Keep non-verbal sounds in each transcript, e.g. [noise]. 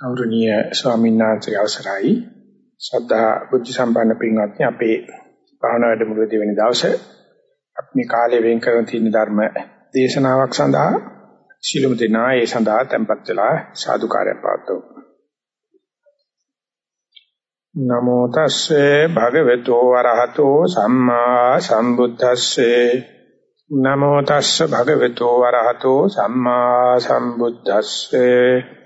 ගෞරවනීය ස්වාමීන් වහන්සේ අවසරයි. ශ්‍රද්ධා බුද්ධ සම්පන්න පින්වත්නි අපේ භාවනා වැඩමුළුවේ දෙවෙනි දවසේ අපි මේ කාලේ වෙන් කරන තියෙන ධර්ම දේශනාවක් සඳහා ශිළුම දෙනා ඒ සඳහා tempත් වෙලා සාදුකාරය පවත්වමු. නමෝ තස්සේ භගවතු වරහතෝ සම්මා සම්බුද්දස්සේ. නමෝ තස්සේ භගවතු වරහතෝ සම්මා සම්බුද්දස්සේ.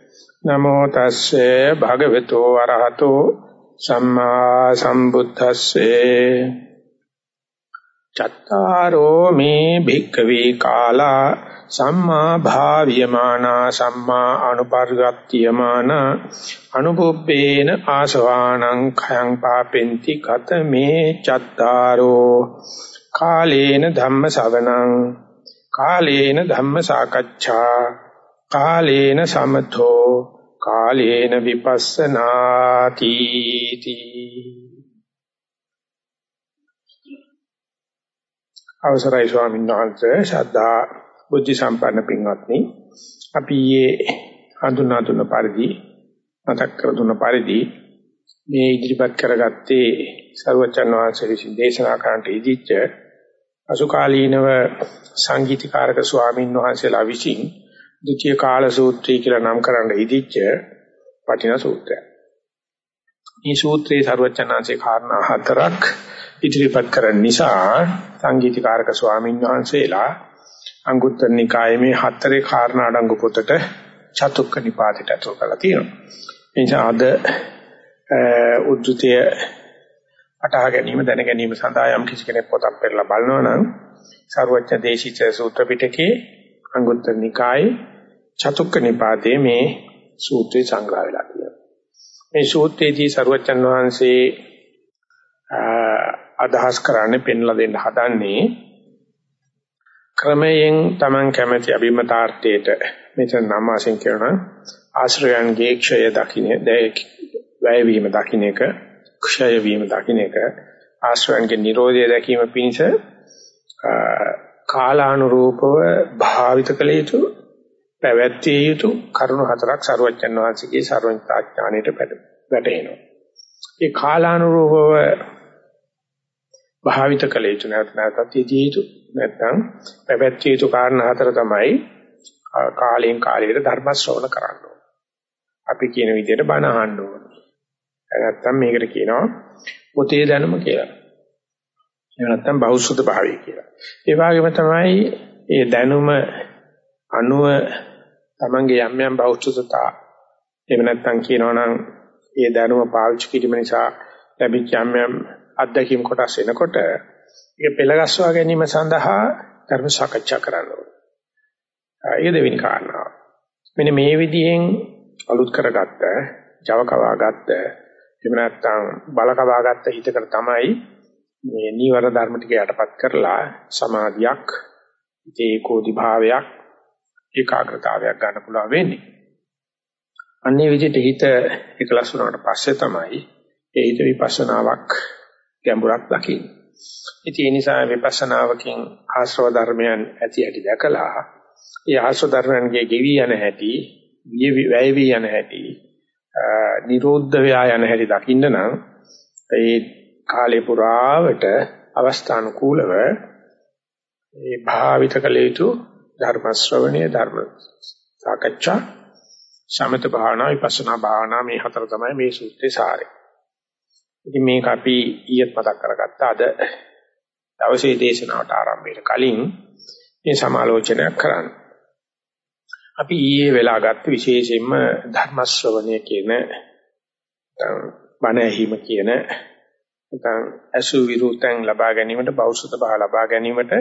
නමෝ තස්සේ භගවතු අරහතෝ සම්මා සම්බුද්දස්සේ. චත්තාරෝ මේ භික්ඛවේ කාලා සම්මා භාවියමානා සම්මා අනුපර්ගත්තියමාන අනුපුබ්බේන ආසවානං khයං පාපෙන්ති කත මේ චත්තාරෝ. කාලේන ධම්ම ශවනං කාලේන ධම්ම සාකච්ඡා. කාලේන සමතෝ කාලේන විපස්සනාති අවසරයි ස්වාමීන් වහන්සේ ශ්‍රද්ධා බුද්ධ සම්පන්න පින්වත්නි. අපි ඊයේ හඳුනා දුන්න පරිදි මතක් කර දුන්න පරිදි මේ ඉදිරිපත් කරගත්තේ සර්වචන් වහන්සේ විසින් දේශනා කරන්නට ඉදිච්ච අසුකාලීනව සංගීතකාරක ස්වාමීන් වහන්සේලා විසින් ද්විතීය කාල සූත්‍රය කියලා නම් කරන්න ඉදිච්ච වටිනා සූත්‍රය. මේ සූත්‍රයේ ਸਰවචනාංශේ කාරණා හතරක් ඉදිරිපත් කරන නිසා සංගීතීකාරක ස්වාමින් වහන්සේලා අංගුත්තර නිකායේ මේ හතරේ කාරණා අඩංගු පොතට චතුක්ක නිපාතයට අතුල් කරලා තියෙනවා. ඒ නිසා අද උද්දුතය අටහා ගැනීම දැන ගැනීම සඳහා යම් කිසි කෙනෙක් පොතක් පෙරලා බලනවා නම් ਸਰවඥ දේශිත සූත්‍ර පිටකේ අංගුත්තර නිකායේ චතුක්ක නිපාතේ මේ සූත්‍රය සංග්‍රහ වෙලා තියෙනවා. මේ සූත්‍රයේදී සරුවච්චන් වහන්සේ අදහස් කරන්නේ පෙන්ලා දෙන්න හදන්නේ ක්‍රමයෙන් Taman කැමැති අභිමතාර්ථයට මෙතන නම් වශයෙන් කියනවා ආශ්‍රයයන්ගේ ක්ෂය දකින්න වැය වීම දකින්න එක ක්ෂය වීම දකින්න එක ආශ්‍රයන්ගේ Nirodha දැකීම පිණිස කාලානුරූපව භාවිත කළ යුතු පැවැත්විය යුතු කරුණු හතරක් සරුවච්චන් වහන්සේගේ සර්වඥතා ඥාණයට වැටෙනවා. ඒ කාලානුරූපව භාවිත කළ යුතු නැත්නම් යෙදිය යුතු නැත්නම් පැවැත්විය යුතු කාරණා හතර තමයි කාලයෙන් කාලයට ධර්ම ශ්‍රවණ කරන්න ඕන. අපි කියන විදිහට බණ අහන්න ඕන. නැත්නම් මේකට කියනවා පොතේ දැනුම කියලා. එහෙම නැත්නම් බෞද්ධ භාවය කියලා. ඒ වගේම තමයි මේ දැනුම අනුව තමන්ගේ යම් යම් බෞද්ධතා එහෙම නැත්නම් කියනවනම් ඒ දැනුම පාවිච්චි කිරීම නිසා ලැබිච්ච යම් යම් අත්දැකීම් කොටස් එනකොට ඒක පෙළගස්වා ගැනීම සඳහා ධර්ම සාකච්ඡා කරන්න ඕනේ. ඒ දෙවෙනි කාරණාව. මෙන්න මේ විදිහෙන් අලුත් කරගත්ත, Java කවාගත්ත, එහෙම නැත්නම් බල කවාගත්ත හිතකට තමයි මේ නීවර ධර්ම ටික යටපත් කරලා සමාධියක්, ඒකෝදි භාවයක් ඒකාග්‍රතාවයක් ගන්න පුළුවන් වෙන්නේ. අන්නේ විදිහට හිත එකලස් වුණාට පස්සේ තමයි ඒ හිත විපස්සනාවක් ගැඹුරක් දකින්නේ. ඉතින් ඒ නිසා විපස්සනාවකින් ආශ්‍රව ධර්මයන් ඇති ඇති දැකලා ඒ ආශ්‍රව ධර්මයන්ගේ ගෙවි යන හැටි, වැය වී යන හැටි, නිරෝධ ව්‍යා යන හැටි දකින්න නම් ඒ කාලේ පුරාවට අවස්ථානුකූලව ඒ භාවිත කළ යුතු ධර්ම ශ්‍රවණය ධර්ම සාකච්ඡා සමත භාවනා විපස්සනා භාවනා මේ හතර තමයි මේ සූත්‍රයේ සාරය. ඉතින් මේක අපි ඊයේත් මතක් කරගත්තා අද දවසේ දේශනාවට ආරම්භයට කලින් මේ සමාලෝචනයක් කරන්න. අපි ඊයේ වෙලා ගත්ත විශේෂයෙන්ම ධර්ම ශ්‍රවණය කියන බණ ඇහිම කියන නැත්නම් අසු විරුතෙන් ලබා ගැනීමට බෞද්ධ භාව ලබා ගැනීමට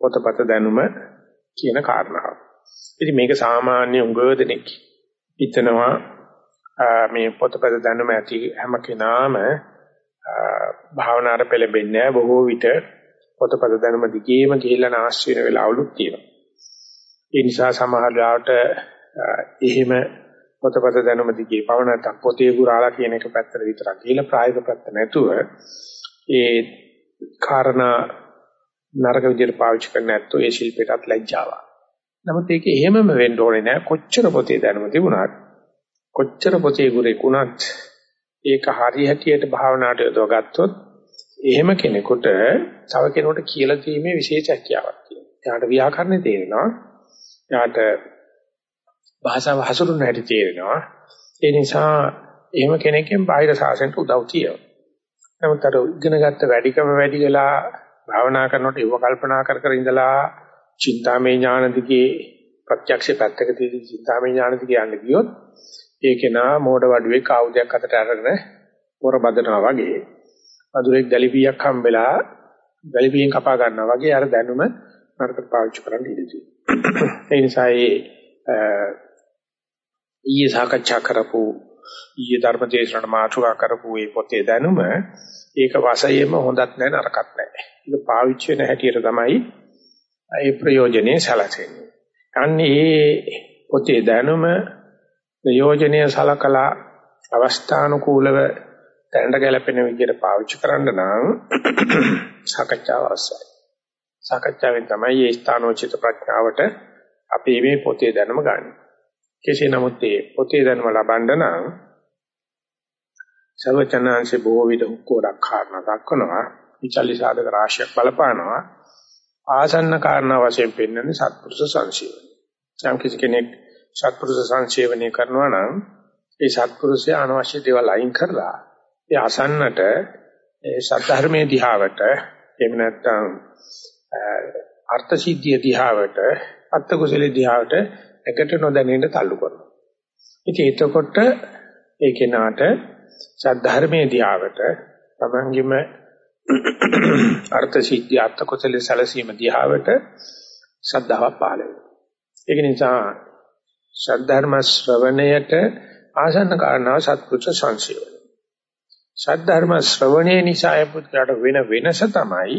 පොතපත දැනුම කියන කාරණාව. ඉතින් මේක සාමාන්‍ය උගව දෙනෙක් හිතනවා මේ පොතපත දැනුම ඇති හැම කෙනාම භාවනාවට පෙළඹෙන්නේ බොහෝ විට පොතපත දැනුම දිගේම ගිහිල්ලා නැස්ති වෙන වෙලාවලුත් තියෙනවා. ඒ නිසා සමහර වෙලාවට එහෙම පොතපත දැනුම දිගේ පවණට පොතේ පුරාලා කියන එක පැත්තට විතරක් ගිහිල්ලා ප්‍රායෝගික පැත්ත නැතුව ඒ කාරණා නරක විදිහට පාවිච්චි කරන්නේ නැත්නම් ඒ ශිල්පයටත් ලැජ්ජාවක්. නමුත් ඒක එහෙමම වෙන්න ඕනේ නෑ කොච්චර පොතේ දැනුම තිබුණත් කොච්චර පොතේ ගුරෙකුණත් ඒක හරියටියට භාවනාවට යොදවගත්තොත් එහෙම කෙනෙකුට තව කෙනෙකුට කියලා දීමේ විශේෂ හැකියාවක් තියෙනවා. එයාට ව්‍යාකරණේ තේරෙනවා. එයාට භාෂාව හසුරුවන හැටි තේරෙනවා. ඒ නිසා එහෙම කෙනෙක්ගෙන් බාහිර සාසනයට උදව් තියෙනවා. නමුත් අර ඉගෙනගත්ත වැඩිකම වැඩි වෙලා භාවනා කරනකොට ඒව කල්පනා කර කර ඉඳලා චින්තාමය ඥාන දිගේ ප්‍රත්‍යක්ෂ පැත්තක තියෙන චින්තාමය ඥාන දිගේ යන්න ගියොත් ඒකේ නා මෝඩ වඩුවේ කවුදයක් අතට අරගෙන පොර බදනවා වගේ වදුරෙක් දැලිපියක් හම්බෙලා දැලිපියෙන් කපා ගන්නවා වගේ අර දැනුම නරකට පාවිච්චි කරන්න ඉඩ තියෙනවා. ඒ නිසා ඊයේ සාකච්ඡා කරපු ඊයේ ධර්මදේශනට මාතෘකා කරපු මේ පොතේ දැනුම ඒක වශයෙන්ම හොඳත් නැහැ නරකත් නැහැ. ඒක පාවිච්චි වෙන හැටියට තමයි ඒ ප්‍රයෝජනේ සැලසෙන්නේ. අන්නේ මේ පොතේ දැනුම ප්‍රයෝජනීය සලකලා අවස්ථානුකූලව දැනට ගැලපෙන විදිහට පාවිච්චි කරන්න නම් [coughs] සාකච්ඡාව අවශ්‍යයි. සාකච්ඡාවෙන් තමයි මේ ස්ථානෝචිත ප්‍රඥාවට අපි මේ පොතේ දැනුම ගන්න. කෙසේ නමුත් මේ පොතේ දැනුම ලබන්න නම් සර්වචනාංශේ බොහෝ විට උක්කෝඩක් කාරණා දක්වනවා. විචල්ලි සාධක රාශියක් බලපානවා. ආසන්න කාරණා වශයෙන් පෙන්වන්නේ සත්පුරුෂ සංසීවන. යම් කිසි කෙනෙක් සත්පුරුෂ සංසේවනය කරනවා නම් ඒ සත්පුරුෂයා අනවශ්‍ය දේවල් අයින් කරලා ඒ අසන්නට ඒ සත්‍ය දිහාවට එහෙම නැත්නම් අර්ථ සිද්ධිය දිහාවට අත්ත කුසලයේ දිහාවට එකට නොදැනෙන්න තල්ලු කරනවා. ඉතින් එතකොට ඒ කෙනාට සද්ධර්මයේ දිහාවට තමන්ගේම අර්ථ සිද්ධිය අර්ථ කුසලයේ සැලසීම දිහාවට ශ්‍රද්ධාව පහළ වෙනවා. ඒක නිසා සද්ධර්ම ශ්‍රවණයට ආසන්න කාරණාව සත්පුරුෂ සංසයෝන. සද්ධර්ම ශ්‍රවණේ නිසා පුත්‍රයාට වෙන වෙනස තමයි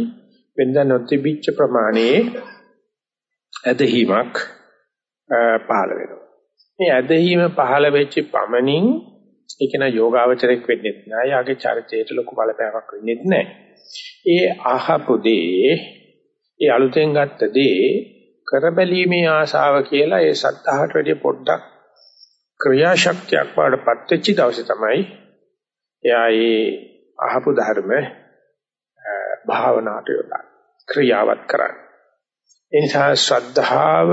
වෙනද නොතිබිච්ච ප්‍රමාණයේ ඇදහිමක් පහළ වෙනවා. මේ ඇදහිම පහළ වෙච්ච පමණින් ඒක න යෝගාවචරයක් වෙන්නේ නැහැ. යාගේ චරිතයට ලොකු බලපෑමක් වෙන්නේ නැහැ. ඒ අහපු දේ, ඒ අලුතෙන් ගත්ත දේ කරබැලීමේ ආශාව කියලා ඒ සත්‍තහට වැඩි පොඩ්ඩක් ක්‍රියාශක්තියක් වඩපත් වෙච්ච දවසේ තමයි එයා ඒ අහපු ධර්ම භාවනාවට යොදා ක්‍රියාවත් කරන්නේ. ඒ නිසා ශ්‍රද්ධාව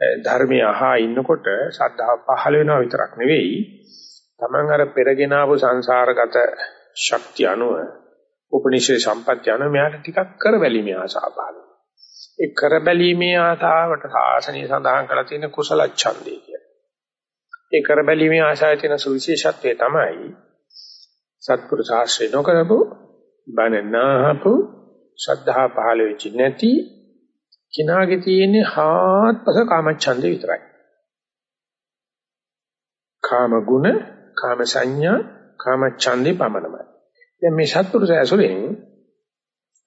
ධර්මය අහා ඉන්නකොට ශ්‍රද්ධාව පහළ වෙනවා විතරක් නෙවෙයි තමන් අර පෙරගෙන ආපු සංසාරගත ශක්තිය අනුව උපනිෂේ සම්පත්‍ය අනුව මෙයාට ටිකක් කරබැලීමේ ආසාව පහළ ඒ කරබැලීමේ ආතාවට සාසනය සඳහන් කරලා තියෙන කුසල ඡන්දය කියන්නේ. ඒ කරබැලීමේ ආශාවේ තියෙන සුවිශේෂත්වය තමයි සත්පුරුෂ ආශ්‍රය නොකරපු බණනාහපු ශ්‍රද්ධා පහළ වෙච්ච නැති කිනාගේ තියෙන හාත්පස කාමච්ඡන්දේ විතරයි. කාම ගුණ, කාම සංඥා, කාම ඡන්දේ පමණයි. දැන් මේ සත්පුරුෂ ඇසුරෙන්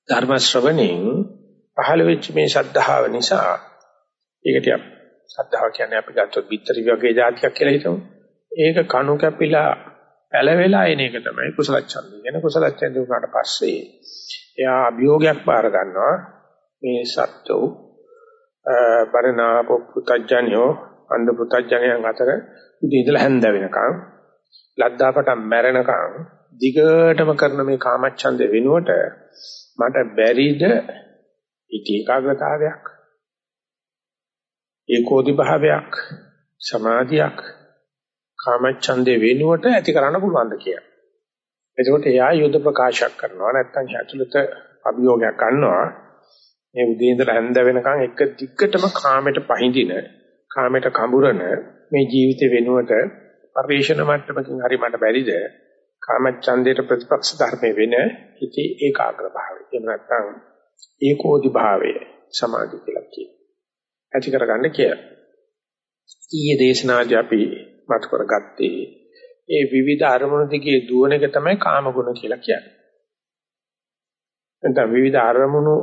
ධර්ම ශ්‍රවණෙන් පහළ වෙච්ච මේ ශද්ධාව නිසා ඒකට ශද්ධාව කියන්නේ අපි ගත්තොත් bitteri වගේ જાතියක් කියලා හිතමු. ඒක කණු කැපිලා පැලවෙලා එන එක තමයි කුසල ඡන්දය. කියන කුසල ඡන්දය උනාට පස්සේ එයා අභියෝගයක් බාර ගන්නවා මේ සත්තු පරිණාප පුතඥයෝ අන්ධ පුතඥයන් අතර උදේ ඉඳලා හැන්ද වෙනකන් ලද්දාපට මැරෙනකන් දිගටම කරන මේ කාමච්ඡන්දය වෙනුවට මට බැරිද ඉති ඒකාග්‍රතාවයක් ඒකෝදි භාවයක් සමාධියක් කාමච්ඡන්දේ වෙනුවට ඇති කරන්න පුළුවන්ද කියලා. එතකොට එයා යුද්ධ ප්‍රකාශයක් කරනවා නැත්නම් ඇතුළත අභියෝගයක් ගන්නවා. මේ උදේ ඉඳලා හැන්ද වෙනකන් එක දිග්ගටම කාමයට පහඳින කාමයට කඹරන මේ ජීවිත වෙනුවට පරිශන මට්ටමකින් හරි මට බැරිද කාමච්ඡන්දේට ප්‍රතිපක්ෂ ධර්මයේ වෙන හිතේ ඒකාග්‍ර භාවය. එහෙම නැත්නම් ඒකෝදි භාවය සමාධි කියලා කියනවා. ඇති කරගන්න කියලා. ඊයේ දේශනාදී අපි මත කරගත්තේ ඒ විවිධ අරමුණු දිගේ දුවන එක තමයි කාම ගුණ කියලා කියන්නේ. එතන විවිධ අරමුණු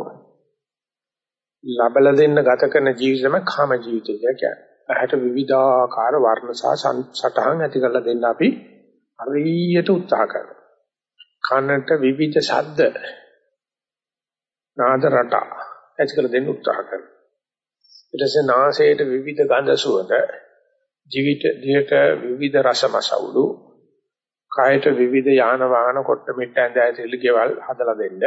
ලබලා දෙන්න ගත කරන ජීවිතම කාම ජීවිතය කියලා කියන්නේ. ඇහැට විවිධාකාර වර්ණ සහ සටහන් ඇති කරලා දෙන්න අපි හරියට උත්සාහ කරනවා. කනට විවිධ ශබ්ද නාද රට ඇති කර දෙන්න උත්සාහ කරනවා. ඊට පස්සේ නාසයට විවිධ ගඳ සුවඳ ජීවිත දිහට විවිධ රසමසවුලු කායට විවිධ යාන වාහන කොට මිට ඇඳ ඇතිලි ගෙවල් හදලා දෙන්න.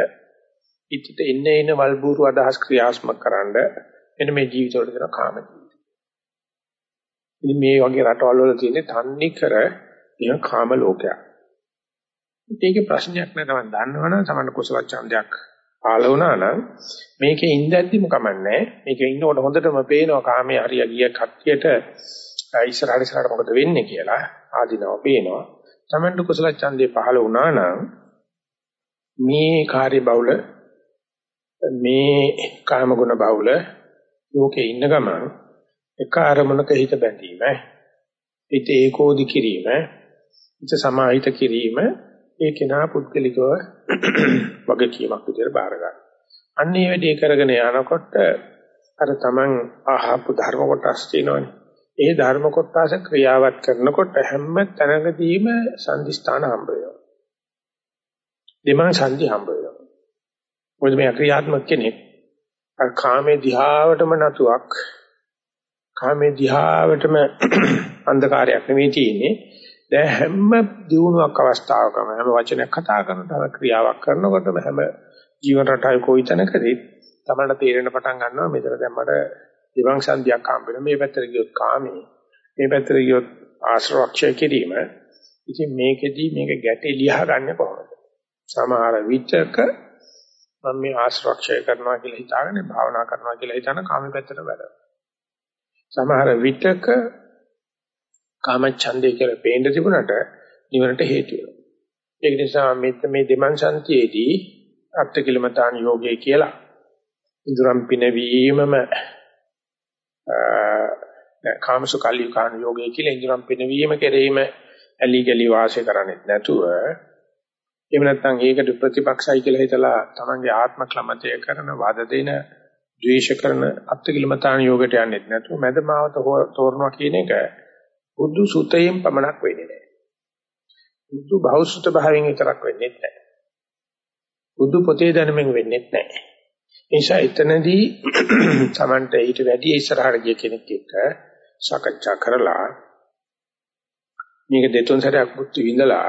ඉතිට ඉන්න ඉන්න වල්බూరు අදහස් ක්‍රියාත්මක කරන්න එන්න මේ ජීවිතවල දෙන කාම ජීවිත. ඉතින් මේ වගේ රටවල් වල තියෙන තන්නේ කර නිකන් කාම ලෝකයක්. ඒකේ ප්‍රශ්නයක් නෑ තමයි දන්නවනම් සමහර කුසල ඡන්දයක් පාල වුණා නම් මේකේ ඉඳද්දිම කමන්නේ මේකේ ඉන්නකොට හොඳටම පේනවා කාමයේ හරිය ගිය කට්ටියට ඉස්සරහට ඉස්සරහට මොකද වෙන්නේ කියලා ආධිනව පේනවා තමන්ට කුසල ඡන්දේ පහළ වුණා නම් මේ කාර්ය බහුල මේ කාම ගුණ බහුල ලෝකේ ඉන්න ගමන් එක අරමුණක හිත බැඳීම හිත ඒකෝදි කිරීම හිත සමාහිත කිරීම ඒ කෙනා පුද්ගලිකව වගකීමක් විදිහට බාර ගන්න. අන්න ඒ වැඩේ කරගෙන යනකොට අර තමන් ආහපු ධර්ම කොටස් තියෙනවනේ. ඒ ධර්ම කොටස ක්‍රියාවත් කරනකොට හැම තැනකදීම සංදිස්ථාන හම්බ වෙනවා. දෙමන් සංදි හම්බ වෙනවා. මොකද මේ ක්‍රියාත්මක කෙනෙක්. අර කාමේ දිහාවටම නතුවක් කාමේ දිහාවටම [clears throat] අන්ධකාරයක් නෙවෙයි තියෙන්නේ. දැන් හැම දිනුවක් අවස්ථාවකම හැම වචනයක් කතා කරනකොට ක්‍රියාවක් කරනකොටම හැම ජීවන රටාවේ කොයි තැනකදී තමයි තේරෙන පටන් ගන්නවා. මෙතන දැන් මට දිවං සංධියක් හම්බ වෙනවා. මේ පැත්තට ගියොත් කාමී. මේ පැත්තට ගියොත් ආශ්‍රවක්ෂය කිරීම. ඉතින් මේකෙදී මේක ගැටේ ලියා ගන්න කොහොමද? සමහර විචක මම මේ ආශ්‍රවක්ෂය කරනවා කියලා හිතාගෙන භාවනා කරනවා කියලා හිතන කාමී පැත්තට වැඩ සමහර විචක කාමච්ඡන්දේ කියලා පේන්න තිබුණට නිවනට හේතු වෙනවා. ඒක නිසා මෙත් මේ දෙමන්සන්තියේදී අත්කිලමතාන යෝගය කියලා ඉදරම් පිනවීමම කාමසුකල්ලිකාන යෝගය කියලා ඉදරම් පිනවීම කෙරෙහිම ඇලි ගලි වාසය කරන්නේ නැතුව එහෙම නැත්නම් ඒකට ප්‍රතිපක්ෂයි කියලා හිතලා තමන්ගේ ආත්ම ක්ලමතය කරන වද දෙන ද්වේෂ කරන අත්කිලමතාන යෝගයට යන්නේ නැතුව මදමාවත තෝරනවා කියන එක බුදු සුතයෙන් පමණක් වෙන්නේ නැහැ. බුදු භෞසුත භාවයෙන් විතරක් වෙන්නේ නැහැ. බුදු පොතේ දැනුමින් වෙන්නේ නැහැ. නිසා එතනදී [clears throat] Tamante ඊට වැඩි ඉස්සරහට ගිය කෙනෙක් එක්ක සාකච්ඡා කරලා මේක දෙතුන් සැරයක් බුද්ධ විඳලා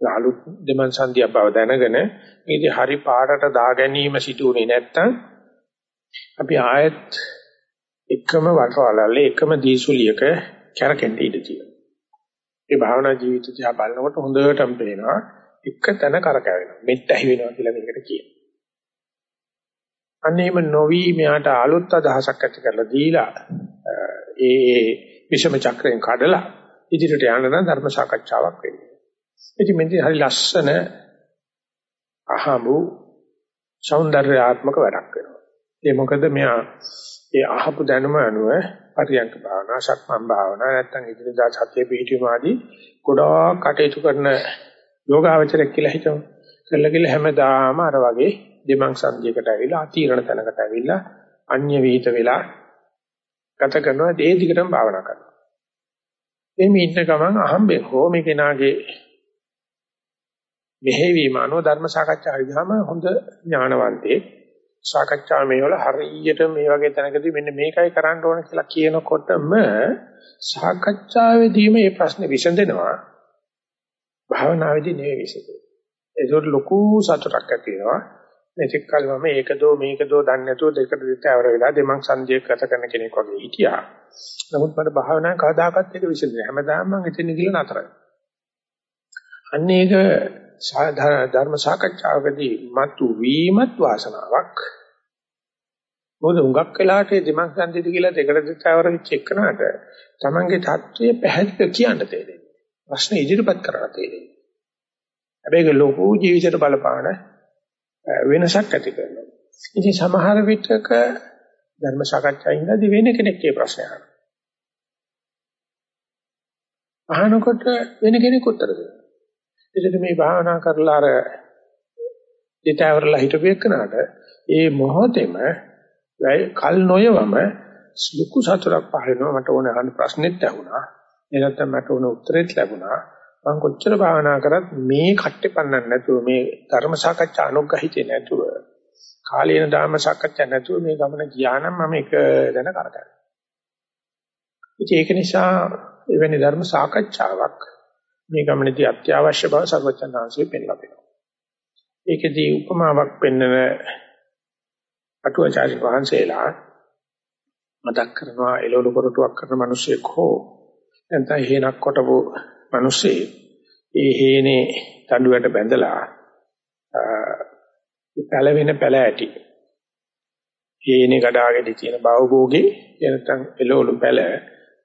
අලුත් දෙමන් සංදිය බව දැනගෙන මේකේ හරි පාඩට දා ගැනීම සිදුුනේ නැත්තම් අපි ආයෙත් එකම වටවලල්ලේ එකම දීසුලියක කැරකෙන්න ඉඩ තියෙනවා. ඒ භාවනා ජීවිත දිහා බලනකොට හොඳටම පේනවා එක තැන කරකැවෙනවා. මෙත් ඇහි වෙනවා කියලා මේකට කියනවා. අන්නේම නොවි මෙයාට අලුත් අදහසක් ඇති කරලා දීලා ඒ විෂම චක්‍රයෙන් කඩලා ඉදිරියට යන්න නම් ධර්ම සාකච්ඡාවක් වෙන්නේ. ඉතින් මෙතන හරි ලස්සන අහඹු సౌందర్యාත්මක වැඩක් වෙනවා. ඒ මොකද මෙයා ඒ අහපු දැනුම අනුව පරියන්ක භාවනා, සක්මන් භාවනා නැත්නම් ඉදිරියදා සතිය පිහිටීම ආදී ගොඩාක් කටයුතු කරන යෝගාවචරයක් කියලා හිතමු. කළා කියලා හැමදාම අර වගේ දෙමං සංජයකට ඇවිල්ලා අතිරණ තැනකට ඇවිල්ලා අන්‍ය විහිිත වෙලා ගත කරනවා ඒ දිගටම භාවනා කරනවා. එimhe ඉන්න ගමන් අහම්බෙන් හෝ මේ කෙනාගේ මෙහෙවීම අනුව ධර්ම සාකච්ඡා හරියම හොඳ ඥානවන්තයෙක්. සාකච්ඡා මේවල හරියට මේ වගේ තැනකදී මෙන්න මේකයි කරන්න ඕන කියලා කියනකොටම සාකච්ඡාවේදීම මේ ප්‍රශ්නේ විසඳෙනවා. භාවනාවේදී නෙවෙයි විසඳෙන්නේ. ඒකට ලොකු සතුටක් ඇති වෙනවා. මෙතෙක් කල මම ඒකදෝ මේකදෝ දන්නේ නැතුව දෙකට දෙතවර වෙලා දෙමං සංජය ගත කරන කෙනෙක් වගේ හිටියා. නමුත් මට භාවනා කවදාකවත් ඒක විසඳෙන්නේ හැමදාම මම එතන ගිහලා නතරයි අන්න ඒක ධර්ම සාකච්ඡාවකදී මතු වීමත් වාසනාවක් මොකද හුඟක් වෙලාට දෙමං සංදිත කියලා දෙකට දෙතවර වෙච්ච එකනට තමන්ගේ தත්ත්වය පැහැදිලිව කියන්න තේරෙන්නේ. ප්‍රශ්න ඉදිරිපත් කරලා තේරෙන්නේ. හැබැයි ඒක ලොකු ජීවිතයට බලපාන වෙනසක් ඇති කරනවා. ඉතින් සමහර විටක ධර්ම සාකච්ඡාවෙන්දී වෙන කෙනෙක් ඒ ප්‍රශ්නය අහනවා. අහනකොට වෙන කෙනෙක් උත්තර දෙනවා. ඒකට මේ භාවනා කරලා අර දෙතවරලා හිටපු එකනට ඒ මොහොතේම වැය කල් නොයවම ලুকু සතුටක් පහළනවා මට ඕන අහන්න ප්‍රශ්නෙත් ඇහුණා. එනත්තම් මට ඕන උත්තරෙත් ලැබුණා. මම කොච්චර භාවනා කරත් මේ කට්ටේ පන්නන්න නැතුව මේ ධර්ම සාකච්ඡා අනුග්‍රහිතේ නැතුව කාලේන ධර්ම සාකච්ඡා නැතුව මේ ගමන ගියා නම් මම එක දැන කරගන්නවා. ඉතින් ඒක නිසා එවැනි ධර්ම සාකච්ඡාවක් මේ ගමනේදී අත්‍යවශ්‍ය බව සර්වචන්නාංශයේ පෙන්ලා දෙනවා. ඒකෙදී උපමාවක් පෙන්වන අටුවාචාර්ය වහන්සේලා මතක් කරනවා එළවලු කොරටුවක් කරන මිනිසෙක් හෝ නැත්නම් හේනක් කොටපු මිනිස්සේ ඒ හේනේ තඬුවට බැඳලා පැලවෙන පැල ඇටි හේනේ ගඩාගෙඩි තියෙන බවභෝගේ නැත්නම් එළවලු පැල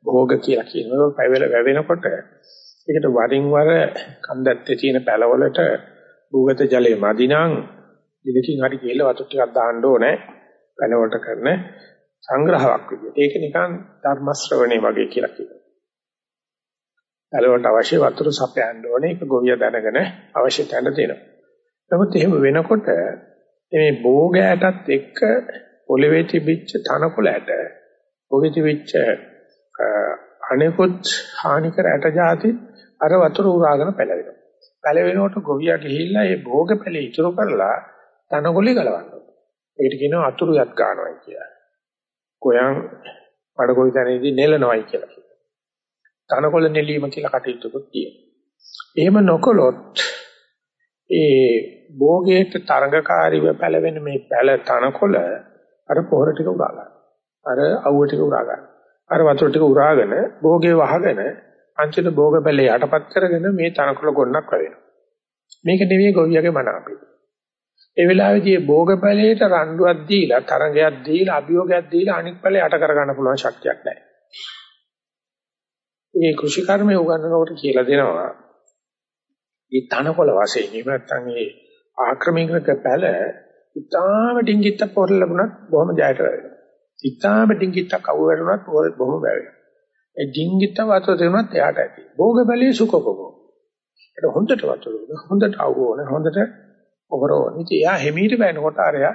භෝග කියලා කියනවා පැවල වැවෙනකොට ඒකට වරින් වර කන්දත්තේ තියෙන පැලවලට භූගත ජලය මදිනම් දිනකින් හරි කියලා වතුර ටිකක් දාන්න ඕනේ පැලවලට කරන සංග්‍රහයක් විදියට. ඒක නිකන් ධර්ම ශ්‍රවණේ වගේ කියලා කියනවා. පැලවලට අවශ්‍ය වතුර සපයන්න ඕනේ ඒක ගොවිය දැනගෙන අවශ්‍ය තැන දෙනවා. නමුත් එහෙම වෙනකොට මේ භෝගයටත් එක්ක පොළවේ තිබිච්ච තනකොළට පොළවේ තිබිච්ච අනෙකුත් හානිකර ඇට જાති අර වතුර උරාගෙන පැලවෙනවා. පැලවෙනකොට ගොවියා ගිහිල්ලා ඒ භෝග පැලේ ඉතුරු කරලා තනකොළේ ගලවනවා. ඒකට කියනවා අතුරුයක් ගන්නවා කියලා. කොයන් බඩගොවි තැනේදී නෙලනවායි කියලා කියනවා. තනකොළ නෙලීම කියලා කටයුතුකුත් තියෙනවා. එහෙම නොකළොත් ඒ භෝගයට තරඟකාරීව පැලවෙන මේ පැල තනකොළ අර පොහොර ටික උරා ගන්නවා. අර අවුව ටික උරා ගන්නවා. අර වතුර ටික උරාගෙන භෝගේ වහගෙන අන්තිම භෝග පැලේ යටපත් කරගෙන මේ තනකොළ ගොන්නක් වැවෙනවා. මේක නෙවෙයි ගොවියගේ මන අපේ. ඒ වෙලාවේදී භෝග පැලේට රණ්ඩුවක් දීලා තරඟයක් දීලා අභියෝගයක් දීලා අනික් පැලේ යට කර ගන්න පුළුවන් ශක්තියක් නැහැ. මේ කෘෂි කර්මය උගන්වනකොට කියලා දෙනවා. මේ තනකොළ වශයෙන් එහෙම නැත්නම් මේ ආක්‍රමණයක පැල ඉතාම ඩිංගිත්ත පොර ලැබුණත් බොහොම ජයට වැවෙනවා. ඉතාම ඩිංගිත්තක් අවු වැටුණත් බොහොම වැවෙනවා. ඒ ඩිංගිත්ත වතුර දෙනුනත් එයාට ඇති. භෝග බැලේ සුඛපෝ. ඒක හොඳට වතුර හොඳට අවු ඕනේ හොඳට ඔබරෝ. ඉතින් එයා හිමීට බැනකොට අරයා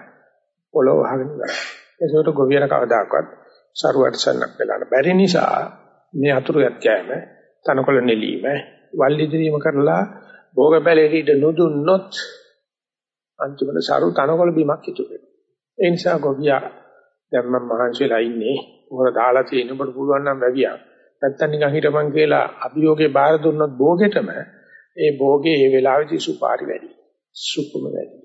පොළොව වහගෙන ඉවරයි. ඒකට ගොවියර කවදාකවත් සරුවට සන්නක් වෙලා බැරි නිසා මේ අතුරුයක් කෑම තනකොළ නෙලීම වල් ඉදිරීම කරලා භෝග බැලේ ඉඳ නුදුන්නොත් අන්තිමට සරු තනකොළ බීමක් ඉතුරු වෙනවා. ඒ නිසා ගොවියා දැන් මම මහන්සියලා ඉන්නේ උවර දාලා තියෙන ඔබට පුළුවන් නම් වැවියක්. නැත්තම් නිකන් හිටපන් කියලා අභියෝගේ බාර දුන්නොත් භෝගෙටම ඒ භෝගේ ඒ වෙලාවේදී සුපාරි වැඩි. සුකුම වැඩි.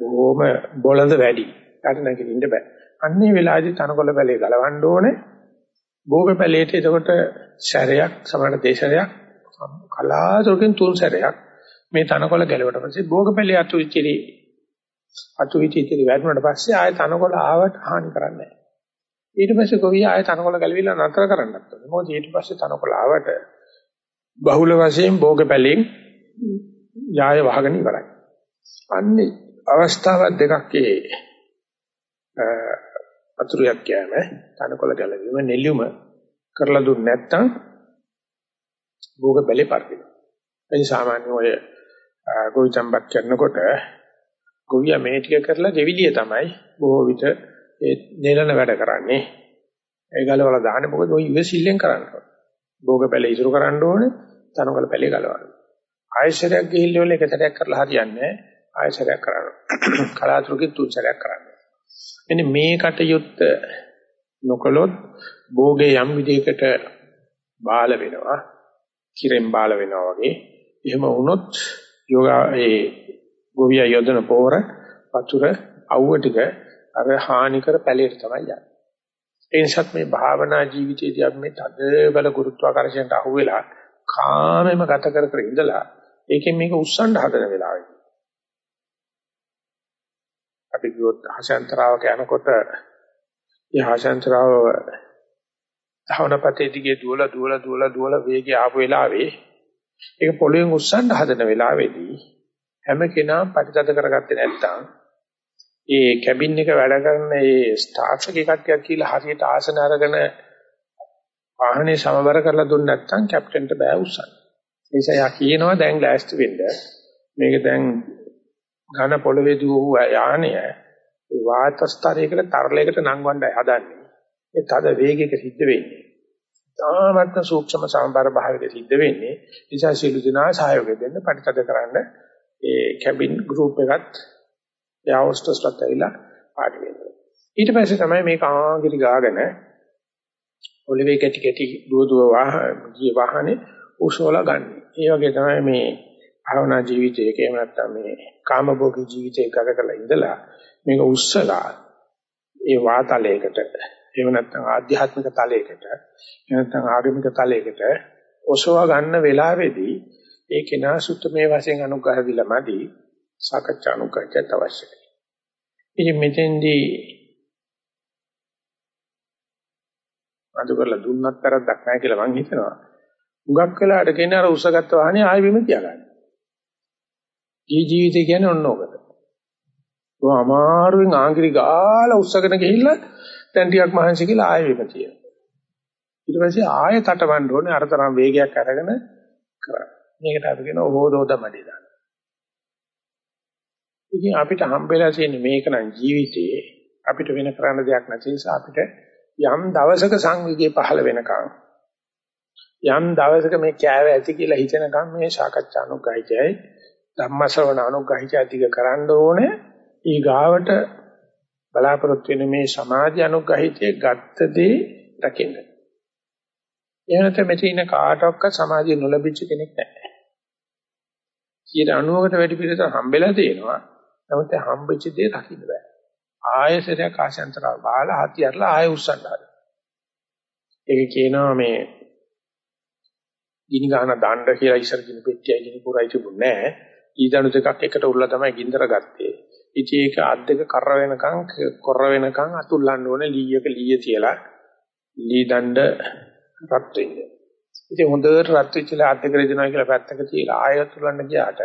බොහොම බොළඳ වැඩි. ඊට නැගිටින්න බෑ. අන්නේ වෙලාවේදී තනකොළ බැලේ ගලවන්න ඕනේ. භෝග පැලේට එතකොට සැරයක් සමහර දේශරයක් කලාතුරකින් තුන් සැරයක් මේ තනකොළ ගැලවට පස්සේ භෝග පැලේ අතු ඉතිරි අතු ඉතිරි වැටුණාට පස්සේ ආය තනකොළ ආවට හානි කරන්නේ නැහැ. ඊට පස්සේ ගොවියා ආය තනකොළ ගැලවිලා නතර කරන්නත් ඕනේ. මොකද ඊට පස්සේ තනකොළ ආවට බහුල වශයෙන් භෝග පැලෙන් යාය වහගෙන ඉවරයි. අන්නේ අවස්ථාවක් දෙකක් ඒ අතුරුයක් කෑම තනකොළ ගැලවීම නෙළුම කරලා දුන්නේ නැත්නම් භෝග බැලේ පරිදිනවා. එනි සාමාන්‍ය ඔය ගොවිතැන්පත් කරනකොට ගොවියා මේ ටික කරලා දෙවිලිය තමයි බොහෝ විට ඒ නෙලන වැඩ කරන්නේ. ඒ ගලවලා දාන්නේ මොකද ඔය ඉවසිල්ලෙන් කරන්නේ. භෝග බැලේ ඉතුරු කරන්න ඕනේ තනකොළ බැලේ ගලවන්න. ආයශරයක් ගිහිල්ලා වල එක සැරයක් කරලා හරියන්නේ නැහැ. ආයශරයක් කරන්න. [coughs] කලාතුරකින් තුන් සැරයක් කරන්න. එනි මේ කටයුත්ත නොකළොත් භෝගේ යම් විදිහකට බාල වෙනවා කිරෙන් බාල වෙනවා වගේ එහෙම වුණොත් යෝගා ඒ ගෝවිය යොදන පෝර වතුර අවුව ටික අර හානිකර පැලයට තමයි යන්නේ. ඒ නිසා මේ භාවනා ජීවිතයේදී අපි මේ තද බල ගුරුත්වාකර්ෂණයට අහු වෙලා කාමෙම ගත කර කර ඉඳලා ඒකෙන් මේක උස්සන්න හදන වෙලාවෙදී අපි කිව්වොත් හසන්තරාවක යනකොට ඒ හසන්තරාව ධවනපතේ දිගේ දුවලා දුවලා දුවලා දුවලා වේගය ආපු වෙලාවේ ඒක පොළවෙන් උස්සන්න හදන වෙලාවේදී හැම කෙනාම ප්‍රතිතද කරගත්තේ නැත්නම් ඒ කැබින් එක වැඩ කරන ඒ ස්ටාෆ් එකේ කට්ටියක් කියලා හරියට ආසන අරගෙන වාහනේ සමබර කරලා දුන්නේ නැත්නම් කැප්ටන්ට බෑ උස්සන්න. ඒ නිසා යා කියනවා දැන් ලෑස්ති වෙන්න. මේක දැන් ඝන පොළවේ දුව යානය වාත ස්තරයකට තරලයකට නංවන්නයි හදන්නේ. ඒ තද වේගයක සිද්ධ වෙන්නේ. තාමත් සූක්ෂම සමබර භාවයක සිද්ධ වෙන්නේ. නිසා සියලු දෙනා සහයෝගය දෙන්න පරිතද කරන්න ඒ කැබින් ගෲප් එකත් යාවස්ටස්ලත් ඇවිල්ලා පාඩි වෙනවා. ඊට පස්සේ තමයි මේක ආගිරි ගාගෙන ඔලිවේ කැටි කැටි දුව දුව ගිය වාහනේ උසෝලා ගන්න. ඒ වගේ තමයි මේ භාවනා ජීවිතයක එහෙම නැත්නම් මේ කාමභෝගී ජීවිතයක ගත කරලා ඉඳලා මේක උස්සලා ඒ වාතලයකට එහෙම නැත්නම් ආධ්‍යාත්මික තලයකට එහෙම නැත්නම් ආගමික තලයකට ඔසවා ගන්න වෙලාවේදී ඒ කෙනා සුත්තමේ වශයෙන් අනුග්‍රහ දීලා මදි සාකච්ඡා අනුග්‍රහයට අවශ්‍යයි. ඉතින් මෙතෙන්දී අඳු කරලා දුන්නත් තරක් නැහැ කියලා මං හිතනවා. හුඟක් වෙලාට කෙනා අර උසගත්ත වාහනේ ආයෙ බිම තියාගන්න. ජී ජීවිතය කියන්නේ ඔන්න ඕකට. ඔය අමාරුවෙන් ආංගිරි ගාලා උස්සගෙන ගිහිල්ලා දැන් ටිකක් මහන්සි කියලා ආයෙ බිම තියනවා. ඊට පස්සේ ආයෙ තටවන්න ඕනේ අර තරම් වේගයක් අරගෙන කරා. මේකට අපි කියනවා හොදෝද මඩේ දාන. ඉතින් අපිට හම්බෙලා තියෙන මේක නම් ජීවිතයේ අපිට වෙන කරන්න දෙයක් නැති නිසා අපිට යම් දවසක සංවිධිය පහළ වෙනකන් යම් දවසක මේ කෑව ඇති කියලා හිතනකම් මේ සාකච්ඡා අනුග්‍රහිතයයි ධම්මශ්‍රවණ අනුග්‍රහිතය අධික කරන්න ඕනේ ඊ ගාවට බලාපොරොත්තු වෙන මේ සමාධි අනුග්‍රහිතයේ ගත්තදී රකින්න. එහෙනම් මෙතන ඉන්න කාටවත් සමාධිය නොලැබිච්ච කෙනෙක් නැහැ. 90කට වැඩි පිළිස හම්බෙලා තියෙනවා. නමුත් හම්බෙච්ච දේ රකින්න බෑ. ආයසරයක් ආශාන්තරව බාලා හතියරලා ආය උස්සන්න හදන. ඒක කියනවා මේ ගිනි ගහන දණ්ඩ කියලා ඉස්සර ගිනි පෙට්ටියයි ගිනි පුරයි තිබුණේ නැහැ. ඊදණු දෙකක් එකට උල්ලා තමයි ගින්දර ගත්තේ. ඉතින් ඒක අත් දෙක කර වෙනකන් කොර වෙනකන් අතුල්ලන්න ඕනේ ලීයක ලීය තියලා ලී දණ්ඩ රත් වෙන්නේ. ඉතින් හොඳට රත් වෙච්චලා අත් දෙක රෙදිනවා කියලා පැත්තක තියලා ආයෙත් උල්ලන්න ගියාට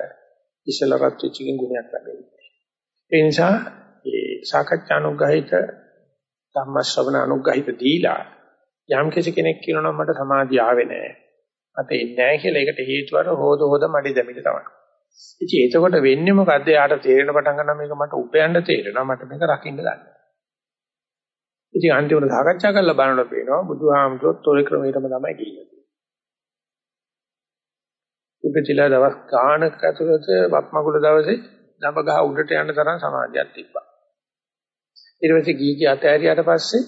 ඉස්සල රත් වෙච්ච එකෙන් ගුණයක් ලැබෙන්නේ. ඒ නිසා මේ සාකච්ඡා අනුග්‍රහිත ධම්ම ශ්‍රවණ අනුග්‍රහිත දීලා යම් කෙනෙක් කියනවා නම් මට සමාධිය ආවේ නැහැ. මට එන්නේ නැහැ කියලා ඒකට හේතුව අර හොද හොද මඩි දෙමිට තමයි. ඉතින් එතකොට වෙන්නේ මොකද්ද? යාට තේරෙන පටන් ගන්නවා මේක මට උපයන්න තේරෙනවා මට මේක රකින්න ගන්න. ඉතින් අන්තිමට සාකච්ඡා කරලා බලනකොට පේනවා බුදුහාමුදුරුවෝ තොරේ ක්‍රමයටම තමයි කියන්නේ. ඉපතිලා දවස් ගානක් ඇතුළත වත්මගුල දවසේ දඹ ගහ උඩට යන තරම් සමාධියක් තිබ්බා. ඊට පස්සේ ගී ගී අතෑරියාට පස්සේ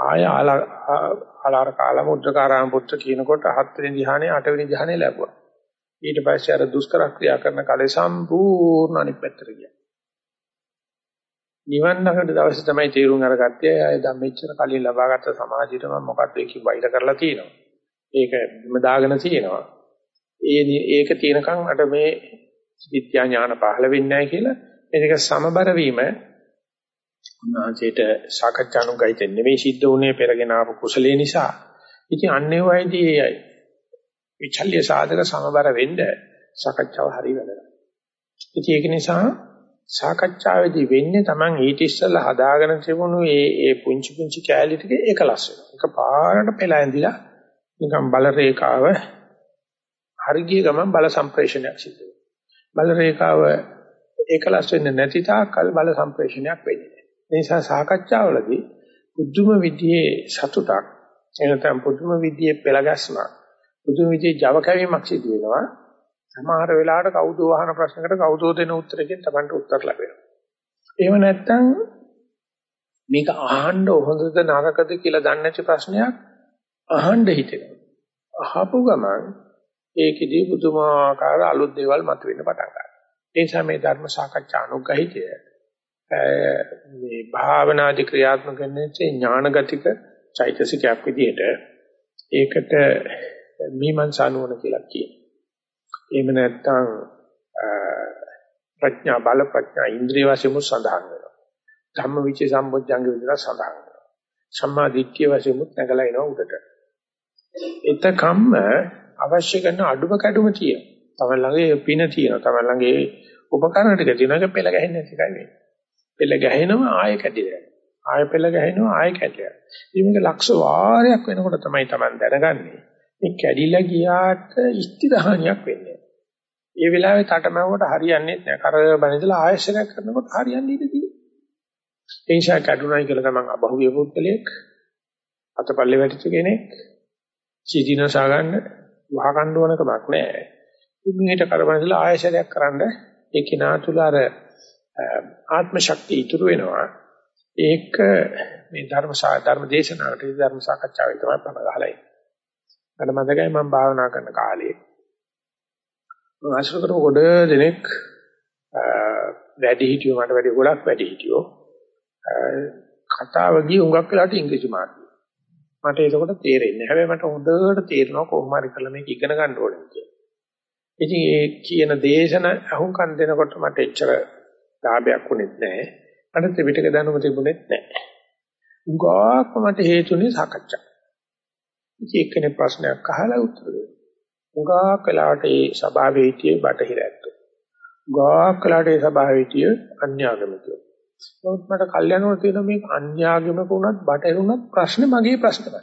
ආය ආලාර කාල මුද්‍රකාරාම පුත්‍ර කියනකොට හත්වෙනි ධ්‍යානෙ අටවෙනි ධ්‍යානෙ ලැබුවා. ඊට පස්සේ අර දුෂ්කර ක්‍රියා කරන කලේ සම්පූර්ණ අනිත් පැත්තට ගියා. නිවන් ළඟට දවසේ තමයි තීරුම් අරගත්තේ අය ධම්මෙච්චර කලින් ලබාගත් සමාධියට මම මොකක්ද ඒකේ වෛර කරලා තියෙනවා. ඒක බිම දාගෙන තියෙනවා. ඒ ඒක තියෙනකන් අට මේ විද්‍යා ඥාන පහළ වෙන්නේ නැහැ කියලා මේක සමබර වීම උන්වහන්සේට සාකච්ඡානුගායිත නෙවෙයි සිද්ධ වුණේ පෙරගෙන ආපු කුසලයේ නිසා. ඉතින් අන්නේ වයිදී විචල්්‍ය සාධක සමබර වෙන්න සාකච්ඡාව හරි වැදගත්. ඉතින් ඒක නිසා සාකච්ඡාවේදී වෙන්නේ Taman ඊට ඉස්සෙල්ලා හදාගෙන තිබුණු ඒ ඒ පුංචි පුංචි කෑලි ටික එකලස් වෙනවා. එක පාරට පෙළැඳිලා නිකන් බල රේඛාව හරිය ගමන් බල සම්ප්‍රේෂණයක් සිද්ධ වෙනවා. බල රේඛාව ඒකලස් වෙන්නේ නැති තාක්කල් බල සම්ප්‍රේෂණයක් වෙන්නේ නැහැ. ඒ නිසා සාකච්ඡාවලදී බුද්ධම විද්‍යාවේ සතුටක් එනතම් පුදුම විද්‍යාවේ පෙළගැස්මක් පුදුම විද්‍යාවේ Java කැවීමක් සිදු වෙනවා. සමහර වෙලාවට කවුද අහන ප්‍රශ්නකට කවුද දෙන උත්තරකින් Tamanට උත්තර ලැබෙනවා. එහෙම නැත්නම් මේක අහන්න හොඳද නරකද කියලා දන්නේ නැති ප්‍රශ්නයක් අහන්න හිතෙනවා. අහපු ගමන් ඒකෙදී පුදුමාකාර අලුත් දේවල් මතුවෙන්න පටන් ගන්නවා. ඒ නිසා මේ ධර්ම සාකච්ඡා අනුග්‍රහිතය මේ භාවනාදි ක්‍රියාත්මක කරන්නේ ඥානගතික චෛතසිකයක් විදිහට ඒකට මීමන්සා නුවණ කියලා කියනවා. එහෙම නැත්නම් ප්‍රඥා බල ප්‍රඥා ඉන්ද්‍රිය වශයෙන් සඳහන් වෙනවා. ධම්මවිචේ සම්බොජ්ජංග විදිහට සඳහන් වෙනවා. සම්මා දිට්ඨිය වශයෙන් නැගලා එනවා උඩට. එතකම්ම අවශ්‍ය කරන අඩුම කැඩුම තියෙනවා. තමයි ළඟේ පින තියෙනවා. තමයි ළඟේ උපකරණ ටික තියෙනවා. ඒක පෙළ ගැහෙන්නේ නැති එකයි වෙන්නේ. පෙළ ගැහෙනවා ආයෙ කැඩිලා යනවා. ආයෙ පෙළ ගැහෙනවා ආයෙ කැඩිලා යනවා. ඉතින් මේක ලක්ෂ වාරයක් වෙනකොට තමයි Taman දැනගන්නේ. මේ කැඩිලා ගියාට ස්ථිරහානියක් වෙන්නේ. ඒ වෙලාවේ තටමැව්වට හරියන්නේ නැහැ. කරදර බැඳලා ආයෙසරයක් කරනකොට හරියන්නේ ඉඳී. ඒ නිසා කැඩුනයි කියලා තමන් අබහුවිය පුද්ගලයෙක් අතපල්ලේ වැටිච්ච කෙනෙක් සීදීනසා ගන්න වහ ගන්න ඕන කමක් නැහැ. මේකට කරබනදලා ආයශරයක් කරන්න ඒ කිනා තුල අර ආත්ම ශක්තිය ඉතුරු වෙනවා. ඒක මේ ධර්ම ධර්ම දේශනාවට ධර්ම සාකච්ඡාවේ තමයි පණ ගහලා ඉන්නේ. මට මතකයි මම භාවනා කරන කාලේ ආශ්‍රය කරපු ගොඩ දෙනෙක් වැඩි හිටියෝ මට වැඩි ගොඩක් වැඩි හිටියෝ කතාව ගිය උඟක් වෙලාට ඉංග්‍රීසි මාර්ගය. මට ඒකකොට තේරෙන්නේ නැහැ. හැබැයි මට හොඳට තේරෙනවා කොහොම හරි කරලා මේක ඉගෙන ගන්න ඕනේ කියලා. ඉතින් ඒ කියන දේශන අහුම්කම් දෙනකොට මට එච්චර ලාභයක් වුණෙත් නැහැ. මට ත්‍රිපිටක දැනුම තිබුණෙත් නැහැ. උඟාක්ම මට හේතුනේ සාකච්ඡා. ඉතින් එක්කෙනෙක් ප්‍රශ්නයක් අහලා උත්තර දෙනවා. උඟාක් වෙලාවට ඒ සභාවේ හිටියේ බටහිර ඇත්තෝ. උඟාක් වෙලාවට ඒ සභාවේ හිටියේ අන්‍යාගමිකයෝ. නමුත් මට කල්යනවල තියෙන මේ අන්‍යාගමික වුණත් බටහිර වුණත් ප්‍රශ්නේ මගේ ප්‍රශ්නමයි.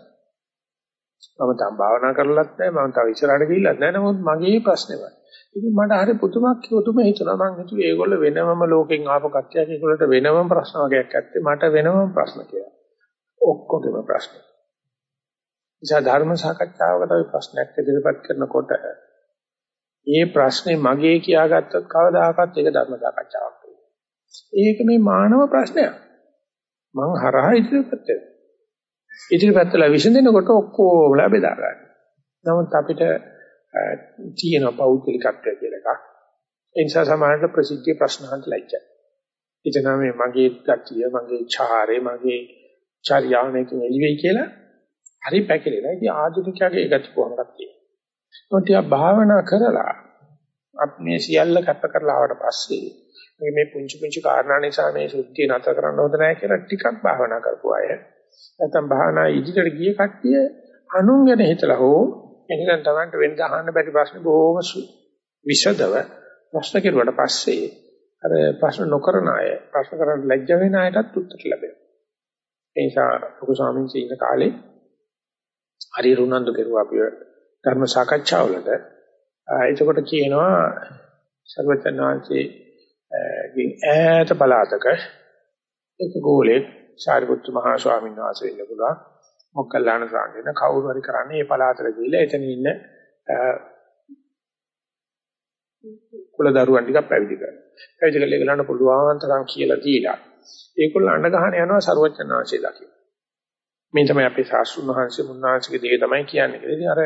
මම තාම භාවනා කරලත් නැහැ මම තව ඉස්සරහට ගිහිල්ලත් නැහැ නමුත් මගේ ප්‍රශ්නමයි. ඉතින් මට හරි පුදුමක් පුදුම හිතුණා මං හිතුවේ ඒගොල්ලෝ වෙනමම ලෝකෙන් ආපු කට්ටියක් ඒගොල්ලන්ට වෙනමම ප්‍රශ්න වගේක් ඇත්තේ මට වෙනමම ප්‍රශ්න කියලා. ඔක්කොගේම ප්‍රශ්න. ඉතින් ධර්ම සාකච්ඡාවකට ওই ප්‍රශ්නයක් ඉදිරිපත් කරනකොට ඒ ප්‍රශ්නේ මගේ කියාගත්තත් කවදාකවත් ඒක ධර්ම සාකච්ඡාවක් වෙන්නේ. ඒක මේ මානව ප්‍රශ්නයක්. මං හරහා ඉදිරිපත් කරනවා. ඉදිරිපත් කළා විසඳෙනකොට ඔක්කොමලා බෙදා ගන්න. නමුත් අපිට තියෙන පෞද්ගලිකත්වය කියලා එකක්. ඒ නිසා සමාජයට ප්‍රසිද්ධ ප්‍රශ්න අහන්න ලැජ්ජයි. එතන මේ මගේ ගතිය, මගේ චාරේ, මගේ චර්යාව මේකෙන් එළිවෙයි කියලා හරි පැකිලෙනවා. ඉතින් ආධුනිකයාගේ ගති කොහොමද තියෙන්නේ? මොකද තියා භාවනා කරලා අපි මේ සියල්ල කැප කරලා ආවට පස්සේ මේ මේ පුංචි පුංචි කාරණා නිසා මේ සුද්ධිය නැතර කරන්න හොඳ නැහැ කියලා ටිකක් භාවනා කරපු අය. නැත්නම් භාවනා ඉදිරියට ගිය කට්ටිය අනුන් ගැන හිතලා හෝ එනිකන් තමන්ට වෙන්න අහන්න බැරි ප්‍රශ්න බොහොම විෂදව ප්‍රශ්න කෙරුවට පස්සේ අර ප්‍රශ්න නොකරන අය ප්‍රශ්න කරන්න ලැජ්ජ වෙන අයටත් උත්තර ලැබෙනවා. ඒ නිසා ලොකු ස්වාමීන් වහන්සේ ඉන්න කාලේ හරි රුණන්දු කෙරුවා අපි ධර්ම සාකච්ඡාවලට. එතකොට කියනවා සර්වචන් වහන්සේ ගෙන් ඈත පළාතක එක ගෝලෙක් සාරිපුත්තු මහා ස්වාමීන් වහන්සේ ඉන්න පුළුවන්. මොක්කල්ලාන සාංගෙන කවුරු හරි කරන්නේ මේ පළාතට ගිහිල්ලා එතන ඉන්න කුල දරුවන් ටිකක් පැවිදි කරනවා. පැවිදි කරලා ඒගොල්ලන්ට පුළුවන් තරම් කියලා දීලා ඒගොල්ලෝ අඬ ගහන යනවා සරුවචනාංශය දකින්න. මේ තමයි අපේ ශාස්ත්‍රුන් වහන්සේ මුන්නාංශගේ දේ තමයි කියන්නේ. ඉතින් අර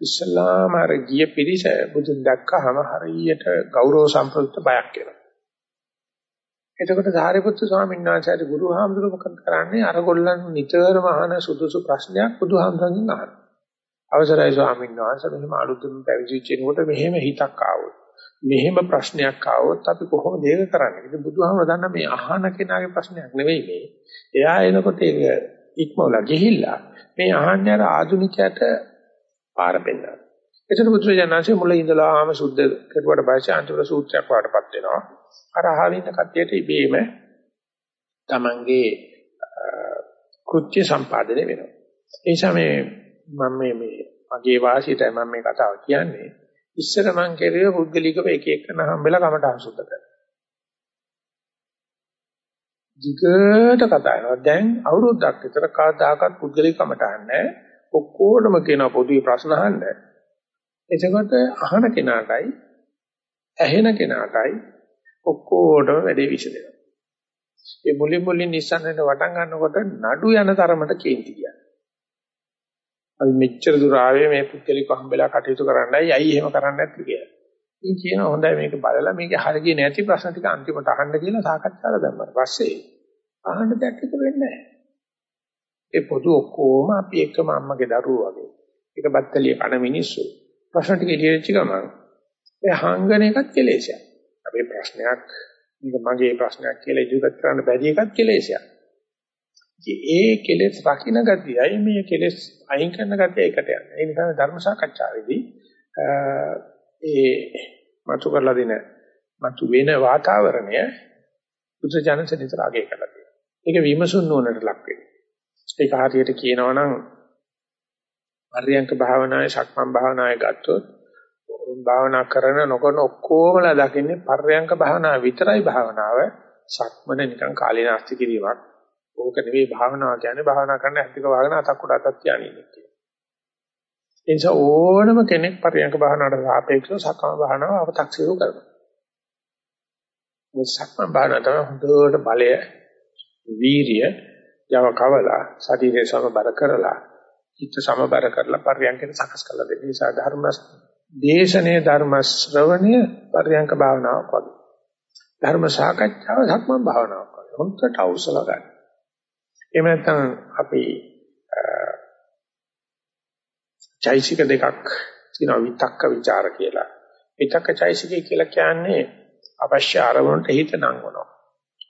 ඉස්සල්ලාම අර ගිය පිරිස බුදුන් දැක්කහම හරියට ගෞරව සම්ප්‍රයුක්ත බයක් එනවා. එතකොට සාරිපුත්තු ස්වාමීන් වහන්සේට ගුරු හාමුදුරුවෝ මොකද කරන්නේ? අර ගොල්ලන් නිතරම අහන සුදුසු ප්‍රශ්නයක් බුදුහාමුදුරන්ගෙන් අහනවා. අවසරයි ස්වාමීන් වහන්සේ මෙහෙම අලුතෙන් පැවිදිච්ච කෙනෙකුට මෙහෙම හිතක් ආවොත් මෙහෙම ප්‍රශ්නයක් ආවොත් අපි කොහොමද ඒක කරන්නේ? ඉතින් බුදුහාමුදුරුවෝ දන්න මේ අහන කෙනාගේ ප්‍රශ්නයක් නෙවෙයි මේ. එයා එනකොට ඒක ඉක්මවලා ගිහිල්ලා මේ අහන්නේ අර ආධුනිකයට පාර පෙන්නනවා. එතන බුදුරජාණන්සේ මුල ඉඳලාම සුද්ධ කරුවට පස්සේ අන්තිම සූත්‍රයක් වඩපත් වෙනවා. අර අහවින්න කට්ටියට ඉබේම තමන්ගේ කෘත්‍ය සම්පාදනය වෙනවා. ඒ නිසා මේ මම මේ මේ මගේ වාසියට මම මේ කතාව කියන්නේ ඉස්සර මං කෙරුවේ පුද්ගලිකව එක එකන හම්බෙලා කමට අසුද්ධ කරනවා. දිගට කතා කරනවා. දැන් අවුරුද්දක් විතර කවදාකවත් පුද්ගලික කමටහන් නැහැ. ඔක්කොටම කියන පොදුවේ ප්‍රශ්න අහන්න. එතකොට අහන කෙනාටයි ඇහෙන කෙනාටයි ඔක්කොටම වැඩේ විසදෙනවා. ඒ මුලින් මුලින් නිස්සන්නට වටන් ගන්නකොට නඩු යන තරමට කේන්ති ගියා. අපි මෙච්චර දුර ආවේ මේ පුද්ගලිකව හම්බෙලා කටයුතු කරන්නයි ඇයි එහෙම කරන්නේ නැත්තේ කියලා. ඉතින් කියන හොඳයි මේක බලලා මේක හරියන්නේ නැති ප්‍රශ්න ටික අන්තිමට අහන්න කියලා සාකච්ඡාලා දැම්මා. පස්සේ අහන්න දෙයක් ඉතුරු වෙන්නේ නැහැ. ඒ පොදු ඔක්කොම අපි එකම අම්මගේ දරුවෝ වගේ. එක බත්තලිය කන මිනිස්සු. ප්‍රශ්න ටික එළියෙච්ච ගමන් ඒ හංගන එකත් කෙලෙසයක්. අපේ ප්‍රශ්නයක් මේක මගේ ප්‍රශ්නයක් කියලා ඉදිරිපත් කරන්න බැරි එකත් කෙලෙසයක්. ඒ කෙලෙස් රකින්න ගතියයි මේ කෙලෙස් අයින් කරන ගතිය එකට යන්නේ. ඒ නිසා ධර්ම සාකච්ඡාවේදී ඒ මතු කරලා දෙන මතු වෙන වාතාවරණය බුද්ධ ජනක නිතර අගය කරලා තියෙනවා. ඒක විමසුන් නොනට ලක් වෙනවා. ඒක හරියට කියනවා නම් පරියංක භාවනාවේ සක්මන් භාවනාවේ ගත්තොත් භාවනා කරන නොකරන ඔක්කොමලා දකින්නේ පර්යංක භාවනාව විතරයි භාවනාව සක්මන නිකන් කාලේ නාස්ති කිරීමක් ඕක නෙවෙයි භාවනාව කියන්නේ භාවනා කරන හැටික වගන අතක් උඩ අතක් තියානින්නේ කියලා. ඒ නිසා ඕනම කෙනෙක් පර්යංක භාවනාවට සාපේක්ෂව සක්මන් භාවනාව අව탁සිරු කරනවා. මේ සක්මන් භාවනාව තමයි හොඳට බලය වීරිය යව කවලා ශරීරය සමබර කරලා හිත සමබර කරලා පරියන්කෙට සකස් කරලා දෙන්න නිසා ධර්ම දේශනේ ධර්ම ශ්‍රවණය පරියන්ක භාවනාවක් වගේ ධර්ම සාකච්ඡාව සක්මන් භාවනාවක් වගේ හොඳට අවසල ගන්න. එහෙම නැත්නම් අපි චෛසික දෙකක් තියෙනවා විතක්ක ਵਿਚාර කියලා. විතක්ක චෛසිකය කියලා කියන්නේ අවශ්‍ය ආරමුණට හිත නංවනවා.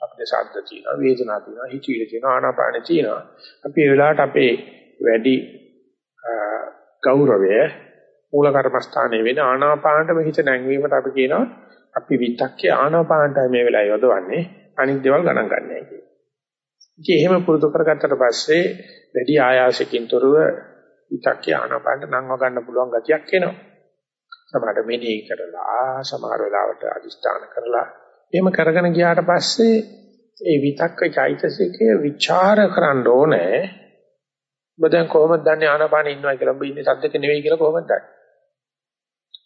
අපේ ශබ්ද තියෙනවා, වේදනා තියෙනවා, හිතවිලි තියෙනවා, ආනාපාන තියෙනවා. අපි ඒ වෙලාවට අපේ වැඩි ගෞරවය මූල කර්මස්ථානයේ වෙන ආනාපානට හිත නැංවීමට අපි කියනවා අපි විතක්කේ ආනාපානටයි මේ වෙලාව යොදවන්නේ අනිත් දේවල් ගණන් ගන්නෑ කියලා. ඉතින් එහෙම පුරුදු කරගත්තට පස්සේ වැඩි ආයාසකින් තොරව විතක්කේ ආනාපානට නංව ගන්න පුළුවන් ගතියක් එනවා. සමහරට මෙනෙහි කරලා සමහර වෙලාවට අදිස්ථාන කරලා එහෙම කරගෙන ගියාට පස්සේ ඒ විතක්ක චෛතසිකය ਵਿਚාර කරන්න ඕනේ. ඔබ දැන් කොහොමද දන්නේ ආනාපානෙ ඉන්නවා කියලා? ඔබ ඉන්නේ සද්දක නෙවෙයි කියලා කොහොමද දන්නේ?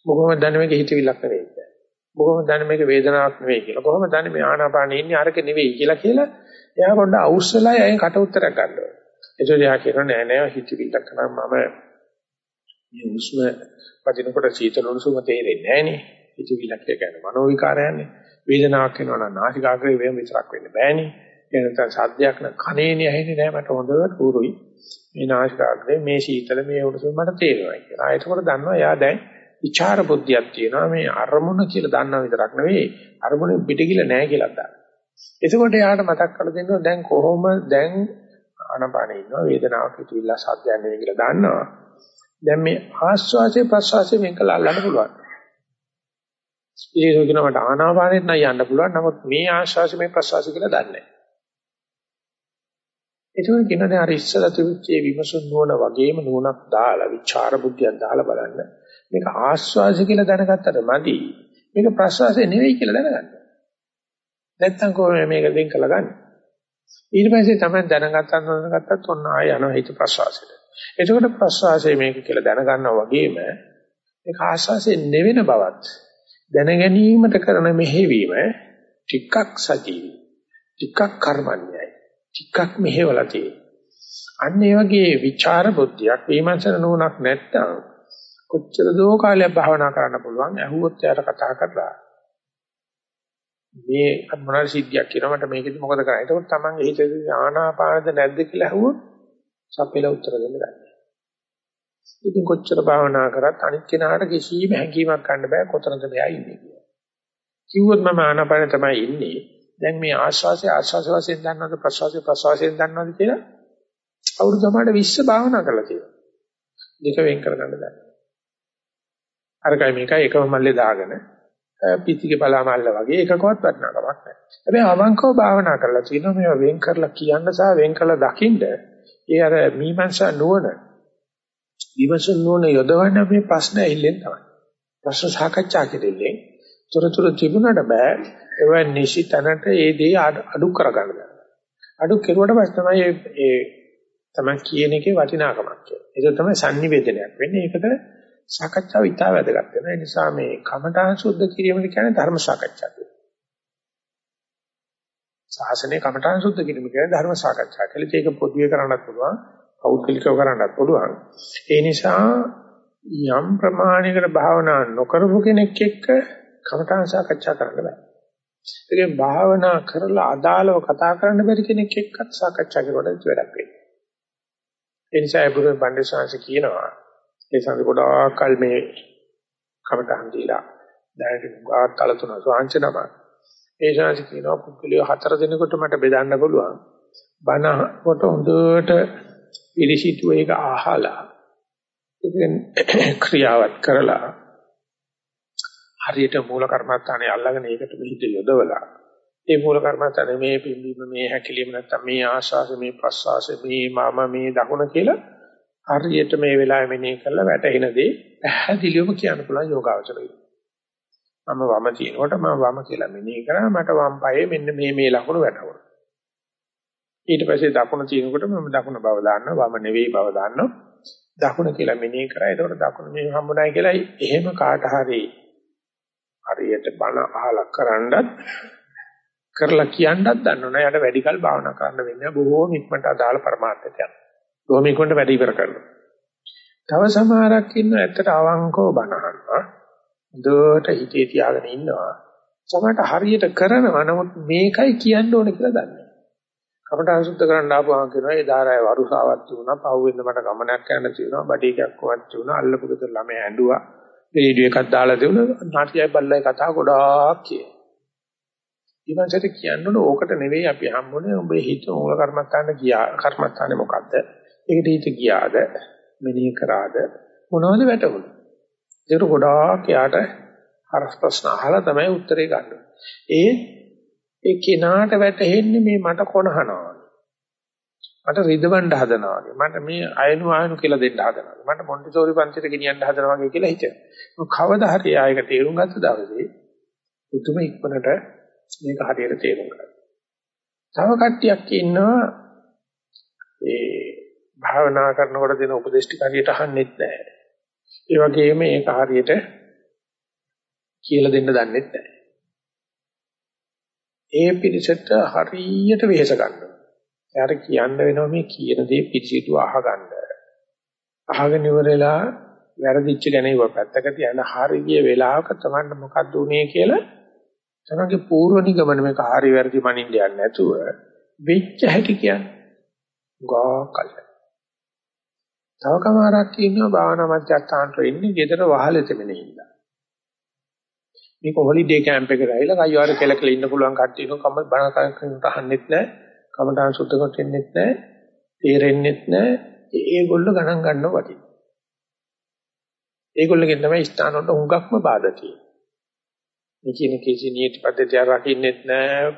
කොහොමද දන්නේ මේක හිතවිල්ලක් නෙවෙයි කියලා? කොහොමද දන්නේ මේක වේදනාවක් නෙවෙයි කියලා? කොහොමද දන්නේ මේ ආනාපානෙ ඉන්නේ අරක නෙවෙයි කියලා කියලා එයා පොඩ්ඩ අවශ්‍යලයි අයින් කට උත්තරයක් ගන්න ඕනේ. එතකොට එයා කියනවා නෑ නෑ හිතවිල්ලක් නම් මම මේ උස්ම වදිනකොට සීතල උණුසුම තේරෙන්නේ නෑනේ. හිතවිල්ලක් කියන්නේ මනෝ විකාරයන්නේ. වේදනාවක් වෙනවා නම් නාසිකාග්‍රේ වේම විතරක් වෙන්න බෑනේ. ඒ නැත්නම් සද්දයක් නම් කනේනේ ඇහෙන්නේ නෑ මට හොඳට උරුයි. මේ නාසිකාග්‍රේ මේ සීතල මේ උණුසුම මට තේරෙනවා කියලා. ඒකකොට දන්නවා එයා දැන් විචාර බුද්ධියක් තියෙනවා මේ අරමුණ කියලා දන්නා විතරක් නෙවෙයි අරමුණ පිටිගිල නෑ කියලා දන්නවා. එතකොට එයාට මතක් කරලා දෙන්නවා දැන් කොහොම දැන් ආනපානේ ඉන්නවා වේදනාවක් හිතවිල්ල සද්දයක් නෙවෙයි කියලා දන්නවා. දැන් මේ ආස්වාසේ ප්‍රස්වාසේ මේක අල්ලන්න පුළුවන්. ඒක කියනවා මට ආනාපානෙත් නම් යන්න පුළුවන්. නමුත් මේ ආශ්වාස මේ ප්‍රශ්වාස කියලා දන්නේ නැහැ. ඒක කියනනේ අර ඉස්සලා තිබුච්ච විමසුන් නුවණ වගේම නුවණක් දාලා විචාර බුද්ධියක් දාලා බලන්න. මේක ආශ්වාස කියලා දැනගත්තට මදි. මේක ප්‍රශ්වාසය නෙවෙයි කියලා දැනගන්න. නැත්තම් කොහොමද මේක වෙන් කළා ගන්න? ඊට පස්සේ තමයි දැනගත්තා දැනගත්තත් ඔන්න ආය යනවා හිත ප්‍රශ්වාසයට. එතකොට ප්‍රශ්වාසය මේක කියලා දැනගන්නවා වගේම මේක ආශ්වාසයේ නෙවෙන බවත් දැන ගැනීමට කරන මෙහෙවීම ටිකක් සජීවි ටිකක් කර්මන්‍යයි ටිකක් මෙහෙवला තියෙන්නේ අන්න ඒ වගේ විචාර බුද්ධියක් විමර්ශන නුවණක් නැත්තම් කොච්චර දෝ කාලයක් භාවනා කරන්න පුළුවන් ඇහුවොත් යාට කතා කරලා මේ මොනවාරි සිද්ධියක් කියනවා මට මේකෙදි මොකද කරන්නේ එතකොට Taman හිතේ ආනාපානද නැද්ද කියලා ඇහුවොත් සපෙලා උත්තර දෙන්න ගන්න ඉතින් කොච්චර භාවනා කරත් අනිත් කෙනාට කිසිම හැඟීමක් ගන්න බෑ කොතනද මෙයා ඉන්නේ කියලා. කිව්වොත් මම ආනාපාන තමයි ඉන්නේ. දැන් මේ ආශ්වාසය ආශ්වාස වශයෙන් දන්නවද ප්‍රශ්වාසය ප්‍රශ්වාසයෙන් දන්නවද කියලා අවුරුදු සමහරට 20 භාවනා කරලා තියෙනවා. දෙක වෙන් කරගන්න බෑ. අරකයි මේකයි එකම මල්ලේ දාගෙන පිටිගේ බලාමල්ල වගේ එකකවත් වටනකමක් නැහැ. හැබැයි අවංකව භාවනා කරලා තියෙනවා මේවා වෙන් කරලා කියන්න සහ වෙන් කරලා දකින්න ඒ අර මීමන්සා නුවණ විමසන නෝන යොදවන්න මේ ප්‍රශ්න ඇහිල්ලෙන් තමයි. ප්‍රශ්න සාකච්ඡා කෙරෙල්ලෙන් තොරතුරු තිබුණාට බෑ ඒවා නිශිතනට ඒ දේ අඩු කරගන්න බෑ. අඩු කෙරුවට පස්සේ තමයි ඒ තමයි කියන එකේ වටිනාකමක් කියන්නේ. ඒක තමයි sannivedanayak වෙන්නේ. ඒකට සාකච්ඡාව ඉතා වැදගත් වෙනවා. ඒ නිසා මේ කමඨාන් සුද්ධ කිරීමද කියන්නේ ධර්ම සාකච්ඡාවක්. ශාසනයේ කමඨාන් සුද්ධ කිරීම කියන්නේ ධර්ම සාකච්ඡා. කියලා ඒක පොදුවේ කරන්නත් පුළුවන්. පෞද්ගලිකව කරන්නත් පුළුවන්. ඒ නිසා යම් ප්‍රමාණයකට භාවනා නොකරපු කෙනෙක් එක්ක කමඨාන් සාකච්ඡා කරන්න බෑ. ඒකෙන් භාවනා කරලා අදාළව කතා කරන්න බැරි කෙනෙක් එක්කත් සාකච්ඡා කරුවට වැඩක් වෙන්නේ. ඒ නිසා බුදු බණ්ඩේශාංශ කියනවා ඒ සංග ගොඩාක් කල් මේ කමඨාන් දීලා දැනට ගාත් කල තුන සාංශනම ඒ ශාංශ කියනවා පුද්ගලිය හතර දිනකට මට බෙදන්න පුළුවන්. බණ කොට හොඳට පිළිසිතුව ඒක අහලා ඉතින් ක්‍රියාවත් කරලා හරියට මූල කර්මස්ථානේ අල්ලගෙන ඒකට මෙහිද යොදවලා ඒ මූල කර්මස්ථානේ මේ පිම්බීම මේ හැකිලිම නැත්තම් මේ ආශාස මේ ප්‍රසවාස මේ මම මේ දකුණ කියලා හරියට මේ වෙලාවෙ මෙනෙහි කරලා වැටෙන දේ පැහැදිලිවම කියන්න පුළුවන් යෝගාවචරය. මම වම තිනකොට මම වම කියලා මෙනෙහි කරා මට වම් පායේ මෙන්න මේ මේ ලකුණු වැටුණා. ඊට පස්සේ දකුණ තියෙනකොට මම දකුණ බව දාන්නවා වම නෙවෙයි බව දාන්නවා දකුණ කියලා මෙනෙහි කරා ඒතකොට දකුණ මේ හම්බුනායි කියලා එහෙම කාට හරි හරියට බණ අහලා කරන්නත් කරලා කියන්නත් දන්නවනේ. යාට වැඩි කල් භාවනා කරන්න වෙන්නේ බොහෝම ඉක්මනට අදාළ પરමාර්ථයට යනවා. බොහොම ඉක්මනට වැඩ ඉවර කරනවා. තව සමහරක් ඉන්නවා ඇත්තට අවංකව බනහනවා. දුවට හිතේ තියාගෙන ඉන්නවා. සමහරට හරියට කරනවා. නමුත් මේකයි කියන්න ඕනේ කියලා දන්නේ නැහැ. කමඨාන් සුද්ධ කරන්න ආපුවාම කියනවා ඒ ධාරාවේ වරුසාවක් තිබුණා. පහුවෙන්ද මට ගමනක් යන්න තියෙනවා. බඩේ එකක් වත් තිබුණා. අල්ලපු ගෙදර ළමයා ඇඬුවා. රේඩියෝ එකක් දාලා දෙවුණා. නාට්‍යය බල්ලයි කතා ගොඩාක් කියන. ඊමණට කියන්න ඕකට නෙවෙයි අපි හම්බුනේ උඹේ හිත මූල කර්මස්ථාන ගියා. කර්මස්ථානේ මොකද්ද? ඒකට හිත ගියාද? මෙනෙහි කරාද? මොනවද වැටුනේ? ඒක ගොඩාක් යාට හරස් ප්‍රශ්න අහලා තමයි උත්තරේ ගන්න. ඒ ඒ කෙනාට වැටහෙන්නේ මේ මට කොනහනවා. මට රිදවන්න හදනවා වගේ. මට මේ අයනු ආයනු කියලා දෙන්න හදනවා. මට මොන්ටිසෝරි පන්තිට ගෙනියන්න හදනවා වගේ කියලා හිතෙනවා. කවදා හරි ආයක තේරුම් ගත්ත දවසේ උතුම ඉක්මනට මේක හරියට තේරුම් ගන්න. තව කට්ටියක් ඉන්නවා ඒ භාවනා කරනකොට දෙන උපදේශ ටික හරියට අහන්නෙත් නැහැ. ඒ වගේම ඒක හරියට කියලා දෙන්න දන්නෙත් නැහැ. ඒ පිළිසෙට හරියට වෙහෙස ගන්නවා. එයාට කියන්න වෙනවා මේ කියන දේ පිළිසිතුව අහගන්න. අහගෙන ඉවරලා වැරදිච්ච ගැනීම පැත්තක තියන හරිය වෙලාවක තමයි මොකද්ද උනේ කියලා තමන්ගේ පූර්ව නිගමන මේක හරි වැරදි මනින්න යන්නේ නැතුව වෙච්ච හැටි කියන්නේ. ගාකල්. තව කමාරක් ඉන්නවා භාවනා මධ්‍යස්ථානට ඉන්නේ ගෙදර වහලෙ තෙමනේ ඉන්න. මේක හොලිඩේ කැම්ප් එකට ඇවිල්ලා කයිවාර කෙලකල ඉන්න පුළුවන් කට්ටිය නෝ කම බණ කරකට අහන්නෙත් නැහැ. කමඨාන් සුද්ධ කරෙන්නෙත් නැහැ. තේරෙන්නෙත් නැහැ. ඒගොල්ලෝ ගණන් ගන්නව වටින. ඒගොල්ලෝගෙන් තමයි ස්ථාන වලට හුඟක්ම බාධා තියෙන්නේ. මේ කියන කිසි නීති පද්ධතිය රකින්නෙත් නැහැ.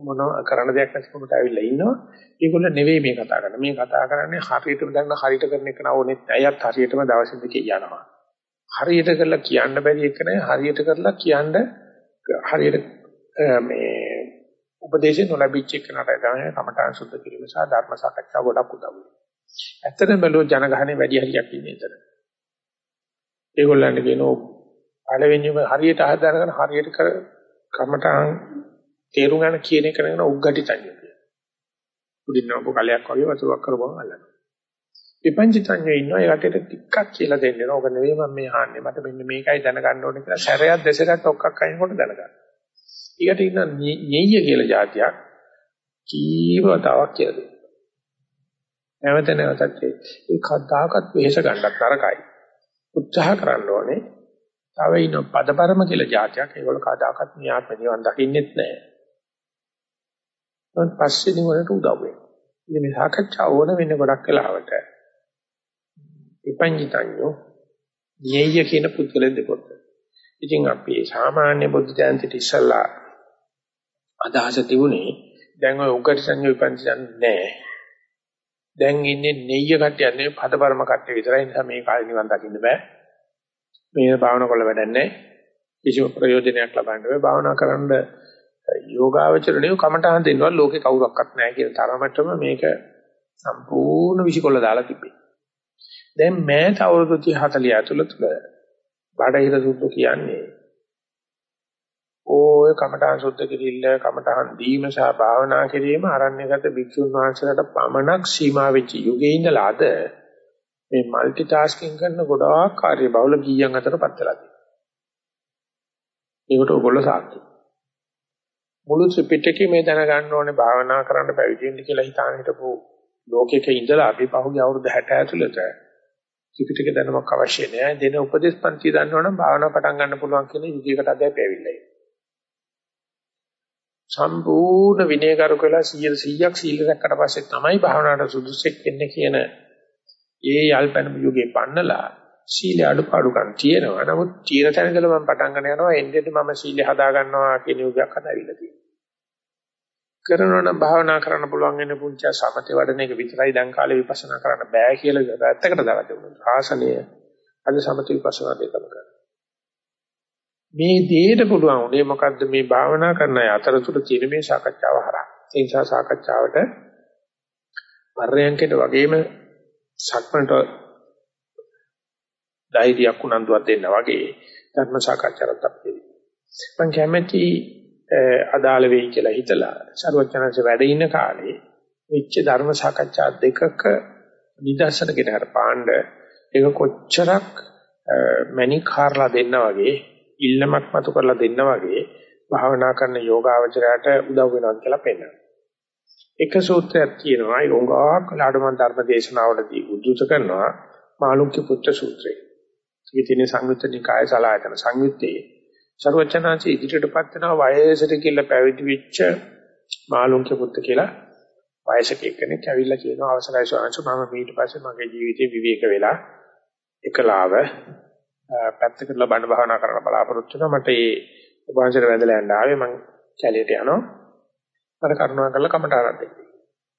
මොන කරන්න දෙයක් නැතිකමට ඇවිල්ලා ඉන්නවා. ඒගොල්ලෝ නෙවෙයි මේ කතා කරන්නේ. මේ කතා කරන්නේ හරියටම දන්න හරියට කරන එක නෝනෙත් ඇයත් හරියටම දවස් දෙකේ යනවා. හරියට කරලා කියන්න බැරි එක නෑ හරියට කරලා කියන්න හරියට මේ උපදේශය නොලැබිච්ච එකනට තමයි කමඨාන් සුද්ධ කිරීම සහ ධර්ම සාකච්ඡා ගොඩක් උදව් වෙනවා. ඇත්තටම බැලුවොත් ජනගහනේ වැඩි හරියක් ඉන්නේ එතන. ඒගොල්ලන්ට කියනවා පළවෙනිම හරියට අහදාගෙන හරියට කර කමඨාන් තේරුම් ගන්න කියන එක නේන උග්ගටි තඤ්ඤය කියලා. උඩින් නෝක කලයක් වගේ වතුරක් කරපුවම අල්ලනවා. විපංචි තඤ්ඤය ඉන්නවා ඒකට ටිකක් කියලා දෙන්න ඕක නෙවෙයි මම මේ ආන්නේ මට මෙන්න මේකයි දැනගන්න ඕනේ කියලා සැරයක් දෙසරයක් ඔක්කක් අයින්කොට දැනගන්න. ඊට ඉන්න ඤෙය්‍ය කියලා જાතියක් කීවතාවක් කියලා දෙනවා. නැවත නැවතත් ඒ කද්දාකත් වෙහෙස ගන්නත් තරකයි. උත්සාහ කරන්න ඕනේ. තව ඉන්න පදපරම කියලා જાතියක් ඒගොල්ලෝ කදාකත් නියාත්ම ජීවන් දකින්නෙත් නැහැ. ඊට පස්සේ නිවනට උදව් වෙනවා. ඉතින් මේ සාකච්ඡාව ඕන වෙන්නේ ගොඩක් වෙලාවට විපංචිතඤ්ඤෝ ඤෙය්‍ය කියන පුද්ගලෙන් දෙපොත්. ඉතින් අපි සාමාන්‍ය බුද්ධ ජයන්තිට ඉස්සලා අදහස තිබුණේ දැන් ඔය උගට සංඥා විපංචිතන් නැහැ. දැන් ඉන්නේ නෙయ్య කට්ටියක් නෙවෙයි පදපරම කට්ටිය විතරයි. නිසා මේ කාලේ නිවන් දකින්න බෑ. මේ භාවනා කළ වැඩක් නැහැ. කිසිම ප්‍රයෝජනයක් ලබන්න බෑ. භාවනා කරන්න යෝගාවචරණිය කමටහන් දෙන්නවා ලෝකේ කවුරක්වත් නැහැ කියන තරමටම මේක සම්පූර්ණ විසිකොල්ල දාලා තිබේ. දැන් මෑත අවුරුදු 30 40 ඇතුළත බඩහිර සුද්ධ කියන්නේ ඕය කමඨාන් සුද්ධ කිරිල්ල කමඨාන් දීම සහ භාවනා කිරීම අරණ්‍යගත භික්ෂුන් වහන්සේලාට පමණක් සීමා වෙච්ච යුගයේ ඉඳලා අද මේ মালටි ටාස්කින් කරන ගොඩාක් කාර්ය බහුල ගීයන් අතරපත් වෙලා තියෙනවා. ඒකට ඔයගොල්ලෝ සාක්ෂි. මුළු ත්‍රිපිටකේ මේ දැනගන්න ඕනේ භාවනා කරන්න පැවිදි වෙන්න කියලා හිතාන හිටපු ලෝකෙක ඉඳලා අපි පහුගිය අවුරුදු 60 ඇතුළත ත්‍රිපිටක දැනුමක් අවශ්‍ය නැහැ. දෙන උපදේශ පන්ති දන්නවනම් භාවනා පටන් ගන්න පුළුවන් කියන යුගයකට අද අපි ඇවිල්ලා ඉන්නේ. සම්පූර්ණ විනයකරුක වෙලා 100ක් සීල රැක්කට පස්සේ තමයි භාවනාවට සුදුසෙක් වෙන්නේ කියන ඒ යල්පැන යුගේ පන්නලා සීල අඩුපාඩුකම් තියෙනවා. නමුත් තියෙන තැන ඉඳලා මම පටන් ගන්න යනවා එන්නේ මම සීල හදා ගන්නවා කියන යුගයක් හදාවිලා තියෙනවා. කරනවා නම් භාවනා කරන්න පුළුවන් වෙන පුංචි සමතේ වඩන එක විතරයි දැන් කාලේ විපස්සනා කරන්න බෑ කියලා පැත්තකට දාලා තිබුණා. ආසනය අද සමත විපස්සනා දෙකම කරනවා. මේ දෙයට පුළුවන් උනේ මොකද්ද මේ භාවනා කරන අය අතරතුර තියෙන මේ සාකච්ඡාව හරහා. ඒ නිසා සාකච්ඡාවට පර්යංකයට වගේම සක්මන්ට ධෛර්යයක් උනන්දුවක් දෙන්න වගේ ධර්ම සාකච්ඡාවක් අපිට. මම කැමැති අදාළ වෙයි කියලා හිතලා ਸਰවඥාන්සේ වැඩ ඉන්න කාලේ විච්ච ධර්ම සාකච්ඡා දෙකක නිදර්ශනකට හර පාණ්ඩ ඒක කොච්චරක් මැණික් හාරලා දෙන්න වගේ ඉල්ලමක් මතු කරලා දෙන්න වගේ භාවනා කරන යෝගාවචරයට උදව් වෙනවා කියලා පෙන්නනවා. එක සූත්‍රයක් තියෙනවා ඒ උංගාවක් ලාඩමන් ධර්ම දේශනාවලදී උද්දුත කරනවා මාළුක්‍ය පුත්‍ර සූත්‍රය. ඒක තියෙන සංයුත්ත නිකාය සලායතන සංයුත්තේ ਸਰවචනාචි ඉදිරියටපත් වෙනවා වයසට කියලා පැවිදි වෙච්ච මාළුක්‍ය පුත්‍ර කියලා වයසක එක්කෙනෙක් ඇවිල්ලා කියනවා අවසරයි ස්වාමීන් මම ඊට පස්සේ මගේ ජීවිතේ විවේක වෙලා එකලාව පැත්තකට බණ භාවනා කරන්න බලාපොරොත්තු වෙනවා. මට ඒ උපවාසයට වැඳලා යන්න ආවේ. මං කැලේට යනවා. මට කරුණා කරලා කමට ආරම්භ දෙන්න.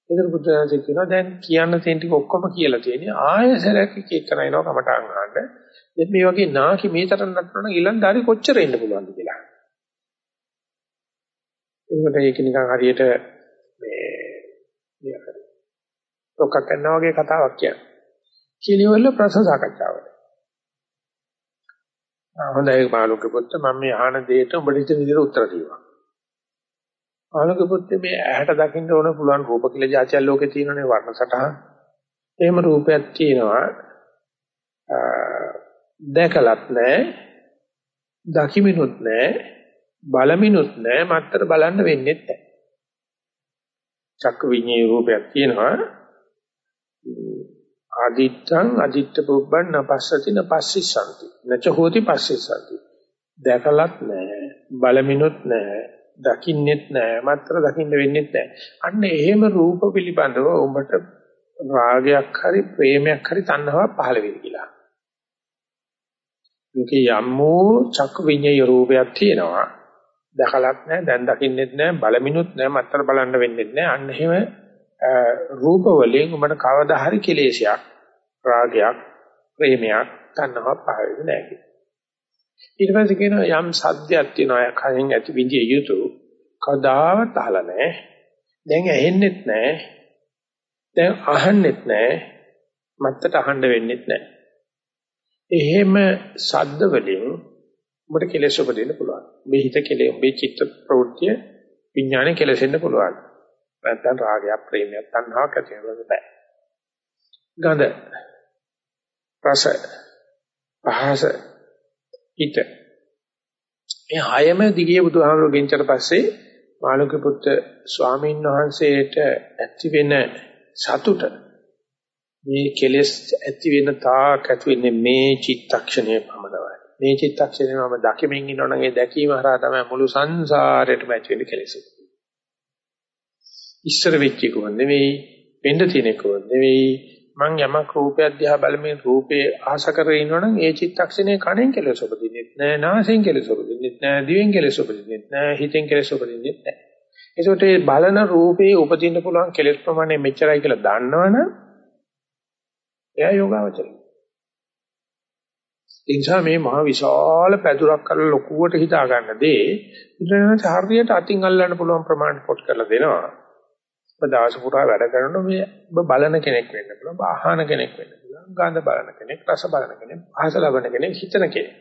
ඒතර බුදුරජාණන් කියනවා දැන් කියන්න තියෙන ටික ඔක්කොම කියලා තියෙන්නේ ආයසරයක් එක එක කරනවා කමට අහන්න. දැන් මේ වගේ නාකි මේ තරම් නටන ඊළඳාරි කොච්චර ඉන්න පුළුවන්ද කියලා. ඒකට ඒක නිකන් හරියට මේ ඔක්ක කරනවා වගේ කතාවක් කියන්නේ. කියලිවල ප්‍රශ්න සාකච්ඡාවක්. හොඳයි මාළුක පුත්ත මම මේ අහන දෙයට උඹට ඉතින් විදිහට උත්තර දෙනවා. මාළුක පුත්තේ මේ ඇහැට දකින්න ඕන පුළුවන් රූප කියලා જાතිය ලෝකේ තියෙනනේ වර්ණ සටහන්. එහෙම රූපයක් තියෙනවා. දැකලත් නැහැ. දකිමිනුත් නැහැ. බලමිනුත් නැහැ. මත්තර බලන්න වෙන්නේ නැහැ. චක්ක විඤ්ඤේ රූපයක් තියෙනවා. අදිත්තං අදිත්ත පුබ්බන් නපස්සති නපස්සිසanti නච හෝති පස්සිසanti දැකලත් නැහැ බලමිනුත් නැහැ දකින්නෙත් නැහැ මාත්‍ර දකින්න වෙන්නෙත් නැහැ අන්න එහෙම රූප පිළිබඳව උඹට රාගයක් හරි ප්‍රේමයක් හරි තණ්හාවක් පහළ වෙයි කියලා. මේකේ යම්මෝ චක්ක විඤ්ඤය රූපයක් තියෙනවා. දැකලත් නැහැ දැන් දකින්නෙත් නැහැ බලමිනුත් නැහැ මාත්‍ර බලන්න වෙන්නෙත් නැහැ අන්න එහෙම රූප වලින් උඹට කවදා හරි කෙලේශයක් රාගයක් ප්‍රේමයක් තණ්හාවක් පහළ වෙන්නේ නැහැ ඊට පස්සේ කියනවා යම් සද්දයක් තියෙනවා කයෙන් ඇති විදිය යුතු. කවදාවත් අහලා නැහැ. දැන් ඇහෙන්නෙත් නැහැ. දැන් අහන්නෙත් නැහැ. මත්තට අහන්න වෙන්නෙත් නැහැ. එහෙම සද්ද වලින් ඔබට කෙලෙස් උපදින්න පුළුවන්. මේ හිත කෙලෙ ඔබේ චිත්ත ප්‍රවෘත්ති විඥානය කෙලෙසෙන්න පුළුවන්. නැත්නම් රාගයක් ප්‍රේමයක් තණ්හාවක් ඇති වෙනවද බෑ. ගඳ රස පහස හිත මේ හයම දිගේ බුදුහාමුදුරුවෝ ගෙන්චට පස්සේ මාළුක පුත්ත ස්වාමීන් වහන්සේට ඇති වෙන සතුට මේ කෙලෙස් ඇති වෙන තාක් ඇති වෙන්නේ මේ චිත්තක්ෂණය පමණයි. මේ චිත්තක්ෂණය මම දකිමින් ඉන්නවනම් ඒ දැකීම හරහා තමයි මුළු සංසාරයටම ඇති වෙන්නේ කෙලෙස්. ඉස්සර වෙච්ච එකක් නෙවෙයි, වෙන්න තියෙන එකක් නෙවෙයි. මං යමක් රූපයක් දිහා බලමින් රූපේ ආස කරගෙන ඉන්නවනම් ඒ චිත්තක්ෂණේ කණෙන් කෙලෙස උපදින්නෙත් නෑ, නාසයෙන් කෙලෙස උපදින්නෙත් නෑ, දිවෙන් කෙලෙස උපදින්නෙත් නෑ, හිතෙන් කෙලෙස උපදින්නෙත් නෑ. ඒකට ඒ බලන රූපේ උපදින්න පුළුවන් කෙලෙස් ප්‍රමාණය මෙච්චරයි කියලා දන්නවනම් එයා යෝගාවචරයි. ඒ නිසා මේ මහ විශාල පැදුරක් කරලා ලොකුවට හිතා ගන්න දේ බුදුරජාණන් හරියට අතින් අල්ලන්න පුළුවන් ප්‍රමාණයට පොට් කරලා දෙනවා. ඔබ දවස පුරා වැඩ කරනකොට මේ ඔබ බලන කෙනෙක් වෙන්න පුළුවන්, ඔබ අහන කෙනෙක් වෙන්න පුළුවන්, ගඳ බලන කෙනෙක්, රස බලන කෙනෙක්, ආස ලබන කෙනෙක්, හිතන කෙනෙක්.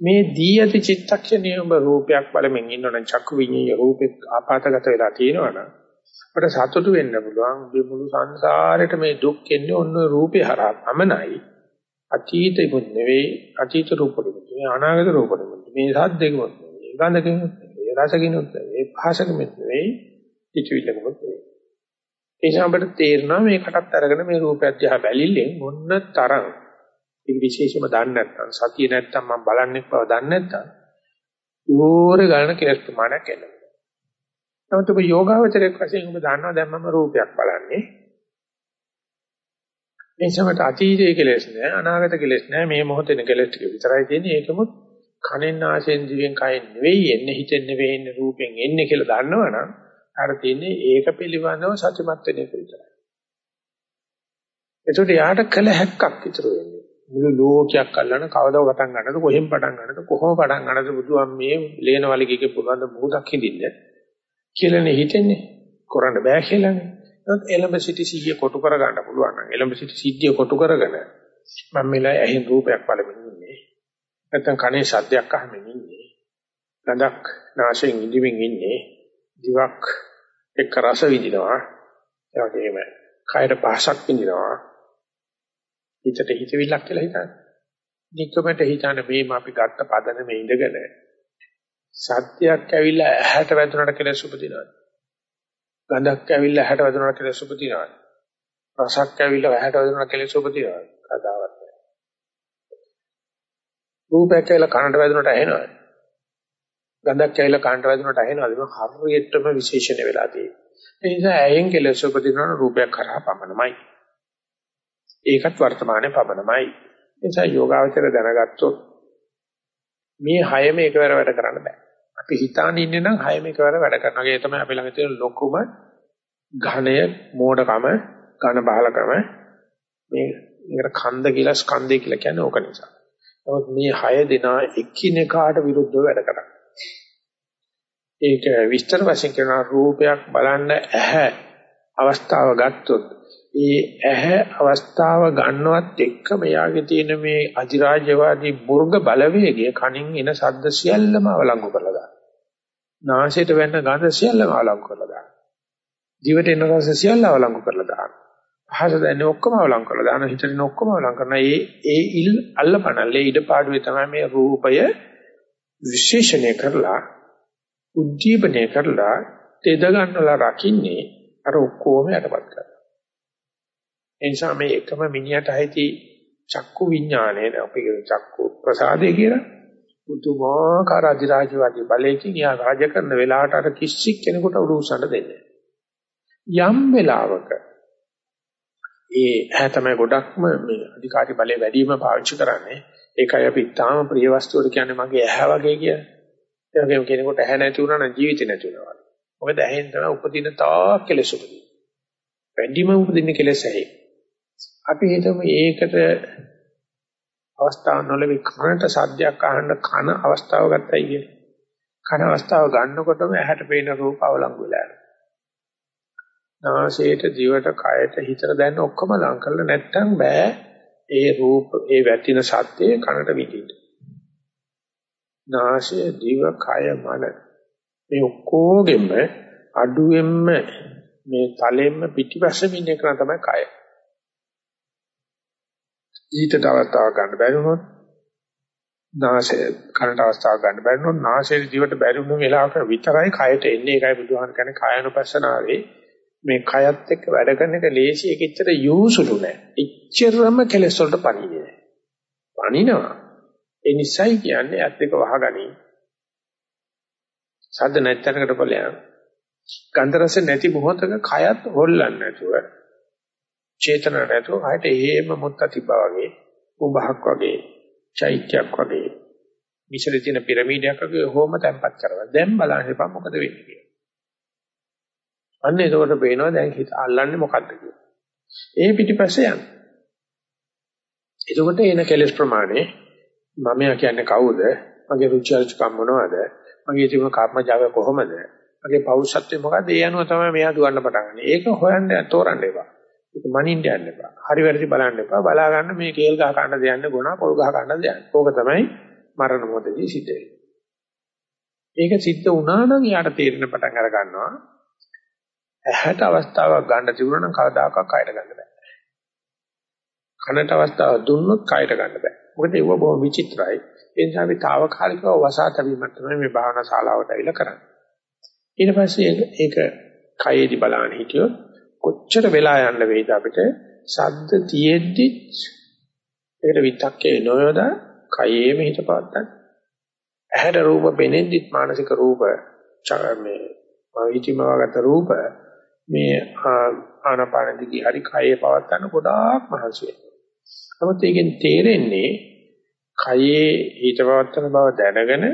මේ දී ඇති චිත්තක්ෂණයේ ඔබ රූපයක් බලමින් ඉන්නවනම් චක්කු විඤ්ඤාය රූපෙක් ආපాతගත වෙලා තියෙනවනම් අපිට සතුටු වෙන්න පුළුවන් මේ මුළු සංසාරෙට මේ දුක් එන්නේ ඔන්න රූපේ හරහා පමණයි. අතීතෙමුත් නෙවෙයි, අතීත රූපෙමුත් නෙවෙයි, අනාගත රූපෙමුත් මේ සද්දෙකුත් නෙවෙයි, ගන්ධකෙමුත් නෙවෙයි, රසකිනුත් නෙවෙයි, භාෂකෙමුත් නෙවෙයි, ඉතිවිලකමුත් නෙවෙයි. ඒ නිසා අපිට තේරෙනවා මේකටත් අරගෙන මේ රූපය දිහා බැලිල්ලෙන් මොන්න තරම් ඒක විශේෂම දන්නේ නැත්නම් සතිය නැත්නම් මම බලන්නේ බව දන්නේ නැත්නම් ඕරේ ගන්න කෙලස් ප්‍රමාණයක් එනවා. නමුත් ඔබ යෝගාවචරයක් වශයෙන් ඔබ දන්නවා දැන් මම රූපයක් බලන්නේ. මේ සමට අතීතයේ කෙලස් නෑ අනාගත කෙලස් නෑ මේ මොහොතේ කෙලස් ටික විතරයි තියෙන්නේ ඒකමුත් කනෙන් ආසෙන් දිවෙන් කයෙන් නෙවෙයි එන්නේ හිතෙන් නෙවෙයි එන්නේ රූපෙන් එන්නේ කියලා දන්නවනම් අර තියෙන්නේ ඒක පිළිබඳව සත්‍යමත් වෙන එක විතරයි. ඒකට යාට කළ හැක්කක් ඉතුරු වෙන්නේ. මුළු ලෝකයක් අල්ලන කවදාව පටන් ගන්නද කොහෙන් පටන් ගන්නද කොහොම පටන් ගන්නද බුදුන් මේ ලේන වලිගේක පුළුවන් ද මොහොතක් හිඳින්න කියලානේ හිතෙන්නේ. කරන්න බෑ කියලානේ. නමුත් එළඹ සිටි සිහිය කොටු කර ගන්න පුළුවන් නම් එළඹ සිටි සිද්ධිය කොටු කරගෙන මම මෙලා ඇහෙන් රූපයක් බලමින් ඉන්නේ. නැත්නම් කනේ ශබ්දයක් අහමින් ඉන්නේ. ගඳක් නාසයෙන් ඉඳිමින් ඉන්නේ දිවක් එක්ක රස විඳිනවා ඒ වගේම කයර පහසක් විඳිනවා හිතට හිතවිල්ලක් කියලා හිතන්න. නිකමට හිතන්න මේ අපි ගත්ත පදන මේ ඉඳගෙන සත්‍යයක් ඇවිල්ලා ඇහැට වැදුනට කියලා සුපදිනවා. ගඳක් ඇවිල්ලා ඇහැට වැදුනට කියලා සුපදිනවා. රසක් ඇවිල්ලා ඇහැට වැදුනට කියලා සුපදිනවා. කතාවක් නෑ. රූපයක් ඇවිල්ලා කනට වැදුනට ඇහෙනවා. ගඳක් ඇවිල්ලා කනට වැදුනට ඇහෙනවා. ඒක හරියටම විශේෂණ වෙලා තියෙනවා. ඒ නිසා ඇයෙන් කෙලෙස් උපදිනවා රූපයක් කරා පමණමයි. ඒකත් වර්තමානයේ පමණමයි. ඒ නිසා යෝගාවචර දැනගත්තොත් මේ හයම එකවර වැඩ කරන්න බෑ. අපි හිතාන ඉන්නේ නම් හයම එකවර වැඩ කරනවා. ඒ තමයි අපි ළඟ තියෙන ලොකුම ඝණය, මෝඩකම, ඝන බහලකම මේ මේකට කන්ද කියලා ස්කන්ධය කියලා කියන්නේ ඕක නිසා. නමුත් මේ හය දෙනා එකිනෙකාට විරුද්ධව වැඩ කරන්නේ. ඒක විස්තර වශයෙන් කරන රූපයක් බලන්න ඇහැ අවස්ථාව ගත්තොත් ඒ ඇහැ අවස්ථාව ගන්නවත් එක්කම යාගේ තියෙන මේ අධිරාජ්‍යවාදී මුර්ග බලවේගය කනින් එන ශබ්ද සියල්ලම අවලංගු කරලා දානවා. නාසයට වෙන ගඳ සියල්ලම අවලංගු කරලා දානවා. දිවට එන රස සියල්ල අවලංගු කරලා දානවා. පහස දැනෙන ඔක්කොම අවලංගු කරලා දානවා. හිතට එන ඔක්කොම අවලංගු කරනවා. ඒ ඒ ඉල් අල්ලපනල්ලේ ඉඩපාඩුවේ තමයි මේ රූපය විශේෂණය කරලා උද්දීපනය කරලා තෙද ගන්නලා රකින්නේ අර ඔක්කොම යටපත් කරනවා. ඒ නිසා මේ එකම මිනිහට ඇති චක්කු විඥානය අපි කියන චක්කු ප්‍රසාදේ කියලා. පුදුමාකාර අධිරාජ්‍යවාදී බලයෙන් යා රාජ කරන වෙලාවට අර කිසි කෙනෙකුට උරුසන්න දෙන්නේ යම් වෙලාවක ඒ ඈ තමයි ගොඩක්ම මේ අධිකාරී බලය වැඩිම පාවිච්චි කරන්නේ. ඒකයි අපි තාම ප්‍රිය වස්තුවට කියන්නේ මගේ ඇහැ වගේ කියලා. ඒ වගේම කෙනෙකුට ඇහැ නැති වුණා නම් ජීවිතේ නැති වෙනවා මොකද ඇහෙන් තමයි උපදින තාක් කෙලෙස් උපදින වැඩිම උපදින කෙලෙස් ඇහි අපි හිතමු ඒකට අවස්ථාව නොලැබි කනට සද්දයක් අහන්න කන අවස්ථාව ගත්තයි කියන්නේ. කන අවස්ථාව ගන්නකොටම ඇහැට පේන රූප අවලංගු වෙලා යනවා. නාසයට, දිවට, කයට, හිතට දැනෙන ඔක්කොම ලං කරලා නැත්තම් බෑ. ඒ රූප, ඒ වැටින සත්‍යය කනට විඳින්න. නාසය, දිව, කය, මන මේ ඔක්කොගෙම අඩුවෙන්ම මේ තලෙන්න පිටිපස්සෙම ඉන්න එක තමයි කය. ඊටට අවස්ථාව ගන්න බැරි වුණොත් නාසය කනට අවස්ථාව ගන්න බැරි වුණොත් නාසයේ දිවට බැරි වුණු වෙලාවක විතරයි කයට එන්නේ ඒකයි බුදුහාම කියන්නේ කායනුපස්සනාවේ මේ කයත් එක්ක වැඩ කරන එක ලේසි ඒක එච්චර යූසුලු නෑ. එච්චරම කෙලස් වලට පණින්නේ නෑ පණිනවා. ඒ නිසයි කියන්නේ ඇත් එක වහගනි සද්ද නැත්තනකට ඵලයන් ගන්ධ රස නැති මොහොතක කයත් හොල්ලන්නේ නැතුව චේතන නැතුව හයට එහෙම මුත්ත තිබ්බා වගේ උභහක් වගේ චෛත්‍යයක් වගේ. මිසලේ තියෙන පිරමීඩයක් වගේ හොම තැම්පත් කරනවා. දැන් බලන්න එපා මොකද වෙන්නේ කියලා. අන්න එතකොට පේනවා දැන් හිත අල්ලන්නේ මොකද්ද කියලා. ඒ පිටිපස්සේ යන. එතකොට එන කෙලස් ප්‍රමාණය මම කියන්නේ කවුද? මගේ රුචි අරුචිකම් මොනවද? මගේ තිබුණ කර්මජාව කොහොමද? මගේ පෞරුෂත්වය මොකද්ද? ඒ අනුව තමයි මෙයා දුවන්න පටන් ගන්න. ඒක හොයන්න තෝරන්න එපා. ඒක මනින්න යන්න එපා. හරි වැරදි බලන්න එපා. බලා ගන්න මේ කේල් ගහ ගන්න දෙයන්නේ ගුණා පොල් ගහ ගන්න දෙයන්නේ. ඕක තමයි මරණ මොහොතදී සිද්ධ වෙන්නේ. ඒක සිද්ධ වුණා නම් යාට තේරෙන පටන් අර ගන්නවා. ඇහැට අවස්ථාවක් ගන්න තිබුණා නම් කවදාකවත් කයට ගන්න බෑ. කනට අවස්ථාවක් දුන්නොත් කයට ගන්න බෑ. මොකද ඒව බොහොම විචිත්‍රයි. ඒ නිසා අපි తాවකාලිකව වසා තැබීමක් තමයි මේ භාවනා ශාලාවට ඇවිල්ලා කරන්නේ. ඊට පස්සේ ඒක කයේදී බලන්න හිටියොත් කොච්චර වෙලා යන්න වේද අපිට සද්ද තියෙද්දි ඒකට විතක්කේ නොයොද කයේම හිත පවත්තන්න. ඇහැට රූප පෙනෙද්දි මානසික රූප මේ හිතීමවගත රූප මේ ආනාපාන දිගේ හරි කයේ පවත්තන්න ගොඩාක් මහන්සි වෙනවා. නමුත් ඒකෙන් තේරෙන්නේ කයේ හිත පවත්තන බව දැනගෙන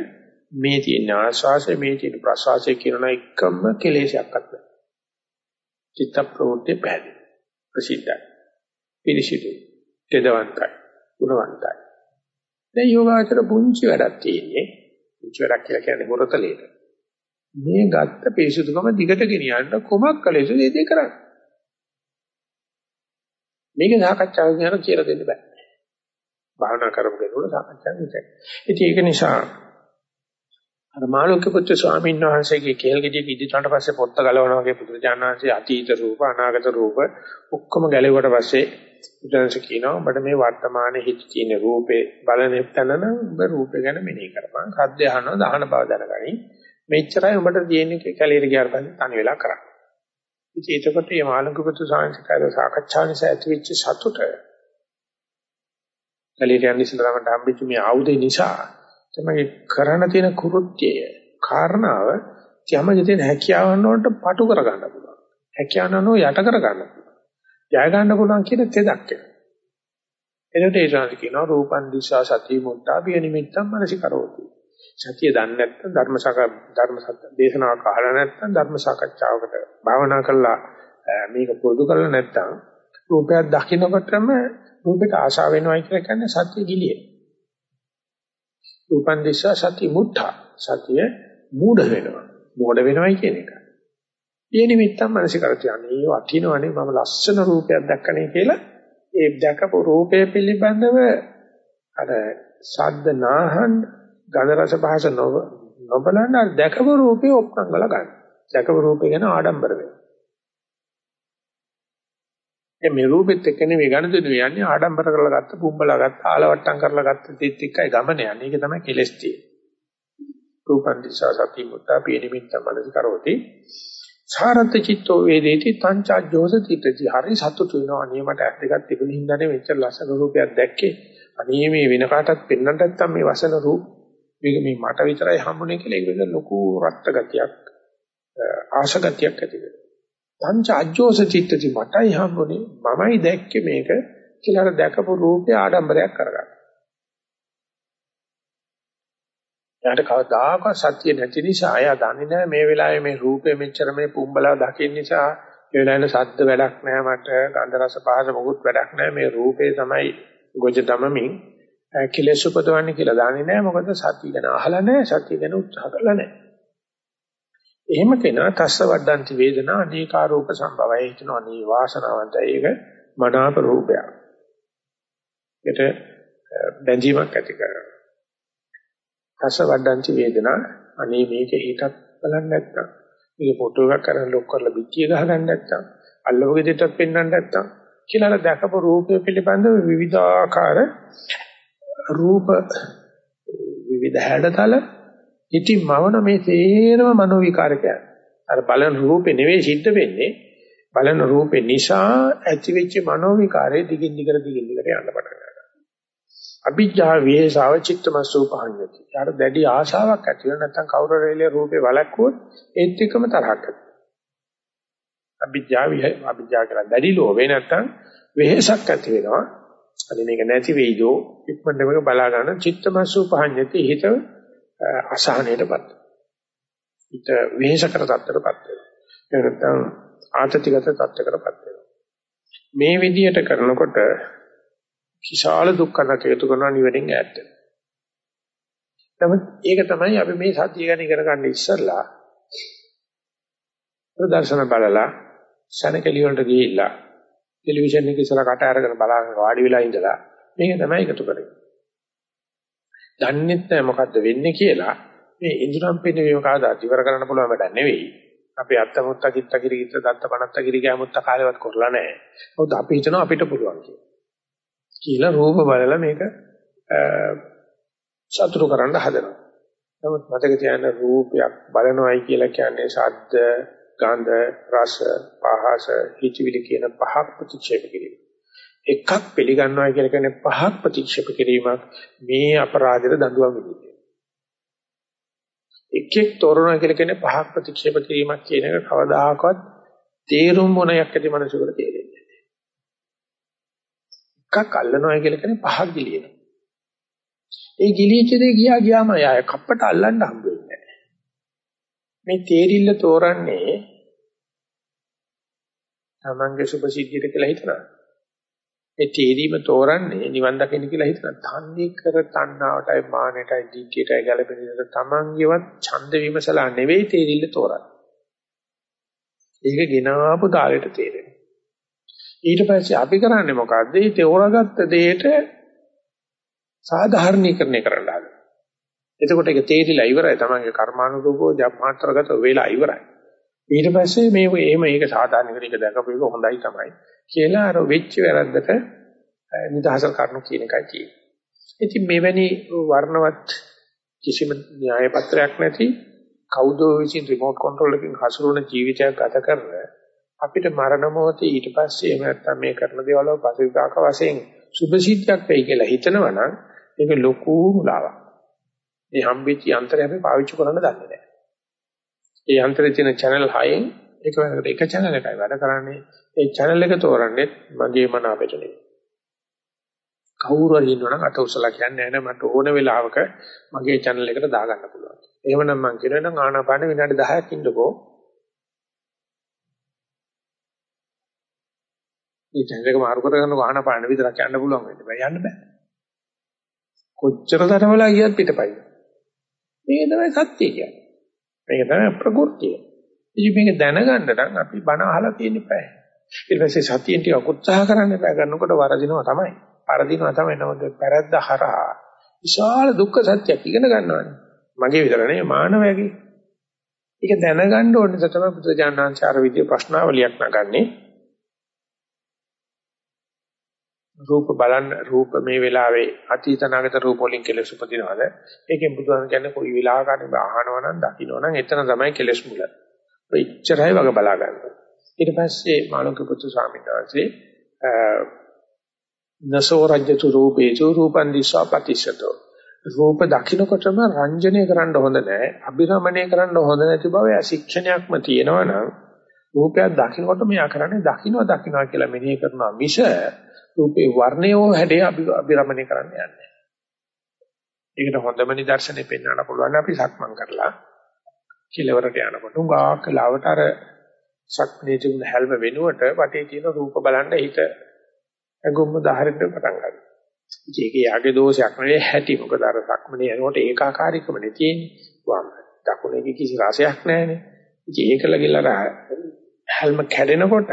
මේ තියෙන ආශ්වාසය මේ තියෙන ප්‍රශ්වාසය කියන එකම කෙලෙසයක්වත් නැහැ. චිත්ත ප්‍රවෘත්ති පැහැදිලි. ප්‍රසිද්ධයි. පිරිසිදුයි. තෙදවන්තයි. ගුණවන්තයි. දැන් යෝගාචර පුංචි වැඩක් තියෙන්නේ. පුංචි වැඩක් කියලා කියන්නේ හොරතලේට. මේ ගත්ත පිරිසුදුකම දිගට ගෙනියන්න කොමක් කළ යුතුද ඒ දේ කරන්න. මේක සාකච්ඡා කරන කියලා දෙන්න බෑ. භාවනා කරමු කියනකොට සාකච්ඡා කරන්න. ඉතින් ඒක නිසා අර මාළුක්‍ය පුත්‍ර ස්වාමීන් වහන්සේගේ කේල් ගෙඩියක ඉදිරියට පස්සේ පොත්ත ගලවනවා වගේ පුදුරජාණන් වහන්සේ අතීත රූප අනාගත රූප ඔක්කොම ගැලෙවුවට පස්සේ බුදුන්ස කියනවා ඔබට මේ වර්තමානයේ හිත තියෙන රූපේ බලන තැනන ඔබ රූපේ ගැන මෙනෙහි කරපන්. සද්ද අහනවා දහන බව දැනගනි. මෙච්චරයි ඔබට තියෙන්නේ කැලේට ගියාට පස්සේ තනි වෙලා කරන්නේ. ඉතින් ඒකකොට මේ මාළුක්‍ය සාංශිකාර සාකච්ඡා නිසා ඇතිවෙච්ච සතුට කැලේට යන්න ඉස්සෙල්ලා තමයි හම්බෙච්ච මේ ආයුධය නිසා තමයි කරණ තියෙන කෘත්‍යය කාරණාව යමගේ තියෙන හැකියාවන් වලට පටු කර ගන්න පුළුවන්. හැකියාවන් නෝ යට කර ගන්න පුළුවන්. ජය ගන්න පුළුවන් කියන තෙදක් එනවා. එතකොට ඒ ශාන්ති කියනවා රූපන් දිශා සතිය මුත්තා බිය නිමිත්තම් මනසිකරෝති. සතිය දන්නේ නැත්නම් ධර්ම සාක ධර්ම දේශනාවක් අහලා නැත්නම් ධර්ම සාකච්ඡාවකට භාවනා කළා මේක පුරුදු කරලා නැත්නම් රූපයක් දකින්නකොටම රූපයට ආශාව වෙනවයි කියලා කියන්නේ සත්‍ය ගිලිය. රූපන් දිශා සති මුත්තා සතිය මූඩ වෙනවා. මෝඩ වෙනවයි කියන එක. ඒ නිමිත්තම මනසිකරට යන්නේ වටිනවනේ මම ලස්සන රූපයක් දැක්කනේ කියලා ඒ දැකපු රූපය පිළිබඳව අර ශබ්ද නාහන් ගන්ධ රස භාෂ නොව නොබලන දැකපු රූපේ ඔප්නංගල ගන්න. දැකපු රූපේ ගැන ආඩම්බර වෙනවා. මේ රූපෙත් එක්ක නෙවෙයි ගණදෙනු යන්නේ ආඩම්බර කරලා ගත්ත පුම්බලා ගත්ත ආලවට්ටම් කරලා ගත්ත තෙත් එක්කයි ගමන යන්නේ. ඒක තමයි කෙලස් තියෙන්නේ. රූපං දිසා සති මුත්තා පියනිමිත්ත මනස කරෝති. සාරත් චිත්තෝ වේදේති තංචාජ්ජෝස තිතති. හරි සතුටු වෙනවා. අනේ මට ඇස් දෙකක් තිබුණින් ඉඳන්නේ මෙච්චර ලස්සන රූපයක් දැක්කේ. අනේ මේ වෙන කාටවත් පෙන්වන්නත් නැත්තම් මේ වසන රූප මේක මේ මට විතරයි හම්බුනේ කියලා ඒක වෙන ලොකු රත්ත ගතියක් ආශ ගතියක් ඇති වෙනවා. පංච අජ්ජෝස චිත්තති මටයි හම්බුනේ මමයි දැක්කේ මේක කියලා අර දැකපු රූපේ ආඩම්බරයක් කරගන්න. එයාට කවදාකවත් සත්‍ය නැති නිසා එයා දන්නේ නැහැ මේ වෙලාවේ මේ රූපේ මෙච්චර මේ පුම්බලා දකින්න නිසා ඒ වෙලාවේ සද්ද වැඩක් නැහැ මට ගන්ධ රස පහස මොකුත් වැඩක් නැහැ මේ රූපේ තමයි ගොජ තමමින් කෙලෙස් උපදවන්නේ කියලා දන්නේ නැහැ. මොකද සත්‍ය ගැන අහලා නැහැ. සත්‍ය ගැන උත්සාහ කරලා නැහැ. එහෙම කෙනා තස්ස වඩන්ති වේදනා අනේකාරූප සම්භවය හිතන අනේ වාසනාවන්ත ඒක මනාප රූපයක්. ඒකට බැඳීමක් ඇති කරනවා. තස්ස වඩන්ති වේදනා. අනේ මේක හිතත් බලන්න නැත්තම්. මේක ෆොටෝ එකක් කරන් ලොක් කරලා පිටිය ගහගන්න නැත්තම්. අල්ලවගේ දෙටත් පෙන්වන්න නැත්තම්. කියලා දැකපු රූපය පිළිබඳව විවිධාකාර රූප විවිධ හැඩතල ඉතින් මවන මේ තේරම මනෝ විකාරකයන්. අර බලන රූපේ නෙවෙයි සිද්ධ වෙන්නේ. බලන රූපේ නිසා ඇතිවෙච්ච මනෝ විකාරේ දිගින් දිගට දිගින් දිගට යන්න පටන් ගන්නවා. අභිජ්ජා විහෙසාව චිත්තමසූපහඤ්ඤති. යාර දැඩි ආශාවක් ඇති වෙන නැත්නම් කවුරු රෙලේ රූපේ වළක්වුවොත් ඒත් එක්කම තරහක් ඇති. අභිජ්ජා විහෙ අභිජ්ජා කියලා දැඩි ලෝභේ නැත්නම් වෙහෙසක් ඇති වෙනවා. අනේ මේක නැති වෙයිදෝ ඉක්මනට මේක බලා ගන්න චිත්තමසූපහඤ්ඤති හිත අසහනයටපත් හිත වෙහෙසකර තත්ත්වයටපත් වෙනවා. එහෙම නැත්නම් ආතතිගත තත්ත්වයකටපත් වෙනවා. මේ විදිහට කරනකොට කිසාල දුක්ඛනක හේතු කරන නිවෙනින් ඈත් වෙනවා. ඒක තමයි අපි මේ සතිය ගැන ඉගෙන ගන්න ඉස්සෙල්ලා ප්‍රදර්ශන බලලා ශනකලිය වලට ගිහිල්ලා ටෙලිවිෂන් එක ඉස්සරහ කට අරගෙන බලාගෙන වාඩි වෙලා ඉඳලා මේක තමයි එකතු කරන්නේ. දන්නෙත් නැහැ මොකද්ද වෙන්නේ කියලා මේ ඉඳුරම් පිනවීම කවදාත් ඉවර කරන්න පුළුවන් වැඩක් නෙවෙයි. අපි අත්තමුත්ත කිත්ත කිරි කිත්ත දත්ත පනත්ත කිරි ගෑමුත්ත කාලෙවත් කරලා නැහැ. මොකද අපි හිතනවා අපිට පුළුවන් කියලා. කියලා රූප බලලා මේක සතුරු කරන්න හදනවා. නමුත් මතක තියාගන්න රූපයක් බලනවයි කියලා කියන්නේ ශබ්ද, ගන්ධ, රස, පහස, හිතවිලි කියන පහක් ප්‍රතික්ෂේප කිරීම. එකක් පිළිගන්නවා කියලා කියන්නේ පහක් ප්‍රතික්ෂේප කිරීමක් මේ අපරාධයට දඬුවම් විදිහට. එකෙක් තොරනවා කියලා කියන්නේ පහක් ප්‍රතික්ෂේප කිරීමක් කියන එක කවදාහකවත් තේරුම් මොනයක් ඇති මනසකට තේරෙන්නේ නැහැ. එකක් අල්ලනවා කියලා කියන්නේ පහක් ගිලිනවා. ඒ ගිලිච්ච දේ ගියා ගියාම ආය කප්පට අල්ලන්න හම්බ වෙන්නේ නැහැ. මේ තේරිල්ල තෝරන්නේ තමන්ගේ සුභසිද්ධියට කියලා හිතනවා. ඒ තේරීම තෝරන්නේ නිවන් දකින්න කියලා හිතන තන්නේ කර තණ්හාවටයි මානෙටයි දීකේටයි ගැලපෙන විදිහට තමන්ගේවත් ඡන්ද විමසලා නෙවෙයි තේරිල්ල තෝරන්නේ. ඒක ගෙනාවු තාලෙට තේරෙනවා. ඊට පස්සේ අපි කරන්නේ මොකද්ද? මේ තෝරාගත්ත දෙයට සාධාරණීකරණය කරන්න හදනවා. එතකොට ඒක තේරිලා ඉවරයි. තමන්ගේ කර්මානුරූපව ජප්මාත්‍රගත වෙලා ඉවරයි. ඊට පස්සේ මේ එහෙම ඒක සාධාරණ කර එක දැකපු එක හොඳයි තමයි කියලා අර වෙච්ච වැරද්දට නිදහස කරනු කියන එකයි කියන්නේ. ඉතින් මෙවැනි වර්ණවත් කිසිම න්‍යාය පත්‍රයක් නැති කවුදෝ විසින් රිමෝට් කන්ට්‍රෝල් එකකින් හසුරුවන ජීවිතයක් ගත කරන අපිට මරණ මොහොතේ ඊට පස්සේ එහෙම නැත්නම් මේ කරන දේවල් වල පසුවිපාක වශයෙන් සුභසිද්ධියක් වෙයි කියලා හිතනවා නම් ඒක ලොකු මුලාවක්. මේ හම්බෙච්ච යන්ත්‍රය අපි පාවිච්චි කරන්න දන්නේ නැහැ. ඒ යන්ත්‍රයේ තියෙන channel 6න් එක වෙනකට එක channel එකයි වැඩ කරන්නේ. ඒ channel එක තෝරන්නේ මගේ මන අපිට නෙවෙයි. කවුරු හරි ඉන්නවනම් අත උසලා කියන්නේ නැහැ මට ඕන වෙලාවක මගේ channel එකට දාගන්න පුළුවන්. එහෙමනම් මම කියනවා නම් ආනාපාන විනාඩි 10ක් ඉන්නකෝ. මේ channel එක මාරු කරගෙන ආනාපාන විතරක් යන්න පුළුවන් වෙන්න බෑ යන්න බෑ. කොච්චර තරමලා ගියත් පිටපයි. මේ තමයි සත්‍ය කියන්නේ. මේක තමයි ප්‍රകൃතිය. ඉතින් මේක දැනගන්න නම් අපි බණ අහලා තියෙන්න බෑ. ඊට පස්සේ සතියෙන් ටිකක් උත්සාහ කරන්න බෑ කරනකොට වරදිනවා තමයි. පරදිනවා තමයි නමුත් පැරද්ද හරහා විශාල දුක්ඛ සත්‍යයක් ඉගෙන ගන්නවානේ. මගේ විතර නෙවෙයි මානවයාගේ. ඒක දැනගන්න ඕනේ තමයි බුදුජානනාංශාර විද්‍ය ප්‍රශ්නාවලියක් නගන්නේ. රූප බලන්න රූප මේ වෙලාවේ අතීත නාගත රූප වලින් කෙලෙස් උපදිනවද? ඒකෙන් බුදුහාම කියන්නේ කොයි වෙලාවකරි අහනවා නම් දකින්න නම් එතන තමයි කෙලෙස් මුල. ඔය ඉච්චරයි වගේ බලා ගන්න. ඊට පස්සේ මාළුක පුතු ස්වාමීන් වහන්සේ නසෝ රජ්‍යතු රූපේචු රූපං දිස්වා පතිශතෝ රූප දකින්නකොටම රංජනය කරන්න හොඳ නැහැ අභිරමණය කරන්න හොඳ නැති බව ශික්ෂණයක්ම තියෙනවා නම් රූපයක් දකින්නකොට මෙයා කරන්නේ දකින්න දකින්න කියලා මෙනෙහි කරනවා මිස රූපේ වර්ණයෝ හැඩය අභිරමණය කරන්න යන්නේ. ඒකට හොඳම නිදර්ශනේ පෙන්වන්න පුළුවන් අපි සක්මන් කරලා කිලවරට යනකොට උගාක් ලවට අර සක්මනේ තිබුණ හැල්ම වෙනුවට වටේ තියෙන රූප බලන්න හිත ඇඟුම්ම දහරෙන්න පටන් ගන්නවා. ඒකේ යාගේ දෝෂයක් නෙවෙයි හැටි. මොකද අර සක්මනේ යනකොට ඒකාකාරීකමනේ තියෙන්නේ. වම් දකුණේ කිසි රසයක් නැහැනේ. ඉතින් ඒකල ගිහලා හැල්ම කැඩෙනකොට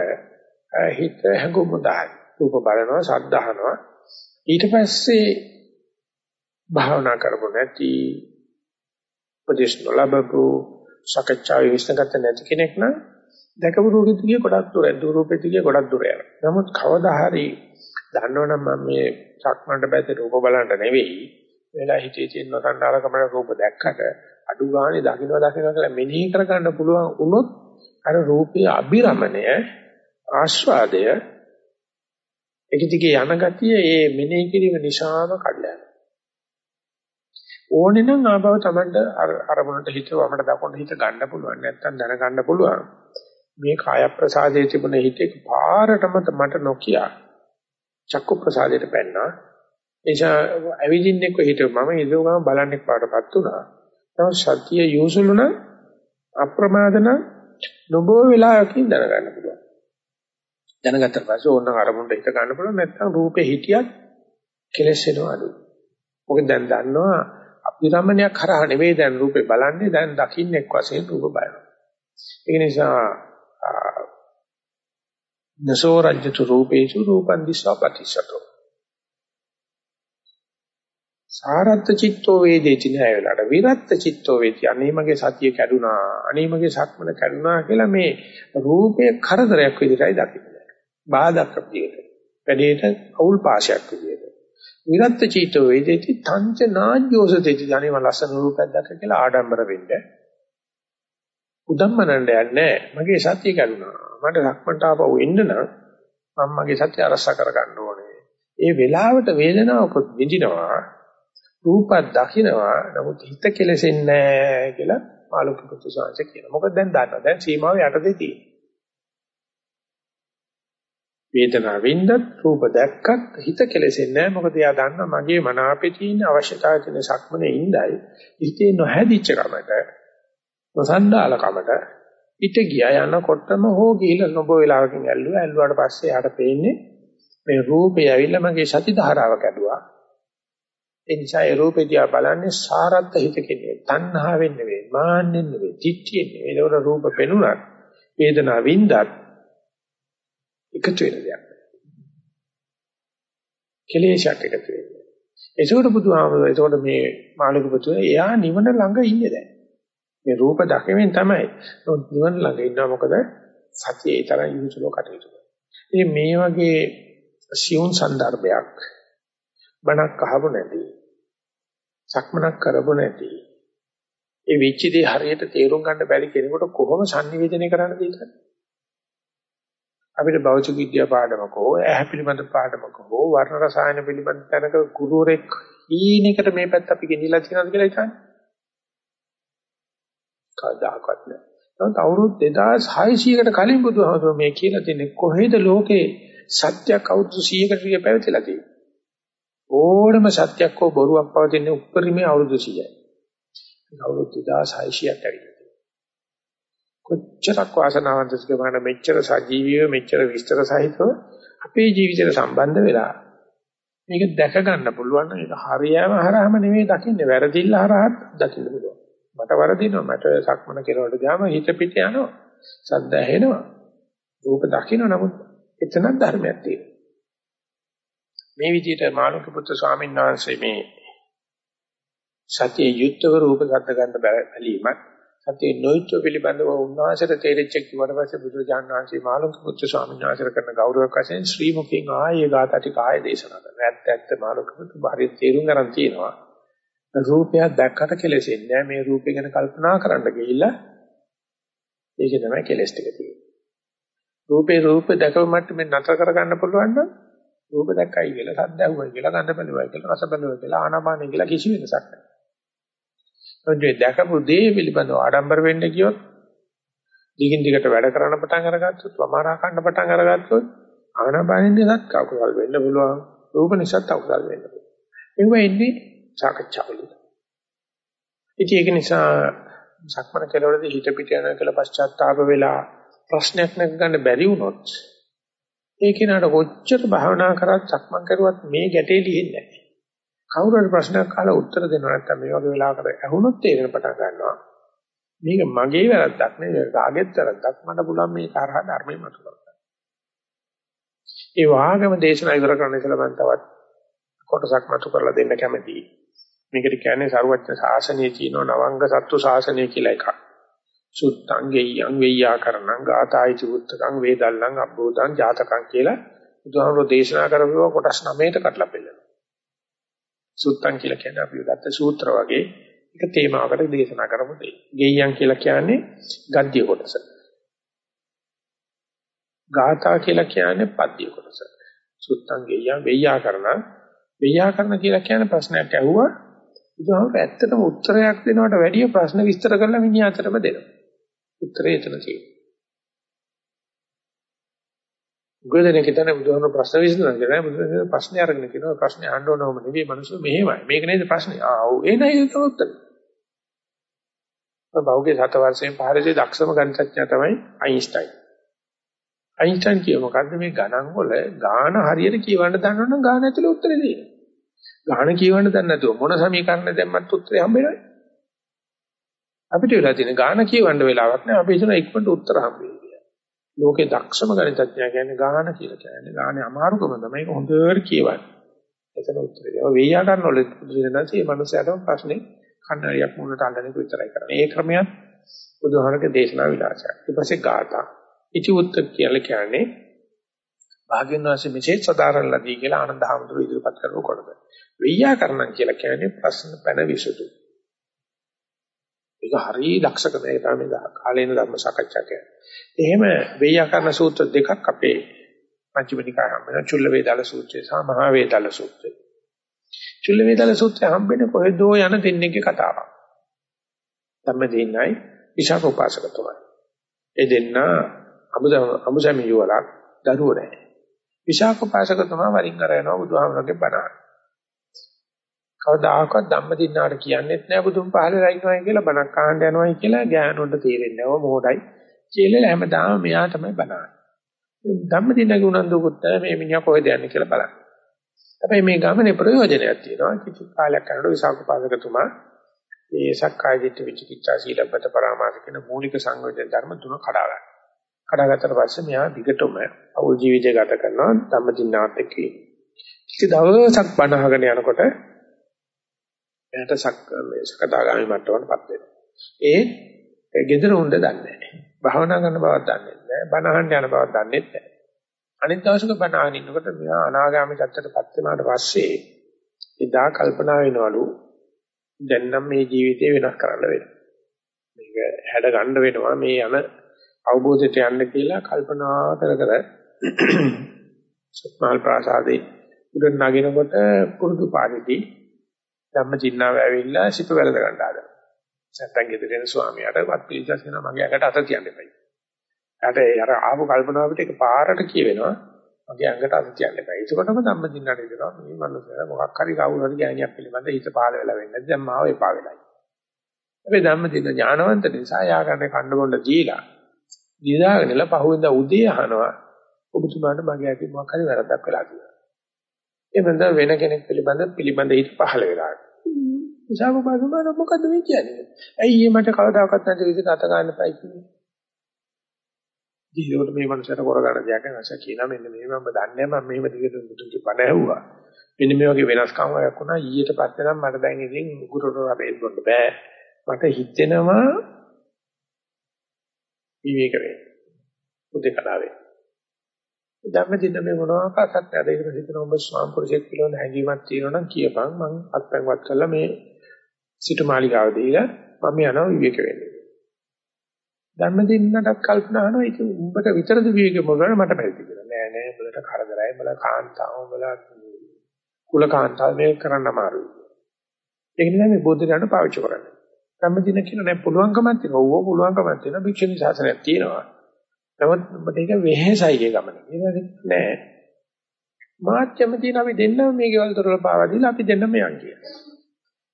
හිත හැඟුම්ම දහරයි. රූප බලනවා, ශබ්ද අහනවා. ඊට පස්සේ භාවනා කරපො නැති උපදේශ නොලබපු සකච්ඡාවේ විශ්ලේෂණගත නැති කෙනෙක් නම් දැකපු රූපෙට ගිය ගොඩක් දුර දුර රූපෙට ගිය ගොඩක් දුර යනවා. නමුත් කවදා හරි දන්නවනම් මම මේ සක්මන්ට බැද රූප බලන්න නෙවෙයි වෙලා හිතේ තියෙන නතන්නාරකමන රූප දැක්කට අඩු ගානේ දකින්න දකින්න කියලා මෙනෙහි කරගන්න පුළුවන් වුණොත් අර රූපයේ අභිරමණය ආස්වාදය ඒක දිගේ යන ගතිය ඒ මෙනෙහි කිරීම නිසාම කඩලා යනවා. ඕනේ නම් ආබව තමයි අර අරමුණට හිත වමට දකුණට හිත ගන්න පුළුවන් නැත්තම් දැනගන්න පුළුවන්. මේ කාය ප්‍රසාදයේ තිබුණ හිතේ පාරටම මට නොකිය චක්කු ප්‍රසාදයට පැන්නා. එනිසා ඇවිදින්නෙක් හිතුව මම ඉදව ගම බලන්නෙක් පාටපත් වුණා. තව සතිය යොසුලුන අප්‍රමාදන නොබෝ වෙලාවකින් දැනගන්න පුළුවන්. දැනගත්ත පස්සේ ඕනනම් අරමුණට හිත ගන්න පුළුවන්. නැත්නම් රූපේ හිටියත් කෙලස් වෙනවා අඩුයි. මොකද දැන් දන්නවා අභිරමණයක් කරා නෙවෙයි දැන් රූපේ බලන්නේ. දැන් දකින්නෙක් වශයෙන් රූප බලනවා. ඒ නිසා නසෝ රජ්‍යතු රූපේසු රූපං දිස්වා පටිසතෝ සාරත්ත චිත්තෝ වේදේති නෑ වෙලාට විරත්ත චිත්තෝ වේති. අනේ මගේ සතිය කැඩුනා. අනේ මගේ සක්මන කැඩුනා කියලා මේ රූපේ කරදරයක් විදිහටයි දකින්නේ. බාධාක් විදියට. වැඩේට අවුල් පාශයක් විදියට. විරත් චීතෝ වේදේති තංච නාජ්‍යෝසතේති ධනෙම ලස්සන රූපයක් දැක්ක කියලා ආඩම්බර වෙන්න. උදම්මනණ්ඩ යන්නේ මගේ සත්‍ය කරුණා. මට රක්මන්ට ආපහු එන්න නම් මම මගේ සත්‍ය අරසා කර ගන්න ඕනේ. ඒ වෙලාවට වේදනාවකුත් විඳිනවා. රූපයක් දකින්නවා. නමුත් හිත කෙලෙසෙන්නේ නැහැ කියලා මාළුක පුත්තු සාංශ කියනවා. මොකද දැන් දන්නවා. දැන් සීමාව යටතේ තියෙනවා. වේදනාවෙන්ද රූප දැක්කත් හිත කෙලෙසෙන්නේ නැහැ. මොකද එයා දන්නා මගේ මන අපේ තියෙන අවශ්‍යතාවය තියෙන සක්මනේ ඉඳයි. හිතේ නොහැදිච්ච කමට නොසන්ඩාල කමට පිට ගියා. යනකොටම හෝ ගිහිල්ලා නොබ වෙලාවකින් ඇල්ලුවා. ඇල්ලුවාට පස්සේ යාට පේන්නේ මේ රූපය ඇවිල්ලා මගේ සති ධාරාව කැඩුවා ඒ නිසා ඒ රූපේ දිහා බලන්නේ සාරත්ත හිතකින් නෙවෙයි තණ්හාවෙන් නෙවෙයි මාන්නෙන් නෙවෙයි ditthියෙන් නෙවෙයි. ඒකට රූප පෙනුනත් වේදනාවින්දත් එකතු වෙන දෙයක්. කෙලේශයක් එකතු වෙන්නේ. ඒසොට බුදුහාමුදුරුවෝ ඒසොට මේ මාළිකපතුමා එයා නිවන ළඟ ඉන්නේ දැන්. මේ රූප දැකීමෙන් තමයි නිවන ළඟ ඉන්නවා මොකද සතියේ තරම් යොමුසලෝ කටයුතු. ඉතින් මේ වගේ සියුන් સંદર્ભයක් බණක් අහපො නැති. සක්මනක් කරපො නැති. ඒ විචිතේ හරියට තේරුම් ගන්න බැරි කෙනෙකුට කොහොම sannivedana කරන්න දෙන්නේ? අපිට භෞතික විද්‍යා පාඩමක හෝ ඇහැ පිළිබඳ පාඩමක හෝ වර්ණ රසායන පිළිබඳ තැනක ගුරුවරෙක් ඊනිකට මේ පැත්ත අපි ගෙනිලා තියෙනවද කියලා හිතන්නේ කවදාකවත් නෑ. නමුත් අවුරුදු 2600කට කලින් බුදුහාමුදුරුවෝ මේ කියලා තින්නේ කොහෙද ලෝකේ සත්‍යයක් අවුරුදු 100කට විතර පැවතිලා තියෙන්නේ. ඕනම සත්‍යයක් හෝ බොරුවක් පවතින්නේ උපරිමයේ අවුරුදු 100යි. අවුරුදු 2600ක් ඇවිල්ලා. කොච්චරක් වාසනාවන්තද කියලා මෙච්චර සජීවීව මෙච්චර විස්තර සහිතව අපේ ජීවිතේට සම්බන්ධ වෙලා මේක දැක ගන්න පුළුවන් නම් ඒක හරියම හරහම නෙමෙයි දකින්නේ වැරදිල්ල හරහත් දකින්න පුළුවන්. මට වරදිනවා මට සක්මන කෙරවලට ගියාම හිත පිට යනවා. සද්ද ඇහෙනවා. රූප දකින්න නමුත් එතනක් ධර්මයක් තියෙනවා. මේ විදිහට මානුක පුත්‍ර ස්වාමීන් වහන්සේ මේ සතිය යුක්තව රූප ගන්න ගන්න බැලීමත් සතිය නොයිච්ච පිළිබඳව උන්වහන්සේට තේරෙච්ච කිව්වට පස්සේ බුදුරජාණන් වහන්සේ මාළුක පුත්‍ර ස්වාමීන් වහන්සේට කරන ගෞරවයක් වශයෙන් ශ්‍රී මුඛයෙන් ආයේ ගාථා ටික ආයේ දේශනා කරනවා. ඇත්ත ඇත්ත මාළුක පුත්‍ර බාහිර තේරුම් ගන්න තියෙනවා. රූපයක් දැක්කට කෙලෙසෙන්නේ මේ රූපය ගැන කල්පනා කරන්න ගිහිල්ලා ඒක තමයි කෙලස් ටික තියෙන්නේ. රූපේ රූප දැකව මට්ටමේ නතර කරගන්න පුළුවන් නම් රූප දැක්කයි කියලා සද්ද ඇහුවයි කියලා ගඳ බැලුවයි කියලා රස බැලුවයි කියලා ආනාපානෙ කියලා කිසි වෙනසක් නැහැ. ඔන්නේ දැකපු දේ පිළිබඳව ආඩම්බර වෙන්න ගියොත් දිගින් දිගට වැඩ කරන්න පටන් අරගත්තොත් වමාරා ගන්න පටන් අරගත්තොත් ආනාපානින්දත් කකුසල් වෙන්න පුළුවන් රූප නිසාත් කකුසල් වෙන්න පුළුවන්. ඒව එන්නේ සාකච්ඡාවලදී. ඉතින් ඒක නිසා සක්මන කෙලවරදී හිත පිට යනවා කියලා පශ්චාත්තාප වෙලා ප්‍රශ්නයක් නැග ගන්න බැරි වුණොත් ඒ කෙනාට කොච්චර භාවනා කරත් සක්මන් කරුවත් මේ ගැටේ ලියෙන්නේ නැහැ. කවුරු හරි ප්‍රශ්නයක් අහලා උත්තර දෙනවා නැත්නම් මේ වගේ වෙලාවකට ඇහුනොත් තේරෙන පටන් ගන්නවා. මේක මගේ වැරද්දක් නෙවෙයි කාගෙත් වැරද්දක් මට පුළුවන් මේ තරහ ධර්මයෙන් මතු කරගන්න. ඒ වාගම දේශනා ඉවර කරන්න ඉතලා මම තවත් කොටසක් මතු කරලා දෙන්න කැමතියි. මේකට කියන්නේ සරුවච්ච ශාසනයේ තියෙන නවංග සත්තු ශාසනය කියලා එකක්. සුත්තං ගෙය්‍යං වෙය්‍යාකරණං ගාථායිති උත්තකං වේදල්ලං අබ්බෝධං ජාතකං කියලා බුදුහාමුදුරෝ දේශනා කරපුවා කොටස් 9කට කඩලා පෙන්නනවා. සුත්තං කියලා කියන්නේ අපි ගත්ත සූත්‍ර වගේ එක තේමාවකට දේශනා කරපු දෙයක්. ගෙය්‍යං කියලා කියන්නේ ගද්‍ය කොටස. ගාථා කියලා කියන්නේ පද්‍ය කොටස. සුත්තං ගෙය්‍යං වෙය්‍යාකරණ වෙය්‍යාකරණ කියලා කියන්නේ ප්‍රශ්නයක් ඇහුවා බුදුහාමුදුර ඇත්තටම උත්තරයක් දෙනවට වැඩිය ප්‍රශ්න විස්තර කරලා මිනිහාටම දෙනවා. උත්තරේ එතන තියෙනවා. ගොඩනෙක් හිතන්නේ බුදුහාමුදුර ප්‍රශ්න විසඳනවා කියලා බුදුහාමුදුර ප්‍රශ්නේ අරගෙන කියනවා ප්‍රශ්නේ අහන්න ඕනම නෙවෙයි මිනිස්සු මෙහෙමයි. මේක නේද ප්‍රශ්නේ. ආ ඔව් ඒ නයි ඒක උත්තරේ. බෞද්ධ සත වර්ෂයෙන් පහරදී දක්ෂම ගණිතඥයා තමයි අයින්ස්ටයින්. අයින්ස්ටයින් කිය මොකද්ද මේ ගණන් වල ගාන හරියට කියවන්න දන්නවනම් ගාන ඇතුලේ උත්තරේ තියෙනවා. ගාන කියවන්න දන්නේ නැතුව මොන සමීකරණ දැම්මත් උත්තරේ හම්බෙන්නේ අපිට වෙලා තියෙන ගාන කියවන්න වෙලාවක් නෑ අපි හිතන ඉක්මනට උත්තර හම්බෙන්නේ කියලා. ලෝකේ දක්ෂම ගණිතඥයා කියන්නේ ගාහන කියලා කියන්නේ. ගාහනේ අමාරුකම තමයි ඒක හොඳට කියවන්නේ. එතන උත්තරේ. ඒ වෙයියා ගන්නවල දෙනසී මනුස්සයාටම ප්‍රශ්නේ කණ්ඩායමක් මුලට අඳින එක විතරයි කරන්නේ. ඒ ක්‍රමයක් බුදුහාරක දේශනා විලාසයක්. ඊට පස්සේ ගාථා. ඉති උත්තර කියලා කියන්නේ භාග්‍යවන් වහන්සේ මෙසේ සදාරණ ලදී කියලා ආනන්ද හැමතුරු ඉදිරිපත් කරනකොට. වෙයියා කරනම් කියලා කියන්නේ ප්‍රශ්න පැන විසඳුම්. ඒක හරිය දක්ෂකම ඒක තමයි කාලේන ධර්ම සාකච්ඡා කියන්නේ. එහෙම වෙయ్యාකරණ සූත්‍ර දෙකක් අපේ පංචමනිකාය හම්බෙනවා. චුල්ල වේදාල සූත්‍රය සහ මහා වේදාල සූත්‍රය. චුල්ල වේදාල සූත්‍රය හම්බෙන්නේ කොහෙදෝ යන දෙන්නෙක්ගේ කතාවක්. ධම්ම දෙන්නයි විශාඛ උපාසකතුමා. ඒ දෙන්න අමුදම අමුසම යුවලක් දරුවෝ නැහැ. විශාඛ උපාසකතුමා වරින් කර යනවා බුදුහාමරගේ බණ. කවදාකවත් ධම්මදින්නාට කියන්නෙත් නෑ බුදුන් පහලලා ඉන්නවයි කියලා බණක් අහන්න යනවයි කියලා ගෑනුන්ට තේරෙන්නේ නැව මොහොතයි කියලා හැමදාම මෙයා තමයි බණන්නේ. ධම්මදින්නගේ උනන්දුකුත් මේ මිනිහා කොහෙද යන්නේ කියලා බලන්න. හැබැයි මේ ගමනේ ප්‍රයෝජනයක් තියෙනවා. කිසි කාලයක් යනකොට විසාක පාදකතුමා මේ සක්කාය දිට්ඨි විචිකිච්ඡා සීලබ්බත පරාමාස කියන මූලික සංවේදන ධර්ම තුන කඩා ගන්නවා. කඩාගත්තට පස්සේ මෙයා දිගටම අවුල් ජීවිතය ගත කරනවා ධම්මදින්නාත් එක්ක. ඉති දවසක් බණ අහගෙන යනකොට එයාට සක් මේ සකදාගාමි මට්ටමකටපත් වෙනවා. ඒ gedara උණ්ඩ දන්නේ නැහැ. භාවනා කරන බවක් දන්නේ නැහැ. බණ අහන්න යන බවක් දන්නේ නැහැ. අනිත් දවසක බණ අහන ඉන්නකොට මෙයා අනාගාමි තත්ත්වයටපත් වුණාට පස්සේ එදා කල්පනා වෙනවලු දැන් නම් මේ ජීවිතේ වෙනස් කරන්න වෙනවා. මේක හැඩ ගන්න වෙනවා මේ යන අවබෝධයට යන්න කියලා කල්පනා කර කර සත්මාල් ප්‍රාසාදේ උඩ නගිනකොට පුරුදු පාරිදි ධම්මචින්නාව ඇවිල්ලා සිප වැළඳ ගන්න ආදා. නැත්තම් ගෙදරින් ස්වාමියාට වත් පිළිසස් වෙනවා මගේ අකට අත තියන්න එපයි. ඊට අර ආපු කල්පනාවට එක පාරට කියවෙනවා මගේ අඟට අත තියන්න එපයි. ඒකකොටම ධම්මචින්නාට කියනවා මේ මනුස්සයා මොකක් හරි කවුරු හරි ගෑණියක් පිළිබඳ හිත පාල වෙලා වෙන්නේ නැත්නම් මාව එපා වෙලයි. හැබැයි ධම්මචින්න ඥානවන්ත නිසා යා ගන්න කණ්ඩ බොණ්ඩ දීලා දිදාගෙනලා පහුවෙන්ද උදේ අහනවා ඔබතුමාට මගේ ඇති මොකක් හරි වැරද්දක් වෙලා තියෙනවා. ඒ බඳ වෙන කෙනෙක් පිළිබඳ පිළිබඳ හිත පහළ වෙලා. ඉසාවපාදුමාන මොකද්ද මේ කියන්නේ? ඇයි ඊ මට කවදාකවත් නැති විදිහට අත ගන්න එපයි කියන්නේ? ජීවිතේ මේ මනුස්සයට කරගන්න දෙයක් නැස කියනවා මෙන්න මේ මම දන්නේ මම මෙහෙම දිගට මුතුන්ගේ පණ ඇහුවා. මෙන්න මේ වගේ වෙනස්කම් වයක් වුණා ඊට පස්සේ නම් මට දැන් ඉතින් උගුරට අපේ බොන්න බෑ. මට හිතෙනවා විවේක වෙන්න. උදේ කලාවේ. ධම්මදින මේ මොනවාකවත් නැද ඒකට හිතන ඔබ ස්වාම පුරුෂයෙක් පිළිබඳ හැඟීමක් තියෙනවා නම් කියපන් මං අත්පැන්වත් කරලා මේ සිටු මාලිගාව දීලා මම යනවා විවේක වෙන්න. ධම්මදින්නට කල්පනා කරනවා ඒක උඹට විතරද විවේක මොකද මට බැරිද කියලා. නෑ නෑ උඹලට කරදරයි උඹලා කාන්තාව උඹලා කුල කාන්තාව මේක කරන්න අමාරුයි. ඒක නිසා මේ බෝධි ඥාන පාවිච්චි කරන්නේ. ධම්මදින කියන නෑ පුළුවන්කමක් තියෙනවා. ඕව පුළුවන්කමක් තියෙනවා. භික්ෂුනි ශාසනයක් තියෙනවා. නමුත් ඔබට ඒක වෙහෙසයි ඒ ගමන. ඒක නෑ. මාත් කැමති නම් අපි දෙන්නම මේ ගෙවල් දොරල පාවා දීලා අපි දෙන්නම යන් කියලා.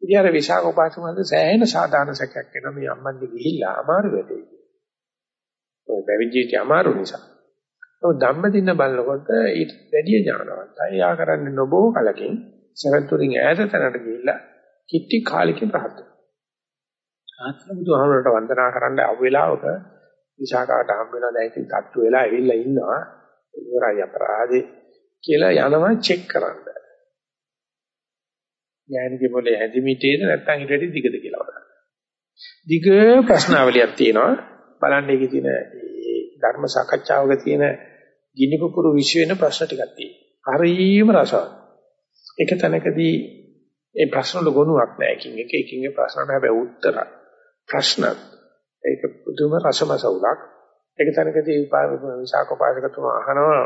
ඉතින් අර විශාඛ උපාසකවන්ද සෑහෙන සාධාරණ සැකයක් වෙනවා මේ අම්මන්ගේ ගිහිල්ලා අමාරු වෙතේ. ඔය පැවිදිටි අමාරු නිසා. ඔය ධම්ම දින්න බලනකොට ඊට වැඩි ඥානවන්තයි. යා කරන්නේ නොබෝ කලකින් සරතුරින් ඈත තැනට ගිහිල්ලා කිට්ටි කාලෙකින් රහත් වෙනවා. ආත්ම බුදුහාමරට වන්දනා කරන්න අවු වෙලාවක විශාකාට හම් වෙනවා දැන් ඉතින් තට්ටු වෙලා ඇවිල්ලා ඉන්නවා ඉවරයි අපරාධේ කියලා යනවා චෙක් කරන්න. ඥානිකේ මොලේ හැදිමිටේද නැත්නම් ඊට වැඩි දිගද කියලා බලන්න. දිග ප්‍රශ්නාවලියක් තියෙනවා බලන්න ඒකේ තියෙන ධර්ම සාකච්ඡාවක තියෙන ගිනි පුපුරු විශ්ව වෙන ප්‍රශ්න ටිකක් තියෙනවා. හරියම රසවත්. එක තැනකදී ඒ ප්‍රශ්න වල ගොනුවක් නැහැ. එකින් එක එකින් එක ප්‍රශ්න හැබැයි උත්තර ප්‍රශ්නත් ඒක පුදුම රසමසවුලක්. ඒක තැනකදී විසාකෝපාසකතුමා අහනවා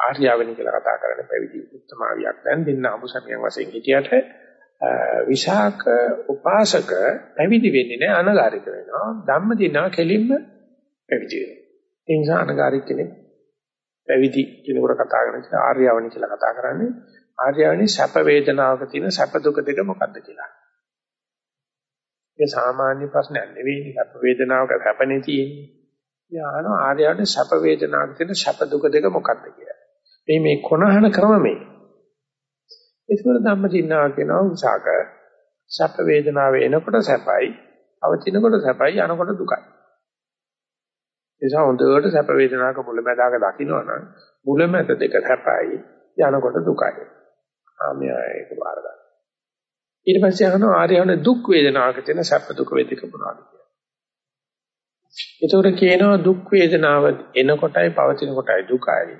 ආර්යවෙනි කියලා කතා කරන පැවිදි උත්තමාවියක් දැන් දෙන්න අමුසමියන් වශයෙන් හිටියට විසාක උපාසක පැවිදි වෙන්නේ නැහැ අනගාരിക වෙනවා. ධම්ම දිනා කෙලින්ම පැවිදි වෙනවා. ඒ නිසා අනගාരിക කෙනෙක් පැවිදි කෙනෙකුට කතා කරන ආර්යවෙනි කියලා කතා කරන්නේ ආර්යවෙනි සැප වේදනාවක තියෙන සැප දුක දෙක මොකක්ද කියලා. ඒ සාමාන්‍ය ප්‍රශ්නයක් නෙවෙයි සැප වේදනාවක සැපනේ තියෙන්නේ. යාන ආර්යයට සැප වේදනාවක තියෙන සැප දුක දෙක මොකක්ද කියලා. මේ මේ කොනහන ක්‍රම මේ. ඒකවල ධම්මචින්නාව කියනවා උසාක සැප වේදනාව එනකොට සැපයි, අවතිනකොට සැපයි, යනකොට දුකයි. එසා හොඳට සැප වේදනාවක මුලැමැදාක දකින්නවනම් මුලැමැද දෙක සැපයි, යනකොට දුකයි. ආ මෙයා ඒක බාර ගන්න. ඊට පස්සේ අහනවා ආර්යවන දුක් වේදනාවක තියෙන සැප දුක වේදික මොනවද කියලා. ඒතකොට කියනවා දුක් වේදනාව එනකොටයි පවතින කොටයි දුකයි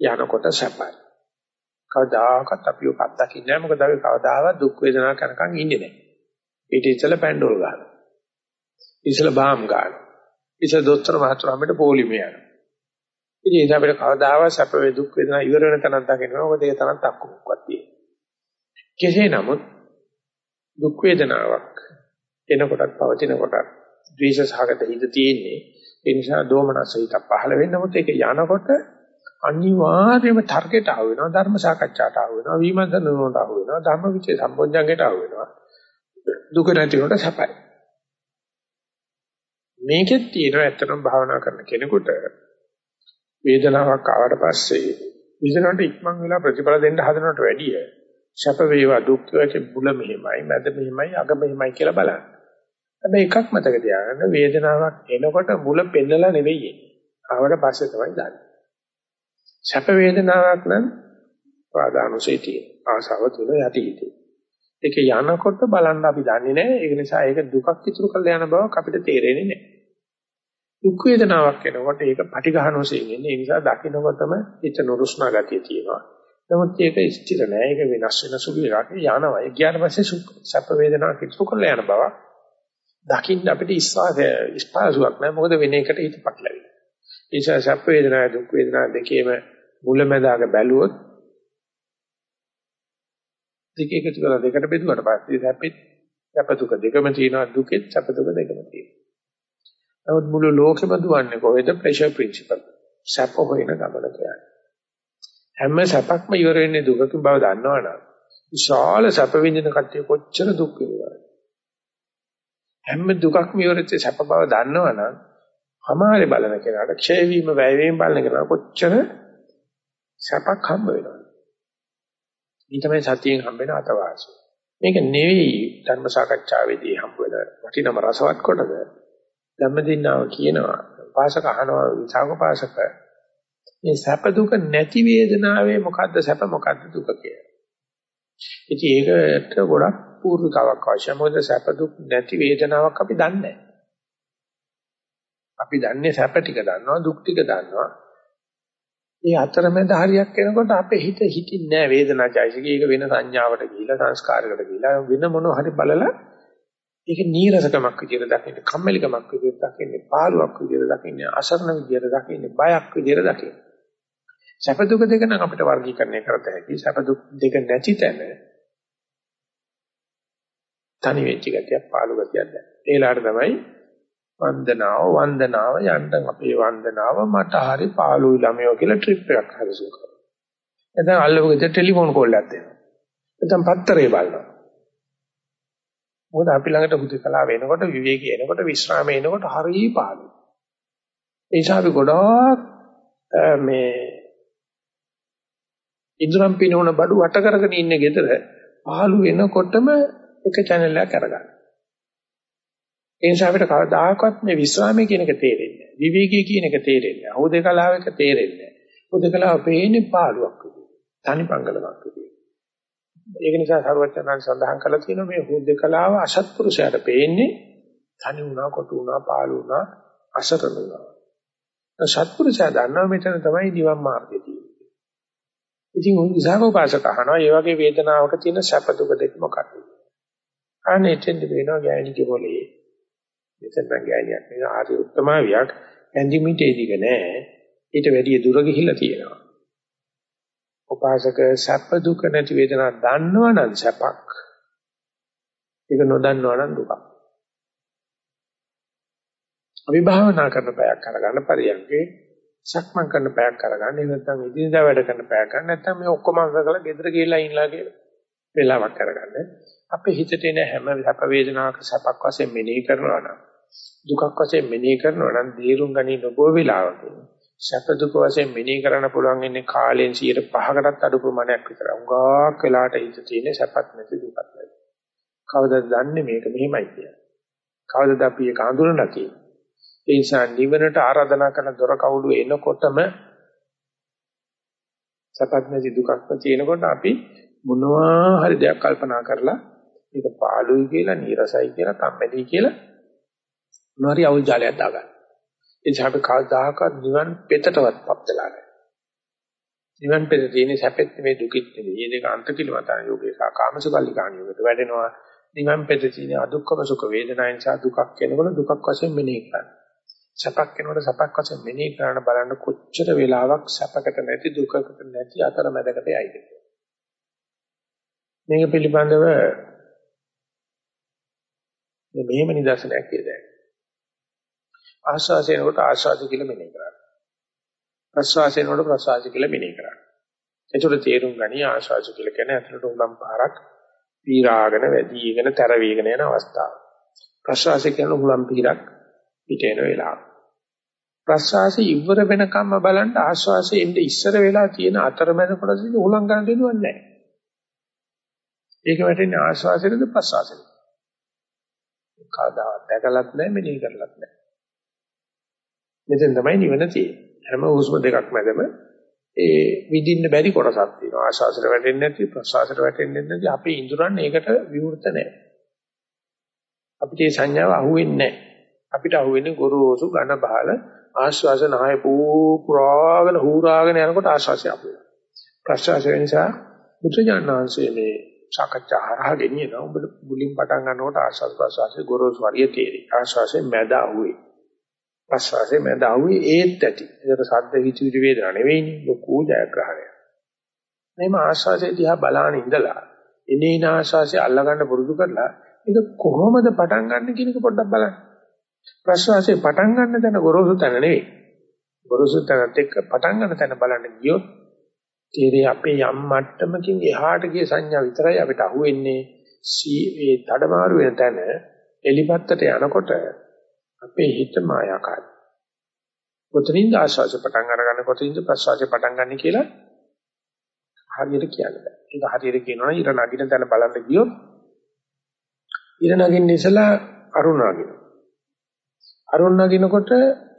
යනකොට සැපයි. කවදාකවත් අපි ඔක අත්දකින්නේ නැහැ මොකද අපි කවදාවත් දුක් වේදනාවක් කරකන් ඉන්නේ නැහැ. ඊට ඉස්සෙල්ලා පැන්ඩෝල් ගන්නවා. ඉස්සෙල්ලා බාම් ගන්නවා. ඉස්සෙල්ලා දොස්තර මහතුරාමට පොලිමේ යනවා. ඉතින් ඒක අපිට කවදාවත් සැප වේ දුක් වේදනා ඉවර වෙන තැනක් දකිනවා. මොකද ඒ තරම් තක්කුමක්වත් තියෙනවා. කෙසේ නමුත් දුක් වේදනාවක් එනකොටත් පවතිනකොටත් ද්වේෂ සහගත හිත තියෙන්නේ. ඒ නිසා දෝමනස හිත පහළ වෙනකොට ඒක යනකොට අනිවාර්යයෙන්ම තර්කයට ආව වෙනවා ධර්ම සාකච්ඡාට ආව වෙනවා විමර්ශනවලට ආව වෙනවා ධර්ම විචේ සම්පෝඥංගයට ආව වෙනවා. දුක නැති උනට සපයි. මේකෙත් තියෙනවා ඇත්තටම භාවනා කරන කෙනෙකුට වේදනාවක් ආවට පස්සේ විසනට ඉක්මන් වෙලා ප්‍රතිඵල දෙන්න හදනවට වැඩිය සැප වේවා දුක් වේවා බුල මෙහිමයි මැද මෙහිමයි අග මෙහිමයි කියලා බලන්න. හැබැයි එකක් මතක තියාගන්න වේදනාවක් එනකොට මුල පෙන්නලා නෙවෙයි එන්නේ. ආවට පස්සේ තමයි දන්නේ. සැප වේදනාවක් නම් පාදානුසේතිය ආසාව තුල යටි හිතේ. ඒක යනකොට බලන්න අපි දන්නේ නැහැ. ඒක නිසා ඒක දුකක් ඉතුරු කරලා යන බවක් අපිට තේරෙන්නේ නැහැ. දුක් වේදනාවක් එනකොට ඒක පටිඝහනෝසෙන් එන්නේ. ඒ නිසා දකින්නකොටම හිත නුරුස්නා ගතිය තියෙනවා. නමුත් ඒක ස්ථිර නෑ. ඒක වෙනස් වෙන සුළු එකක්. යනවා. ඒ ගියාට පස්සේ සැප වේදනාවක් ඉතුරු කරලා යන බව දකින්න අපිට ඉස්පාසුවක් නෑ. මොකද වෙන එකට හිත පටලැවිලා. ඒ නිසා සැප වේදනා දුක් වේදනා දෙකේම මුලැමැදාක බැලුවොත් දෙක එකතු කරලා දෙකට බෙදුවට පස්සේ සැපෙත් සැප දුක දෙකම තියෙනවා දුකෙත් සැප දුක දෙකම තියෙනවා. නමුත් මුළු ලෝකෙම දුවන්නේ කොහෙද? Pressure principle. සැප හොයන ගමන කියන්නේ. හැම සැපක්ම ඉවර වෙන්නේ දුකකින් බව දන්නවනම් විශාල සැප විඳින කට්ටිය කොච්චර දුක් විඳිනවද? හැම දුකක්ම ඉවරෙච්ච සැප බව දන්නවනම් අමාරේ බලන කෙනාට ක්ෂය වීම වැය වීම බලන කෙනා කොච්චර සැපක් හම්බ වෙනවද? මේ තමයි සතියෙන් හම්බ වෙන අතවාසිය. මේක නෙවෙයි ධර්ම සාකච්ඡාවේදී හම්බ වෙන වටිනම රසවත් කොටද. ධම්මදින්නාව කියනවා පාසක අහනවා විසාක පාසක මේ සැප දුක නැති වේදනාවේ මොකද්ද සැප මොකද්ද දුක කියලා. ඉතින් ඒකට ගොඩක් පූර්විකාවක් අවශ්‍යයි. මොකද සැප දුක් නැති වේදනාවක් අපි දන්නේ නැහැ. අපි දන්නේ සැප ටික දන්නවා දුක් ටික දන්නවා. ඒ අතරමැද හරියක් එනකොට අපේ හිත හිතින්නේ නැහැ වේදනාචෛසිකේ. ඒක වෙන සංඥාවට ගිහිලා සංස්කාරයකට ගිහිලා වෙන මොනවා හරි බලලා ඒක නීරසකමක් විදියට දකින්න, කම්මැලිකමක් විදියට දකින්න, පාළුවක් විදියට දකින්න, අසරණ විදියට දකින්න, බයක් විදියට දකින්න. සැප දුක දෙක නම් අපිට වර්ගීකරණය කරත හැකි. සැප දුක් දෙක නැති තැන තනි වෙච්ච ගතියක්, පාළු ගතියක් දැන. ඒලාට තමයි වන්දනාව වන්දනාව යන්න අපේ වන්දනාව මට හරි පාළුයි ළමයෝ කියලා ට්‍රිප් එකක් හදසු කරා. එතන අල්ලවගෙද ටෙලිෆෝන් කෝල් එකක් දෙනවා. එතන පත්තරේ බලනවා. මොකද අපි ළඟට හුදකලා වෙනකොට විවේකී එනකොට විශ්‍රාම එනකොට හරි පාළුයි. ඒ නිසා අපි ගොඩාක් මේ ඉදරම් පිනවන බඩු වට කරගෙන ඉන්නේ ගෙදර පහළු වෙනකොටම එක channel එකක් අරගන්න. ඒ නිසා අපිට කවදාකවත් මේ විශ්‍රාමයේ කියන එක තේරෙන්නේ නැහැ. විවේකී කියන එක තේරෙන්නේ නැහැ. හුදකලාව එක තේරෙන්නේ නැහැ. හුදකලාව පේන්නේ පාළුවක් විදියට. තනි පංගලමක් විදියට. ඒක නිසා සර්වචනන් සඳහන් කළා තියෙනවා මේ හුදකලාව අසත්පුරුෂයාට පේන්නේ තනි වුණා, කොටු වුණා, පාළු වුණා, අසරණ වුණා. සත්පුරුෂයා දන්නවා මෙතන තමයි නිවන් මාර්ගය තියෙන්නේ. ඉතින් උන් විසාකෝපාසක අහනවා මේ වගේ වේදනාවක තියෙන සැප දුක දෙක මොකක්ද? අනේ එතෙන්ද වෙනවා ගෑණිගේ બોලේ. මෙතන නම් ගෑණියක් නෙවෙයි ආර්ය උත්තමාවියක් ඇන්දිමිටේ දිග නෑ. ඊට වැඩිය දුර ගිහිල්ලා තියෙනවා. උපාසක සැප දුක නැති වේදනා දන්නවනම් සැපක්. ඒක නොදන්නවනම් දුකක්. අපි භාවනා කරන පැයක් අරගන්න පරියන්කේ සක්මන් කරන පැයක් අරගන්න එහෙම නැත්නම් ඉදිනදා වැඩ කරන පැයක් ගන්න නැත්නම් මේ ඔක්කොම අංගකලා ගෙදර ගිහලා ඉන්නලා කියලා වෙලාවක් අරගන්න අපේ හිතට එන හැම සැප වේදනාවක සැපක් වශයෙන් මෙනෙහි කරනවා නම් දුකක් වශයෙන් මෙනෙහි කරනවා නම් දේරුම් ගනි නොබෝ වෙලාවක සැප දුක වශයෙන් මෙනෙහි කරන්න පුළුවන් ඉන්නේ කාලයෙන් 105කටත් අඩු ප්‍රමාණයක් විතර. උගාක් වෙලාට හිත තියෙන සැපත් නැති දුකත් නැති. කවදාද දන්නේ මේක මෙහිමයි කියලා. කවදාද අපි ඒක අඳුරලා තියෙන්නේ. ඒ නිසා නිවනට ආරාධනා කරන දොර කවුළු එනකොටම සැපත් නැති දුකක් තියෙනකොට අපි මොනවා හරි දෙයක් කල්පනා කරලා මේක පාළුයි කියලා, නීරසයි කියලා, කම්මැලි කියලා මොනවාරි අවුල් ජාලයක් දාගන්න. ඒ නිසා අපි කවදාකවත් නිවන් පෙතටවත් පත් වෙලා නැහැ. නිවන් පෙත තියෙන්නේ සැපෙත් නෙවෙයි දුකිත් නෙවෙයි. මේ දෙක අන්තකිලමතන යෝගේ සහ කාමසුකල්ලිකාණ යෝගයට වැඩෙනවා. නිවන් පෙත තියෙන අදුක්කම සුඛ වේදනාවෙන් සහ දුකක් එනකොට දුකක් වශයෙන් මෙනෙහි කරන්න. සැපක් එනකොට සැපක් වශයෙන් මෙනෙහි කරන බලන්න කොච්චර වෙලාවක් සැපකට නැති දුකකට නැති අතරමැදකට යයිද මේක පිළිබඳව මේ මෙහෙම නිදර්ශනයක් කියලා ආස්වාසයෙන්කොට ආස්වාද කියලා මෙනෙහි කරන්න. ප්‍රස්වාසයෙන්කොට ප්‍රස්වාස කියලා මෙනෙහි කරන්න. එතකොට තේරුම් ගනි ආස්වාද කියලා කියන්නේ අතලට උලම් පාරක් පීරාගෙන වැඩිගෙන තර වීගෙන යන අවස්ථාව. ප්‍රස්වාසය කියන උලම් පීරක් පිට එන වෙලාව. ප්‍රස්වාසය ඉවර වෙනකම්ම බලන්න ආස්වාසයේ ඉඳ ඉස්සර වෙලා තියෙන අතරමැද කොටසදී උලම් ගන්න දෙන්නේ නැහැ. ඒක වැටෙන්නේ ආස්වාසයේද ප්‍රස්වාසයේද? කවදාවත් දැකලත් නැහැ මෙනෙහි කරලත් නැහැ. මෙතෙන් තමයි නිවන තියෙන්නේ. හැම හුස්ම දෙකක් මැදම ඒ විඳින්න බැරි කොටසක් තියෙනවා. ආශාසයට වැටෙන්නේ නැති, ප්‍රසආසයට වැටෙන්නේ නැති අපේ ඉඳුරන් ඒකට විවෘත නැහැ. අපිට මේ සංඥාව අහුවෙන්නේ නැහැ. අපිට අහුවෙන්නේ ගොරෝසු ඝන බහල ආශ්වාස නහය පුරාගෙන හූරාගෙන යනකොට ආශ්වාසය අපේ. ප්‍රශ්වාසය නිසා බුදුජානනාංශයේ මේ සාකච්ඡා හරහා ගෙනියන ඔබ මුලින් පටන් ගන්නකොට ආශ්වාස ප්‍රශ්වාසයේ ගොරෝසු වරිය තේරෙයි. ආශ්වාසයේ මැද අහුවේ. ප්‍රශ්වාසයේ මැද අහුවේ ඒත් ඇති. ඒකට සද්ද හිතුවිලි වේදනා නෙවෙයිනේ ලොකු ජයග්‍රහණයක්. මේම ආශ්වාසයේ දිහා බලාන ඉඳලා එනේන ආශ්වාසය අල්ලගන්න පුරුදු කරලා ඒක කොහොමද පටන් ගන්න කියන එක පොඩ්ඩක් බලන්න. ප්‍රශ්වාසයේ පටන් ගන්න තැන ගොරෝසු තැන නෙවෙයි. ගොරෝසු තැනත් එක්ක පටන් ගන්න තැන බලන්න ගියොත් තේරෙයි අපේ යම් මට්ටමකින් එහාට ගිය සංඥා විතරයි අපිට අහුවෙන්නේ. ඒ තඩමාරු වෙන තැන එලිපත්තට යනකොට අපේ හිත මායාකාරයි. කොතනින්ද ආශාස පටන් අරගන්නේ කොතනින්ද ප්‍රසවාසය පටන් ගන්න කියලා හරියට කියන්න බෑ. ඒක හරියට කියනවනම් ඉර නගින තැන බලන්න ගියොත් ඉර නගින්න ඉස්සලා අරුණ නගිනවා. අරුණ නගිනකොට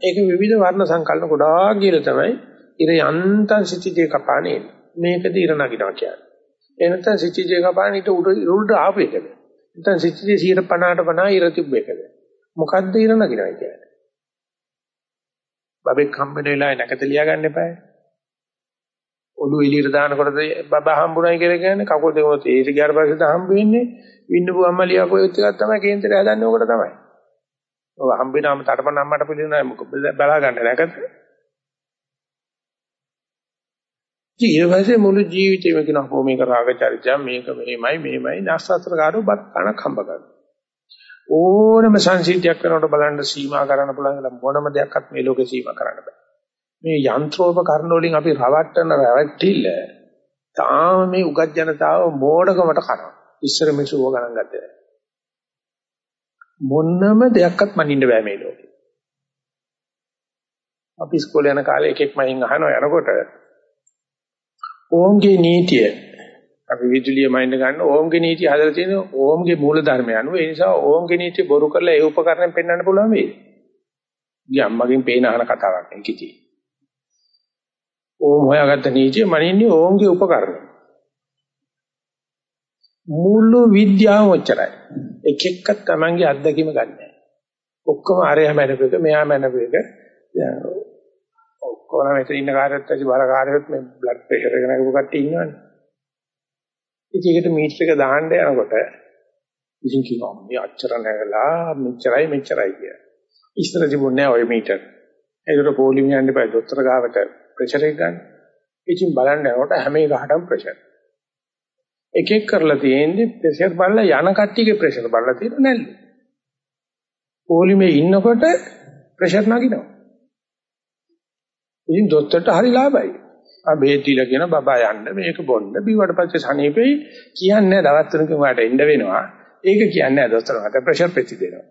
ඒක විවිධ වර්ණ සංකල්ප ගොඩාක් කියලා තමයි ඉර යන්තම් සිටිජේ කපානේ මේකද ඉර නගිනවා කියන්නේ. එනතන සිටිජේ කපානේ ඊට උඩ උඩ ආපු එකද. නැත්නම් සිටිජේ 50ට 50 ඉර තිබ්බ එකද. මොකද්ද ඉර නගිනවා කියන්නේ? බබෙක් හම්බෙන වෙලාවේ නැකත ලියා ගන්න එපායි. ඔළුව එළියට දානකොටද බබා හම්බුනායි කියලා කියන්නේ කකුල් දෙක මොකද ඒක ගියාට පස්සේද හම්බ වෙන්නේ වින්නපු අම්මා ලියාපු එකක් තමයි කේන්දරය හදන්නේ ඕකට තමයි. ඔය හම්බෙනාම තටමන අම්මට පිළිනෑ මොකද බලා ගන්න නැකත. ඊට පස්සේ මුළු ජීවිතේම කියනවා කොහොම මේක රාග චරිතය මේක මෙහෙමයි මෙහෙමයි නැස්සතර කාඩු බත් කනක් හම්බ කරනවා. ඕනම සංසිද්ධියක් කරනකොට බලන්න සීමා කරන්න පුළුවන් මොනම දෙයක්වත් මේ ලෝකේ සීමා කරන්න බෑ. මේ යන්ත්‍රෝපකරණ වලින් අපි රවට්ටන රැවටිල්ල තාම මේ උගත් ජනතාව මෝඩකමට කරනවා. ඉස්සර මිනිස්සු ඕක ගණන් ගත්තේ නැහැ. මොනම දෙයක්වත් මනින්න බෑ මේ ලෝකේ. අපි ඉස්කෝලේ යන කාලේ එකෙක් මයින් අහනවා යනකොට ඕම්ගේ නීතිය අපි විදුලිය මයින්ඩ් ගන්න ඕම්ගේ නීතිය හදලා තියෙන ඕම්ගේ මූල ධර්මය අනුව ඒ නිසා ඕම්ගේ නීතිය බොරු කරලා ඒ උපකරණයෙන් පෙන්වන්න පුළුවන් වෙයි. ගියම්මගෙන් පේන අහන කතාවක් නේ කිචි. ඕම් හොයාගත්ත නීතිය මනින්නේ ඕම්ගේ උපකරණ. මුළු විද්‍යාවම ඔච්චරයි. එක එකක් Tamange අත්දැකීම ගන්නෑ. ඔක්කොම අරයා මැනපෙක මෙයා මැනපෙක ඔක්කොම මෙතන ඉන්න කාර්යයත් ඇති බර කාර්යයත් මේ බ්ලඩ් ප්‍රෙෂර් එක නැගපු කට්ටිය ඉන්නවනේ. ඉතින් ඒකට මීටර එක දාන්න යනකොට ඉතින් කියනවා මේ අච්චර නැගලා මෙච්චරයි මෙච්චරයි කිය. ඉස්සර තිබුණේ නැහැ ওই මීටර. ඒකට පොලිම් යන්න එපා දොස්තර ගාවට ප්‍රෙෂර් එක ගන්න. ඉතින් බලන්න යනකොට හැම එකකටම ප්‍රෙෂර්. එක එක කරලා තියෙන්නේ ප්‍රෙෂර් බලලා යන කට්ටියගේ ප්‍රෙෂර් බලලා තියෙන නැල්ලු. පොලිමේ ඉන්නකොට ප්‍රෙෂර් නගිනවා. ඉතින් දොස්තරට හරි ලාභයි. ආ බේත් දීලා කියන බබා යන්න මේක බොන්න බිව්වට පස්සේ සනීපෙයි කියන්නේ දවස් තුනකින් වාට එන්න වෙනවා. ඒක කියන්නේ දොස්තර මට ප්‍රෙෂර් පෙති දෙනවා.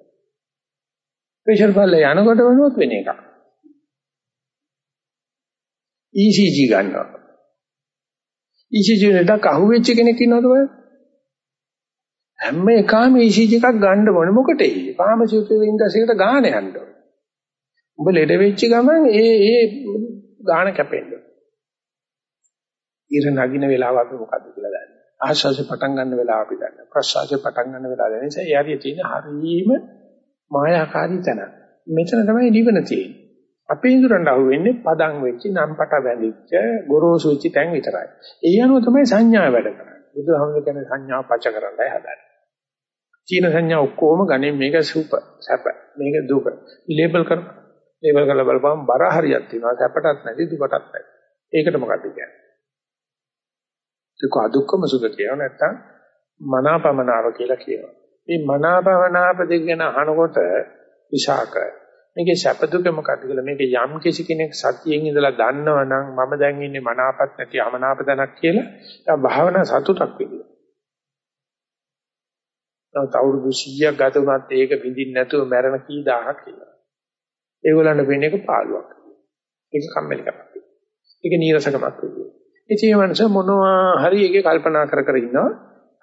ප්‍රෙෂර් බල්ල යනකොට වෙනවත් වෙන එකක්. ECG ගන්නවා. ECG එකක් අහුවෙච්ච කෙනෙක් ඉන්නවද ඔය? හැම එකම ECG එකක් ගන්න ඕනේ මොකටද? ෆාමසිටිකල් ඉන්ඩස්ට්‍රි එකට ගාන යන්න ඕනේ. උඹ ලෙඩ වෙච්ච ගමන් ඒ ඒ ගාන කැපෙන්න. ඉර නගින වෙලාව අපි මොකද්ද කියලා දන්නේ. ආශාසෙ පටන් ගන්න වෙලාව අපි දන්නේ. ප්‍රසආසෙ පටන් ගන්න වෙලාව දන්නේ. ඒ නිසා යාරිය තියෙන හරීම මායාකාරී තැන. මෙතන තමයි නිවන තියෙන්නේ. අපේ ඉඳුරන්ට අහු වෙන්නේ පදම් වෙච්ච නම්පට බැඳිච්ච ගොරෝසු වෙච්ච තැන් විතරයි. ඒ අනුව තමයි සංඥා වැඩ කරන්නේ. බුදුහාමුදුර කියන්නේ සංඥා පච කරන්නයි හදන්නේ. චීන සංඥා ඔක්කොම ගන්නේ මේක සුප සැප මේක දුක ලේබල් කරනවා. ලේබල් කරලා බලපුවම බර හරියක් තියෙනවා සැපටත් නැති දුකටත් නැති. ඒකට මොකක්ද කියන්නේ? ඒක අදුක්කම සුඛ කියව නැත්තම් මනාපමනාව කියලා කියනවා. මේ මනාපමනාප දෙක ගැන අහනකොට විශාක මේකේ සැප දුක මොකක්ද කියලා මේක යම් කිසි කෙනෙක් සතියෙන් ඉඳලා දන්නවනම් මම දැන් ඉන්නේ මනාපත් නැති අමනාප දැනක් කියලා ඒ භාවනා සතුටක් විදියට. තවත් අවුරුදු 100ක් ගත වුණත් ඒක විඳින්න නැතුව මැරෙන කී දහහක් කියලා. ඒගොල්ලන්ට වෙන එක පාළුවක්. ඒක කම්මැලිකමක්. ඒක නීරසකමක් විදියට. ඉතින් මේ මනස මොනවා හරි එකේ කල්පනා කර කර ඉන්නවා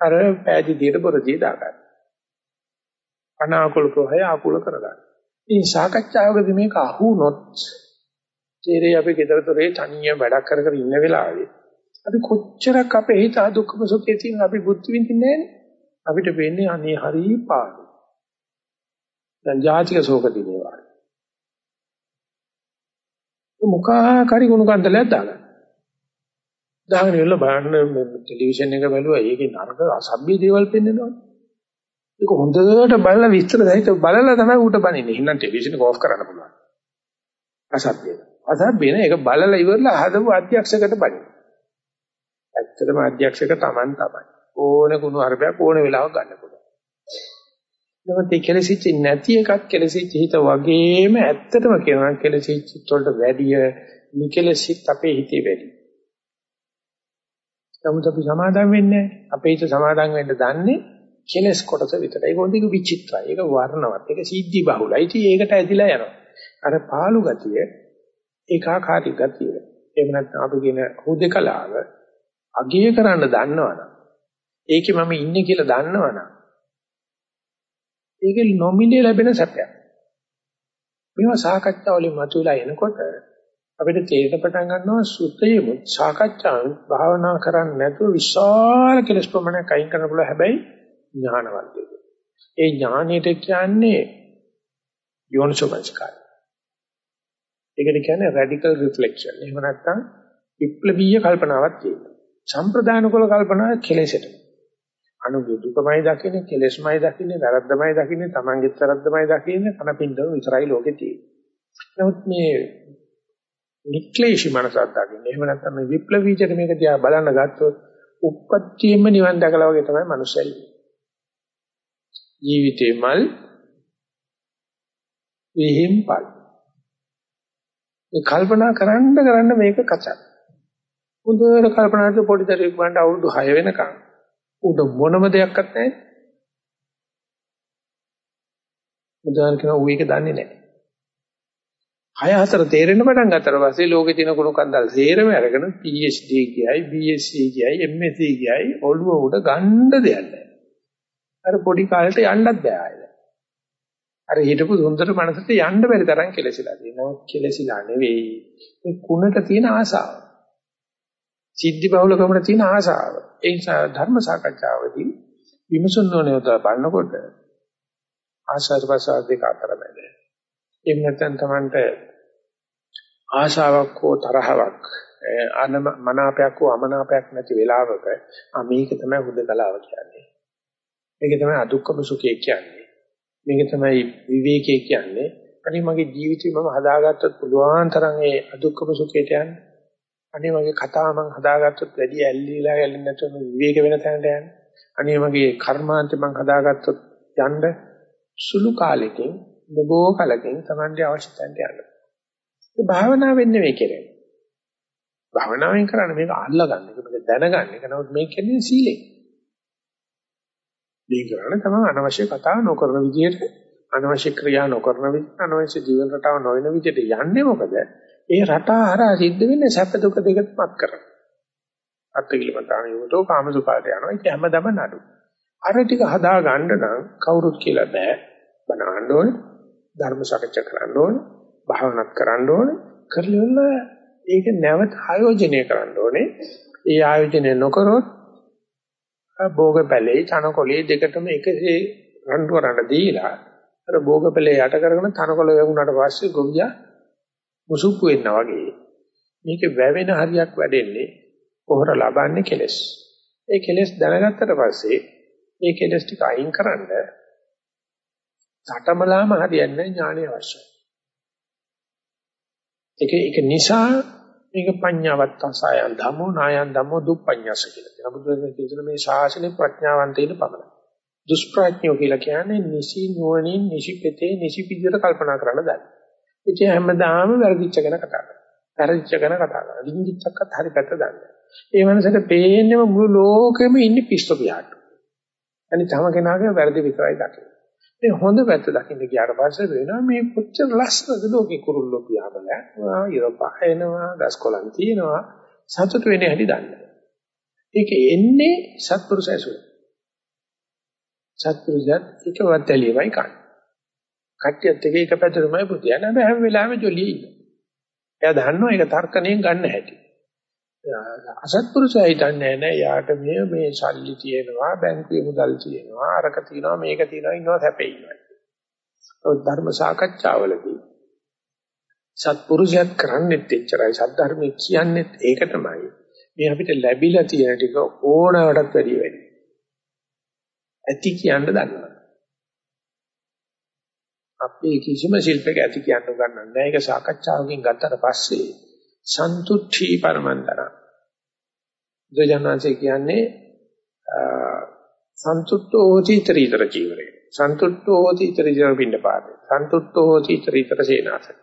අර පෑදීදියට බොරදී දාගන්න. අනාකූල ප්‍රහය ආකූල කරගන්න. ඉතින් සාකච්ඡාවකදී මේක අහුනොත් තේරේ අපි ගෙදරතොරේ තනියම වැඩක් කර කර ඉන්න වෙලාවේ අපි කොච්චරක් අපේ හිත දුක්ඛම සුඛයේ තියෙන අපි බුද්ධ විඳින්නේ අපිට වෙන්නේ අනේ හරි පාඩු. දැන් ජාතික ශෝක දිනේ වගේ. මොකා කරි ගුණ කන්දලයක් දාගන්න. දාගෙන ඉන්න බලන්න ටෙලිවිෂන් එක බැලුවා ඒකේ නරක අසභ්‍ය දේවල් පෙන්නනවා. ඒක හොඳට බලලා විස්තර සහිතව බලලා තමයි ඌට බනින්නේ. එහෙනම් ටෙලිවිෂන් එක ඕෆ් කරන්න පුළුවන්. අසභ්‍ය. අසභ්‍ය නේ ඒක බලලා ඉවරලා හදපු අධ්‍යක්ෂකට බනින්න. ඇත්තටම අධ්‍යක්ෂක Taman තමයි. ඕන කුණු අරබයක් ඕන වෙලාවක ගන්න පුළුවන්. නමුත් ඒ කෙලෙසිච්ච නැති එකක් කෙලෙසිච්ච හිත වගේම ඇත්තටම කියනවා කෙලෙසිච්ච වලට වැඩිය නිකලෙසිත් අපේ හිතේ වැඩි. නමුත් අපි සමාදම් වෙන්නේ අපේ හිත සමාදම් වෙන්න දන්නේ කෙලස් කොටස විතරයි. ඒක හොඳික විචිත්‍රයි. ඒක වර්ණවත්. ඒක සිද්ධි බහුලයි. ඉතින් ඒකට ඇදිලා යනවා. අර පාළු ගතිය ඒකාකාරී ගතිය. එහෙම නැත්නම් අපි කියන හුදකලාව අගය කරන්න දන්නවනම් ඒකේ මම ඉන්නේ කියලා දන්නවනම් ඒකේ නොමිලේ ලැබෙන සැපයක්. මේවා සාකච්ඡා වලින් මතුවලා එනකොට අපිට තේරෙන්න පටන් ගන්නවා සුත්තේම සාකච්ඡාවෙන් භාවනා කරන්නේ නැතුව විශාල කෙලස් ප්‍රමාණයක් අයින් කරන්න පුළුවන් හැබැයි ඥානවන්තයෙක්. ඒ ඥානෙට කියන්නේ යෝනිසෝමනස්කාරය. ඒකට කියන්නේ රැඩිකල් රිෆ්ලෙක්ෂන්. එහෙම නැත්නම් විප්ලවීය කල්පනාවක් තියෙනවා. සම්ප්‍රදාන කුල කල්පනාව කෙලෙසට. අනුගේ දුකමයි දකින්නේ, කෙලෙස්මයි දකින්නේ, වැරද්දමයි දකින්නේ, තමන්ගේත් වැරද්දමයි දකින්නේ, කනපින්දම විතරයි ලෝකේ තියෙන්නේ. නමුත් මේ නික්ලේශී මනසක් දකින්නේ. එහෙම නැත්නම් මේ විප්ලවීජක මේක දිහා බලන්න ගත්තොත් උප්පත්තියෙම නිවන් දැකලා වගේ තමයි මනුස්සයයි. ජීවිතේ මල් විහිම්පල්. මේ කල්පනා කරන්න කරන්න මේක කචක්. හොඳට කල්පනා කරලා පොඩි දරුවෙක් වන්ට අවුරුදු 6 වෙනකන් උඩ මොනම දෙයක්වත් නැහැ. මුදාන් කියන ඌ ඒක දන්නේ නැහැ. හය හතර තේරෙන්න පටන් ගත්තට පස්සේ ලෝකේ තියෙන කුණු කන්දල් සේරම අරගෙන PhD කියයි BSc කියයි MSc කියයි ඔළුව උඩ ගන්න දෙයක් නැහැ. අර පොඩි කාලේට යන්නත් බෑ ආයෙ. අර හිටපු සුන්දර මනසට යන්න බැරි තරම් කෙලසිලා තියෙනවා. කෙලසිලා නෙවෙයි. මේ කුණට තියෙන ආසාව. සිද්ධි බහුලකමට තියෙන ආසාව. ඒ නිසා ධර්ම සාකච්ඡාවදී විමසුන් නොනේත බලනකොට ආශාද ප්‍රසාද දෙක අතර මැද. එහෙම නැත්නම් Tamanට ආශාවක් හෝ තරහවක් මනාපයක් හෝ අමනාපයක් නැති වෙලාවක ආ මේක තමයි හුදකලාව කියන්නේ. මේක තමයි අදුක්කම සුඛය කියන්නේ. මේක තමයි විවේකයේ කියන්නේ. අනේ මගේ ජීවිතේ මම හදාගත්තත් පුළුවන් තරම් ඒ අදුක්කම සුඛයට යන්න. අනේ මගේ කතාව මම හදාගත්තොත් වැඩි ඇල්ලිලා ඇල්ලෙන්නේ නැතුව විවේක වෙන තැනට යන්න. අනේ මගේ කර්මාන්ත මම හදාගත්තොත් යන්න සුළු කාලෙකින් බොහෝ කලකින් Tamande අවශ්‍ය තැනට යන්න. ඒ භාවනාව වෙන්නේ මේ කෙරේ. භාවනාවෙන් කරන්නේ මේක අල්ලා ගන්න එක මේක දැනගන්න එක. නමුත් මේක කියන්නේ සීලෙන්. මේ කරන්නේ තමයි අනවශ්‍ය කතා නොකරන විදිහට අනවශ්‍ය ක්‍රියා නොකරන විදිහට අනවශ්‍ය ජීවන රටාව නොවන විදිහට යන්නේ මොකද? ඒ රටා හරහා සිද්ධ වෙන්නේ සැප දුක දෙකමත් කරන. අත්තිකිලමතාන යෝතෝ කාමසුඛාට යනවා. ඒක හැමදම නඩු. අර ටික හදා ගන්න නම් කවුරුත් කියලා බෑ. බනහන්න ඕනේ. ධර්ම සාකච්ඡා කරන්න ඕනේ. භාවනාත් කරන්න ඕනේ. කරලා ඒක නැවත ආයෝජනය කරන්න ඕනේ. ඒ ආයෝජනය නොකරොත් භෝගපැලේ තනකොළේ දෙකටම එකසේ රණ්ඩු කරන්න දීලා අර භෝගපැලේ යට කරගෙන තනකොළ වුණාට පස්සේ ගොවියා මුසුප්පු වෙනවා වගේ මේක වැවෙන හරියක් වැඩෙන්නේ කොහොර ලබන්නේ කෙලස්. ඒ කෙලස් දැනගත්තට පස්සේ ඒ කෙලස් ටික අයින් කරන්න සටමලාම හරියන්නේ ඥානය අවශ්‍යයි. ඒක ඒක නිසා මේක පඤ්ඤාවත් අසයන් ධම්මෝ නායන් ධම්මෝ දුප්පඤ්ඤස කියලා. කියන බුදුරජාණන් කියන මේ ශාසනේ ප්‍රඥාවන්තයින පමණයි. දුෂ්ප්‍රඥයෝ කියලා කියන්නේ නිසි නුවණින් නිසි පෙතේ නිසි පිළිවෙල කල්පනා කරන්න දන්නේ. ඉතින් හැමදාම වැරදිච්ච ගැන කතා කරනවා. වැරදිච්ච ගැන කතා කරනවා. ඩිංගිච්චක්වත් හරි පැත්ත දන්නේ. ඒ මනසට පේන්නේම මුළු ලෝකෙම ඉන්නේ පිස්සු පියාට. අනිත් හැම කෙනාගේම වැරදි විතරයි දකින්නේ. මේ හොඳ පැත්ත දකින්න ගියාට පස්සේ වෙනවා මේ කොච්චර ලස්සනද ලෝකේ කුරුල්ලෝ පියාඹලා යුරෝපා එනවා දස්කොලන් තියෙනවා සතුට වෙන්නේ හැටි දන්නේ. ඒක එන්නේ සත්පුරුෂයසු. සත්පුරුෂයත් එකවත් ඇලියමයි කන්නේ. කට්ටියත් එක එක පැත්තටමයි පුතියන හැබැයි හැම වෙලාවෙම ජොලියේ ඉන්නවා. එයා දන්නවා ඒක තර්කණයෙන් ගන්න හැටි. අසත්පුරුෂයා හිතන්නේ නැහැ යාට මේ මේ සල්ලි තියෙනවා බැංකුවේ මුදල් තියෙනවා අරක තියෙනවා මේක තියෙනවා ඉන්නවා සැපේ ඉන්නවා. ඔය ධර්ම සාකච්ඡාවලදී සත්පුරුෂයත් කරන්නේත් එච්චරයි සද්ධර්මයේ කියන්නේත් ඒක තමයි. මේ අපිට ලැබිලා තියෙන ටික ඕනකටත් වැඩිය වැඩි. ඇති කියන්න දන්නවා. අපි කිසිම ශිල්පයක ඇති කියන්න ගන්නෑ. මේක සාකච්ඡාවකින් ගත්තට පස්සේ සන්තුට්ඨි පරමන්තර. දෙජනanse කියන්නේ සන්තුට්ඨෝ හෝති iterator ජීවරේ. සන්තුට්ඨෝ හෝති iterator පින්නපාතේ. සන්තුට්ඨෝ හෝති iterator සේනාසන.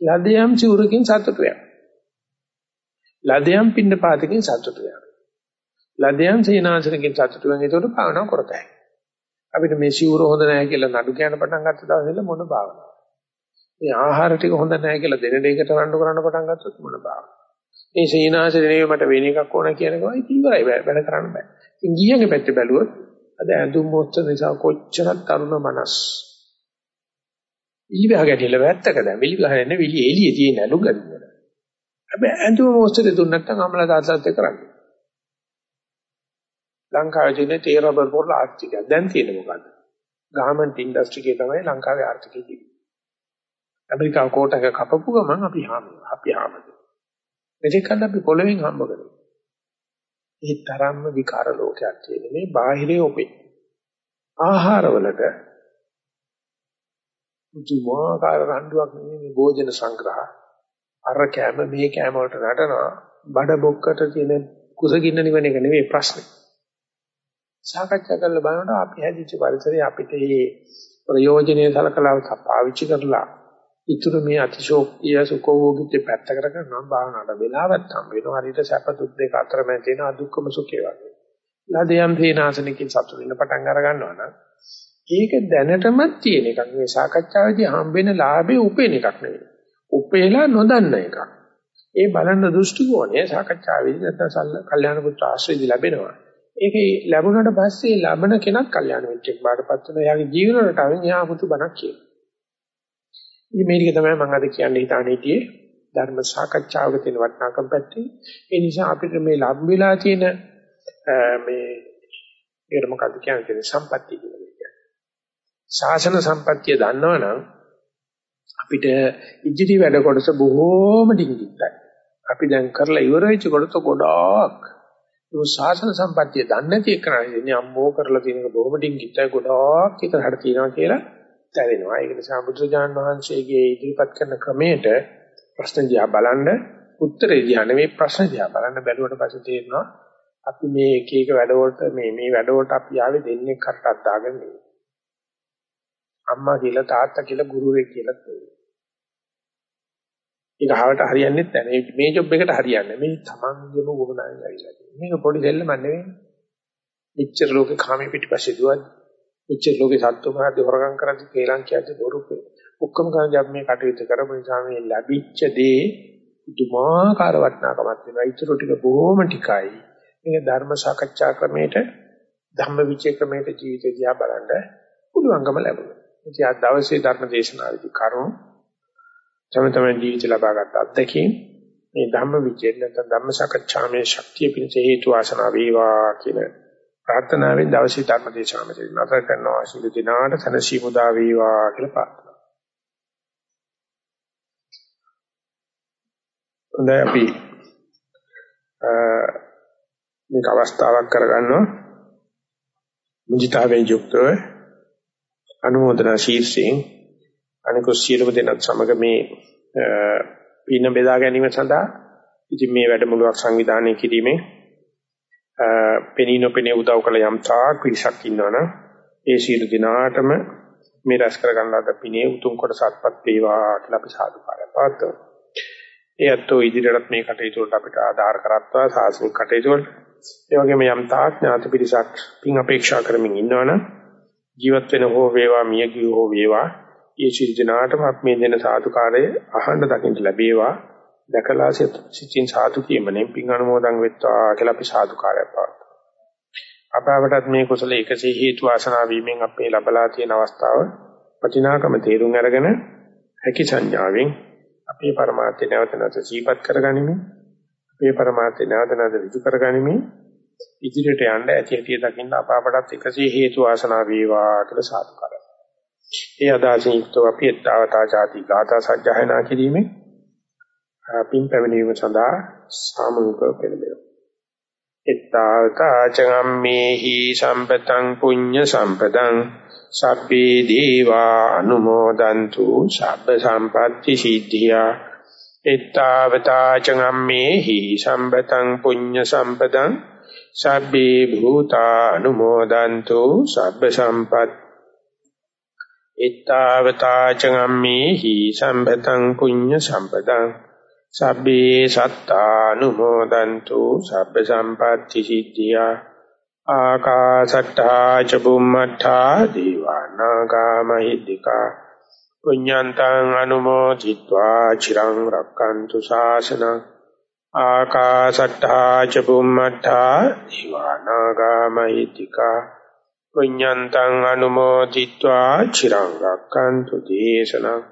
ලදයම් චූරකින් සතුට වෙනවා. ලදයම් පින්නපාතකින් සතුට වෙනවා. ලදයම් සේනාසනකින් සතුට වෙනවා. ඒකට භාවනා කරතයි. අපිට මේ සිවුර හොඳ නැහැ කියලා නඩු කියන පටන් ගත්ත දවසේ මොන භාවනාවද? මේ ආහාර ටික හොඳ නැහැ කියලා දෙන දෙයකට රණ්ඩු කරන්න පටන් ගත්තොත් මොන භාවනාවද? මේ සීනාසනේ නෙවෙයි මට වෙන එකක් ඕන කියන එක ඉතින් ඉවරයි වැඩ කරන්න බෑ. ඉතින් ගියගේ පැත්තේ බැලුවොත් අද ඇඳුම් මොස්ත නිසා කොච්චරක් තරුණ මනස්. ඉලිබහ ගැටිල වැත්තක දැන් විලි ගහන්නේ විලි එළියේ තියෙන අලු ගන්න. හැබැයි ඇඳුම් මොස්ත දෙතුන් නැත්තම් අමලා තාත්තත් එක්ක කරන්නේ. ලංකාවේ තියෙන තේ රබර් පොල් ආර්ථිකය දැන් තියෙන්නේ මොකද්ද? ගාමන්ට් ඉන්ඩස්ට්‍රි එකේ තමයි ලංකාවේ ආර්ථිකය තියෙන්නේ. ඇමරිකාව කෝටක කපපු ගමන් අපි හාම අපි හාමද. මෙතෙක් කල් අපි පොළවෙන් හම්බ කරේ. ඒ තරම්ම විකාර ලෝකයක් තියෙන මේ බාහිරේ ඔපේ. ආහාරවලට මුතුමාකාර රණ්ඩුවක් නෙමෙයි මේ භෝජන සංග්‍රහ. අර කැම මේ කැම වලට නටනවා බඩ බොක්කට තියෙන කුසගින්න නිවන එක නෙමෙයි ප්‍රශ්නේ. සාකච්ඡා කරලා බලනකොට අපි හැදිච්ච පරිසරය අපිට මේ ප්‍රයෝජනෙයි සලකලා පාවිච්චි කරලා ඉතුරු මේ අතිශෝක්තිය සුඛෝගිත පැත්තකට කරනවා භාවනාවට වෙලාවක් හම් වෙනවා හරියට සැප දුක් දෙක අතර මැද තියෙන අදුක්කම සුඛය වගේ. ලදයන් තේනාසනකින් සතුට වෙන පටන් අර ගන්නවා නම් ඒක දැනටමත් තියෙන එකක් මේ සාකච්ඡාවේදී හම්බෙන ලාභේ උපේන එකක් නෙවෙයි. උපේලා නොදන්න එකක්. ඒ බලන දෘෂ්ටි කෝණය සාකච්ඡාවේදී නැත්නම් සල්ල කල්යාණ පුත්‍ර ආශ්‍රයදී ලැබෙනවා. ඒකේ ලැබුණාට පස්සේ ලබන කෙනෙක් කල්යාණ මිත්‍රෙක් බාටපත් වෙන එයාගේ ජීවන රටාවෙන් එයා 아무තු බණක් කියනවා. ඉතින් මේක තමයි මම අද කියන්නේ හිතානේ හිටියේ ධර්ම සාකච්ඡාවක තියෙන වටිනාකම් පැත්තේ. ඒ නිසා අපිට මේ ලැබිලා තියෙන මේ ඒකට මොකද්ද කියන්නේ සම්පත්තිය කියලා කියන්නේ. ශාසන සම්පත්තිය දන්නවනම් අපිට ඉදිරි වැඩ කොටස බොහෝම ඩිංගිත්තයි. අපි දැන් කරලා ඉවර වෙච්ච කොටස ගොඩාක් ඒ ශාසන සම්පත්තිය දන්නේ නැති එකනයි ඉන්නේ අම්මෝ කරලා තියෙනක බොහොම ඩිංගිත්තයි ගොඩාක් ඉතරහට තියෙනවා කියලා තැවෙනවා. ඒක නිසා බුදුජාණන් වහන්සේගේ ඉදිරිපත් කරන ක්‍රමයට ප්‍රශ්න දිහා බලන්න උත්තරේ දිහා නෙමෙයි ප්‍රශ්න දිහා බලන්න බැලුවට පස්සේ තේරෙනවා අපි මේ එක එක වැඩවලට මේ මේ වැඩවලට අපි ආවේ දෙන්නේ කටක් දාගෙන නෙවෙයි. අම්මා කියලා තාත්තා කියලා ගුරුවරයෙක් කියලා තියෙනවා. ඒක හවට හරියන්නේ නැහැ. මේ ජොබ් එකට හරියන්නේ මේ තමන්ගේම වුණානේ ඇවිල්ලා තියෙන්නේ. මේක පොඩි දෙල්ලම නෙවෙයි. මෙච්චර ලෝකේ කාමයේ පිටිපස්සේ දුවන්නේ එච්චර ලෝකේ සත්තු මහද්ද හොරගම් කරද්දි කේලම් කියද්දි බොරුකේ ඔක්කොම කරන්නේ අපි මේ කටයුතු කරපු නිසා මේ ලැබිච්ච දේ පුදුමාකාර වටිනාකමක් වෙනවා. ඊටු ටික බොහොම ටිකයි. මේ ධර්ම සාකච්ඡා ක්‍රමයට ධම්ම විචේ ක්‍රමයට ජීවිතය දිහා බලන්න පුළුවන්කම ලැබුණා. ඉතින් අද දවසේ ධර්ම දේශනාවේදී කරුණු තම තමන් ජීවිත ලබාගත් අත්දැකීම් මේ ධම්ම විචේ නැත්නම් ධම්ම සාකච්ඡාමේ ශක්තිය පිණිස හේතු වාසනා වේවා කියන ප්‍රාර්ථනාවෙන් දවසේ ධර්ම දේශනාව මෙතන නතර කරනවා ශිළු දිනාට සනසි මුදා වේවා කියලා ප්‍රාර්ථනා. හොඳයි අපි මේක අවස්ථාවක් කරගන්නවා මුජිතාවෙන් යුක්තව අනුමೋದනා ශීර්ෂයෙන් අනිකුත් සියලුම දෙනාත් සමග මේ පින බෙදා ගැනීම සඳහා ඉතින් මේ වැඩමුළුවක් සංවිධානය කිරීමේ පෙනී නොපෙනී උදව් කළ යම් තාක් පිරිසක් ඉන්නවනම් ඒ සියලු දිනාටම මේ රැස් කර ගන්නාද පිනේ උතුම් කොටසක්පත් වේවා කියලා අපි සාදුකාරය පාත්වමු. ඒ අතෝ ඉදිරියටත් මේ කටයුතු වලට අපිට ආධාර කරත්වා සාසනික කටයුතු වල ඒ වගේම යම් තාක් ඥාති පිරිසක් පින් අපේක්ෂා කරමින් ඉන්නවනම් ජීවත් වෙන හෝ වේවා මිය ගිය හෝ වේවා ඒ සියලු දිනාටම අපි මේ දෙන සාදුකාරය අහන්න දකින්න ලැබේවා දැකලා සිතින් සාදු කියමනේ පින් අනුමෝදන් වෙත්වා කියලා අපි සාදුකාරයක් පවත්වනවා. අපාවටත් මේ කුසල 100 හේතු ආසනා වීමෙන් අපේ ලබලා තියෙන අවස්ථාව වටිනාකම තේරුම් අරගෙන හැකි සංඥාවෙන් අපේ પરමාර්ථය නැවත නැවත ජීවත් කරගනිමින් අපේ પરමාර්ථය නැවත නැවත ඍජු කරගනිමින් ඉදිරියට යන්න ඇති ඇති දකින්න අපාවටත් 100 හේතු ආසනා වේවා කියලා සාදුකාරයක්. ඒ අදාසින් යුක්තව අපි ඊතාවතා ಜಾති ගාථා සජ්ජායනා කිරීමෙන් පින් පැමිණීම සඳහා සාමූහිකව පෙළඹෙනවා. ඊතාවතා චගම්මේහි සම්පතං පුඤ්ඤ සම්පතං සබ්බේ දීවා අනුමෝදන්තු සබ්බ සම්පatti සිද්ධියා ඊතාවතා චගම්මේහි සම්පතං පුඤ්ඤ සම්පතං සබ්බේ භූතා අනුමෝදන්තු සබ්බ සම්පත් ittavata චගම්මේහි සම්පතං පුඤ්ඤ සම්පතං sabbhi sattā numodantu sabba sampatti siddhiyā ākāsattā ca bhummattā divānā kāmahiddhikā puññantaṃ anumodhitvā ciraṃ rakkantu sāsana ākāsattā ca bhummattā divānā kāmahiddhikā puññantaṃ anumodhitvā ciraṃ rakkantu desanaṃ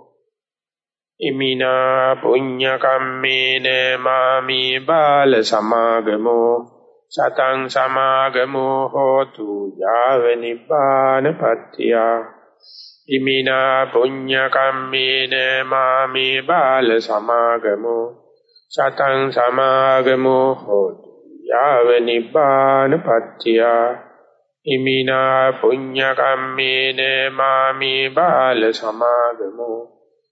ඉමිනා පුඤ්ඤ කම්මේන මාමි බාල සමාගමෝ සතං සමාගමෝ හෝතු යාව නිපාන පත්‍තියා ඉමිනා පුඤ්ඤ කම්මේන මාමි බාල සමාගමෝ සතං සමාගමෝ හෝතු යාව නිපාන පත්‍තියා ඉමිනා පුඤ්ඤ කම්මේන මාමි බාල සමාගමෝ